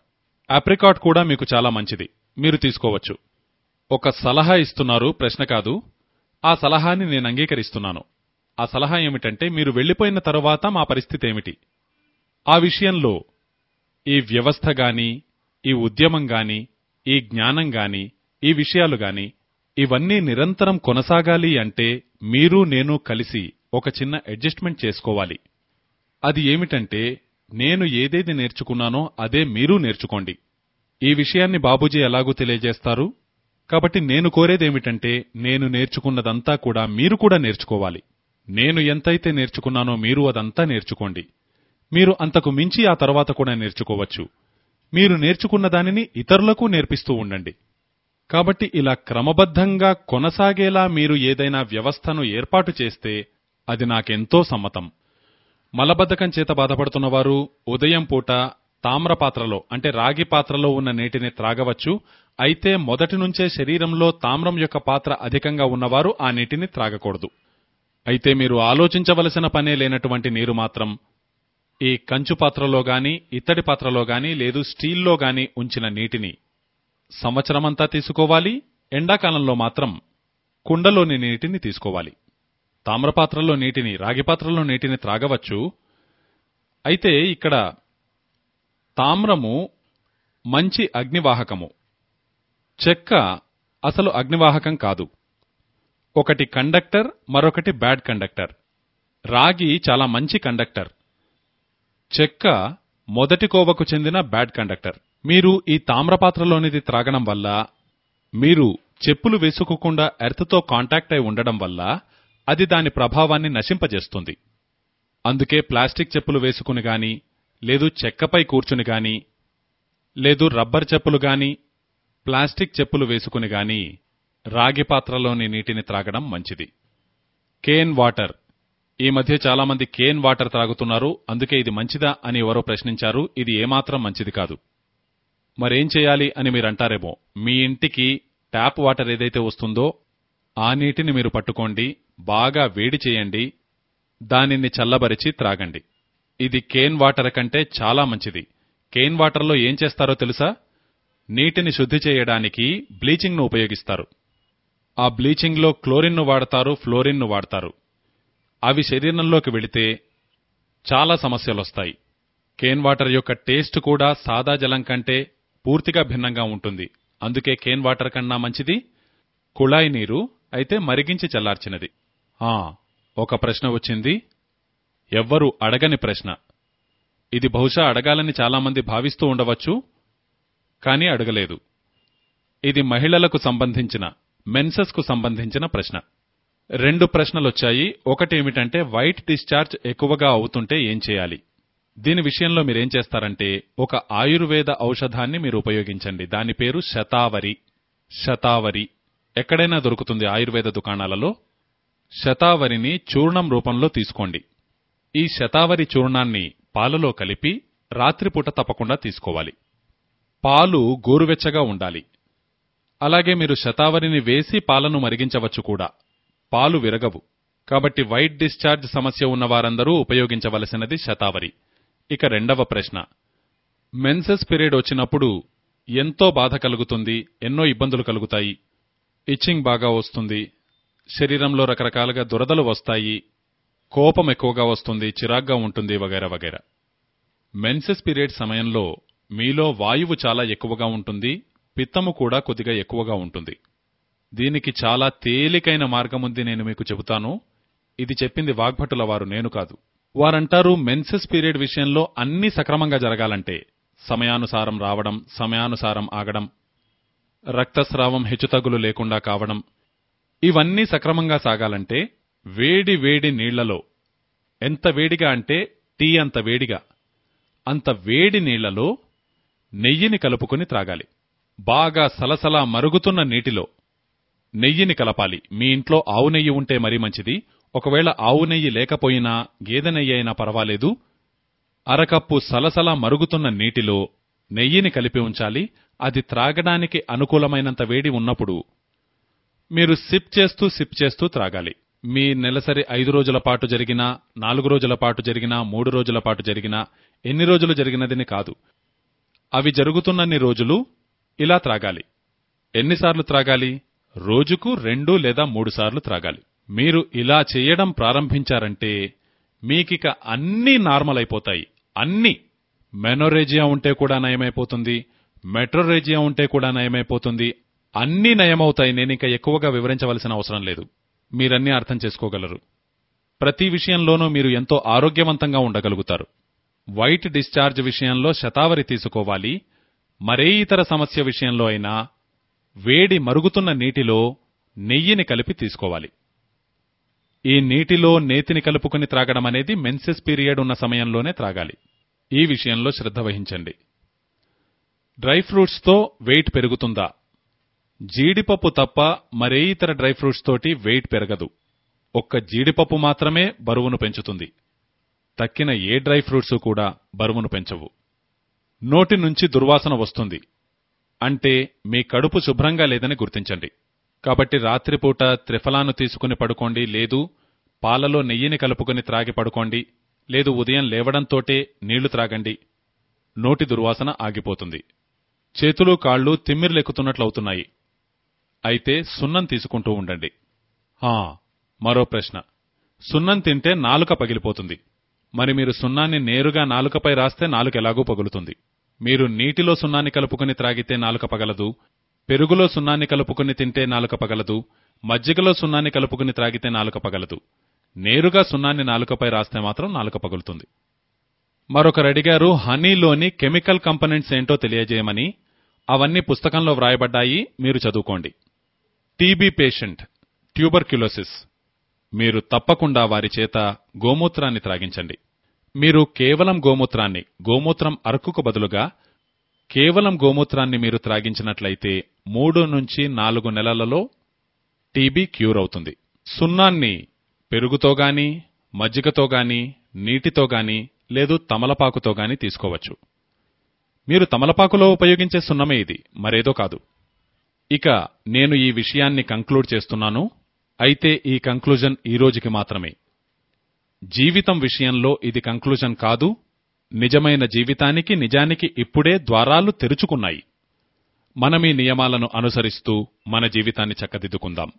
ఆప్రికాట్ కూడా మీకు చాలా మంచిది. మీరు తీసుకోవచ్చు. ఒక సలహా ఇస్తున్నారు ప్రశ్న కాదు. ఆ సలహాని నేను అంగీకరిస్తున్నాను. ఆ సలహా ఏమిటంటే మీరు వెళ్ళిపోయిన తరువాత మా పరిస్థితి ఏమిటి? ఆ విషయంలో ఈ వ్యవస్థ గాని ఈ ఉద్యమం గాని ఈ జ్ఞానం గాని ఈ విషయాలు గాని ఇవన్నీ నిరంతరం కొనసాగాలి అంటే మీరు నేను కలిసి ఒక చిన్న అడ్జస్ట్మెంట్ చేసుకోవాలి. అది ఏమిటంటే నేను ఏదేది నేర్చుకున్నానో అదే మీరు నేర్చుకోండి. ఈ విషయాన్ని బాబూజీ ఎలాగూ తెలియజేస్తారు? కాబట్టి నేను కోరేదేమిటంటే నేను నేర్చుకున్నదంతా కూడా మీరు కూడా నేర్చుకోవాలి. నేను ఎంతైతే నేర్చుకున్నానో మీరు అదంతా నేర్చుకోండి. మీరు అంతకు మించి ఆ తర్వాత కూడా నేర్చుకోవచ్చు. మీరు నేర్చుకున్న దానిని ఇతరులకు నేర్పిస్తూ ఉండండి. కాబట్టి ఇలా క్రమబద్ధంగా కొనసాగేలా మీరు ఏదైనా వ్యవస్థను ఏర్పాటు చేస్తే అది నాకెంతో సమ్మతం. మలబద్ధకం చేత బాధపడుతున్నవారు ఉదయం పూట తామ్ర పాత్రలో అంటే రాగి పాత్రలో ఉన్న నీటిని త్రాగవచ్చు. అయితే మొదటి నుంచే శరీరంలో తామ్రం యొక్క పాత్ర అధికంగా ఉన్నవారు ఆ నీటిని త్రాగకూడదు. అయితే మీరు ఆలోచించవలసిన పనే లేనటువంటి నీరు మాత్రం ఈ కంచు పాత్రలో గాని ఇత్తడి పాత్రలో గాని లేదు స్టీల్లో గాని ఉంచిన నీటిని సంవత్సరమంతా తీసుకోవాలి. ఎండాకాలంలో మాత్రం కుండలోని నీటిని తీసుకోవాలి. తామ్రపాత్రలో నీటిని రాగి పాత్రలో నీటిని త్రాగవచ్చు. అయితే ఇక్కడ తామ్రము మంచి అగ్నివాహకము. చెక్క అసలు అగ్నివాహకం కాదు. ఒకటి కండక్టర్ మరొకటి బ్యాడ్ కండక్టర్. రాగి చాలా మంచి కండక్టర్. చెక్క మొదటి కోవకు చెందిన బ్యాడ్ కండక్టర్. మీరు ఈ తామ్రపాత్రలోనిది త్రాగడం వల్ల మీరు చెప్పులు వేసుకోకుండా ఎర్త్తో కాంటాక్ట్ అయి ఉండడం వల్ల అది దాని ప్రభావాన్ని నశింపజేస్తుంది. అందుకే ప్లాస్టిక్ చెప్పులు వేసుకుని గాని లేదు చెక్కపై కూర్చుని గాని లేదు రబ్బర్ చెప్పులు గాని ప్లాస్టిక్ చెప్పులు వేసుకుని గాని రాగి పాత్రలోని నీటిని త్రాగడం మంచిది. Cane water. ఈ మధ్య చాలా మంది కేన్ వాటర్ త్రాగుతున్నారు అందుకే ఇది మంచిదా అని ఎవరో ప్రశ్నించారు ఇది ఏమాత్రం మంచిది కాదు. మరేం చేయాలి అని మీరంటారేమో మీ ఇంటికి ట్యాప్ వాటర్ ఏదైతే వస్తుందో ఆ నీటిని మీరు పట్టుకోండి బాగా వేడి చేయండి దానిని చల్లబరిచి త్రాగండి. ఇది కేన్ వాటర్ కంటే చాలా మంచిది. కేన్ వాటర్లో ఏం చేస్తారో తెలుసా? నీటిని శుద్ధి చేయడానికి బ్లీచింగ్ను ఉపయోగిస్తారు. ఆ బ్లీచింగ్లో క్లోరిన్ను వాడతారు ఫ్లోరిన్ను వాడతారు. అవి శరీరంలోకి వెళితే చాలా సమస్యలొస్తాయి. కేన్ వాటర్ యొక్క టేస్ట్ కూడా సాదా జలం కంటే పూర్తిగా భిన్నంగా ఉంటుంది. అందుకే కేన్ వాటర్ కన్నా మంచిది కుళాయి నీరు అయితే మరిగించి చల్లార్చినది. ఆ ఒక ప్రశ్న వచ్చింది. ఎవ్వరు అడగని ప్రశ్న. ఇది బహుశా అడగాలని చాలామంది భావిస్తూ ఉండవచ్చు కానీ అడగలేదు. ఇది మహిళలకు సంబంధించిన మెన్సెస్కు సంబంధించిన ప్రశ్న. రెండు ప్రశ్నలొచ్చాయి. ఒకటేమిటంటే వైట్ డిశ్చార్జ్ ఎక్కువగా అవుతుంటే ఏం చేయాలి? దీని విషయంలో మీరేం చేస్తారంటే ఒక ఆయుర్వేద ఔషధాన్ని మీరు ఉపయోగించండి. దాని పేరు శతావరి. శతావరి. ఎక్కడైనా దొరుకుతుంది ఆయుర్వేద దుకాణాలలో. శతావరిని చూర్ణం రూపంలో తీసుకోండి. ఈ శతావరి చూర్ణాన్ని పాలలో కలిపి రాత్రిపూట తప్పకుండా తీసుకోవాలి. పాలు గోరువెచ్చగా ఉండాలి. అలాగే మీరు శతావరిని వేసి పాలను మరిగించవచ్చు కూడా. పాలు విరగవు. కాబట్టి వైట్ డిశ్చార్జ్ సమస్య ఉన్నవారందరూ ఉపయోగించవలసినది శతావరి. ఇక రెండవ ప్రశ్న. మెన్సెస్ పీరియడ్ వచ్చినప్పుడు ఎంతో బాధ కలుగుతుంది ఎన్నో ఇబ్బందులు కలుగుతాయి. ఇచ్చింగ్ బాగా వస్తుంది. శరీరంలో రకరకాలుగా దురదలు వస్తాయి. కోపం ఎక్కువగా వస్తుంది చిరాగ్గా ఉంటుంది వగైరా వగైరా. మెన్సెస్ పీరియడ్ సమయంలో మీలో వాయువు చాలా ఎక్కువగా ఉంటుంది పిత్తము కూడా కొద్దిగా ఎక్కువగా ఉంటుంది. దీనికి చాలా తేలికైన మార్గముంది నేను మీకు చెబుతాను. ఇది చెప్పింది వాగ్భటుల వారు నేను కాదు. వారంటారు మెన్సెస్ పీరియడ్ విషయంలో అన్ని సక్రమంగా జరగాలంటే సమయానుసారం రావడం సమయానుసారం ఆగడం రక్తస్రావం హెచ్చుతగ్గులు లేకుండా కావడం ఇవన్నీ సక్రమంగా సాగాలంటే వేడి వేడి నీళ్ళలో. ఎంత వేడిగా అంటే టీ అంత వేడిగా. అంత వేడి నీళ్ళలో నెయ్యిని కలుపుకొని త్రాగాలి. బాగా సలసలా మరుగుతున్న నీటిలో నెయ్యిని కలపాలి. మీ ఇంట్లో ఆవు నెయ్యి ఉంటే మరీ మంచిది. ఒకవేళ ఆవు నెయ్యి లేకపోయినా గేదె నెయ్యి అయినా పర్వాలేదు. అరకప్పు సలసలా మరుగుతున్న నీటిలో నెయ్యిని కలిపి ఉంచాలి. అది త్రాగడానికి అనుకూలమైనంత వేడి ఉన్నప్పుడు మీరు సిప్ చేస్తూ సిప్ చేస్తూ త్రాగాలి. మీ నెలసరి ఐదు రోజుల పాటు జరిగినా నాలుగు రోజుల పాటు జరిగినా మూడు రోజుల పాటు జరిగినా ఎన్ని రోజులు జరిగినదని కాదు. అవి జరుగుతున్నన్ని రోజులు ఇలా త్రాగాలి. ఎన్నిసార్లు త్రాగాలి? రోజుకు రెండు లేదా మూడు సార్లు త్రాగాలి. మీరు ఇలా చేయడం ప్రారంభించారంటే మీకిక అన్నీ నార్మల్ అయిపోతాయి అన్నీ మెనోరేజియా ఉంటే కూడా నయమైపోతుంది. మెట్రోరేజియా ఉంటే కూడా నయమైపోతుంది. అన్నీ నయమవుతాయి. నేనింక ఎక్కువగా వివరించవలసిన అవసరం లేదు. మీరన్నీ అర్థం చేసుకోగలరు. ప్రతి విషయంలోనూ మీరు ఎంతో ఆరోగ్యవంతంగా ఉండగలుగుతారు. వైట్ డిశ్చార్జ్ విషయంలో శతావరి తీసుకోవాలి. మరే ఇతర సమస్య విషయంలో అయినా వేడి మరుగుతున్న నీటిలో నెయ్యిని కలిపి తీసుకోవాలి. ఈ నీటిలో నేతిని కలుపుకుని త్రాగడం అనేది మెన్సెస్ పీరియడ్ ఉన్న సమయంలోనే త్రాగాలి. ఈ విషయంలో శ్రద్ధ వహించండి. డ్రై ఫ్రూట్స్తో వెయిట్ పెరుగుతుందా? జీడిపప్పు తప్ప మరే ఇతర డ్రై ఫ్రూట్స్ తోటి వెయిట్ పెరగదు. ఒక్క జీడిపప్పు మాత్రమే బరువును పెంచుతుంది. తక్కిన ఏ డ్రై ఫ్రూట్స్ కూడా బరువును పెంచవు. నోటి నుంచి దుర్వాసన వస్తుంది. అంటే మీ కడుపు శుభ్రంగా లేదని గుర్తించండి. కాబట్టి రాత్రిపూట త్రిఫలాను తీసుకుని పడుకోండి లేదు పాలలో నెయ్యిని కలుపుకుని త్రాగి పడుకోండి లేదు ఉదయం లేవడంతోటే నీళ్ళు త్రాగండి. నోటి దుర్వాసన ఆగిపోతుంది. చేతులు కాళ్ళు తిమ్మిర్లెక్కుతున్నట్లవుతున్నాయి. అయితే సున్నం తీసుకుంటూ ఉండండి. ఆ మరో ప్రశ్న. సున్నం తింటే నాలుక పగిలిపోతుంది. మరి మీరు సున్నాన్ని నేరుగా నాలుకపై రాస్తే నాలుక ఎలాగూ పగులుతుంది? మీరు నీటిలో సున్నాన్ని కలుపుకుని త్రాగితే నాలుక పగలదు పెరుగులో సున్నాన్ని కలుపుకుని తింటే నాలుక పగలదు మజ్జిగలో సున్నాన్ని కలుపుకుని త్రాగితే నాలుక పగలదు. నేరుగా సున్నాన్ని నాలుకపై రాస్తే మాత్రం నాలుక పగులుతుంది. మరొకరు అడిగారు హనీలోని కెమికల్ కంపనెంట్స్ ఏంటో తెలియజేయమని. అవన్నీ పుస్తకంలో వ్రాయబడ్డాయి మీరు చదువుకోండి. టీబీ పేషెంట్ ట్యూబర్క్యులోసిస్ మీరు తప్పకుండా వారి చేత గోమూత్రాన్ని త్రాగించండి. మీరు కేవలం గోమూత్రాన్ని గోమూత్రం అరకుకు బదులుగా కేవలం గోమూత్రాన్ని మీరు త్రాగించినట్లయితే మూడు నుంచి నాలుగు నెలలలో టీబీ క్యూర్ అవుతుంది. సున్నాన్ని పెరుగుతో గాని మజ్జిగతో గాని నీటితో గాని లేదు తమలపాకుతో గాని తీసుకోవచ్చు. మీరు తమలపాకులో ఉపయోగించే సున్నమే ఇది మరేదో కాదు. ఇక నేను ఈ విషయాన్ని కంక్లూడ్ చేస్తున్నాను. అయితే ఈ కంక్లూజన్ ఈ రోజుకి మాత్రమే. జీవితం విషయంలో ఇది కంక్లూజన్ కాదు. నిజమైన జీవితానికి నిజానికి ఇప్పుడే ద్వారాలు తెరుచుకున్నాయి. మనమీ నియమాలను అనుసరిస్తూ మన జీవితాన్ని చక్కదిద్దుకుందాం.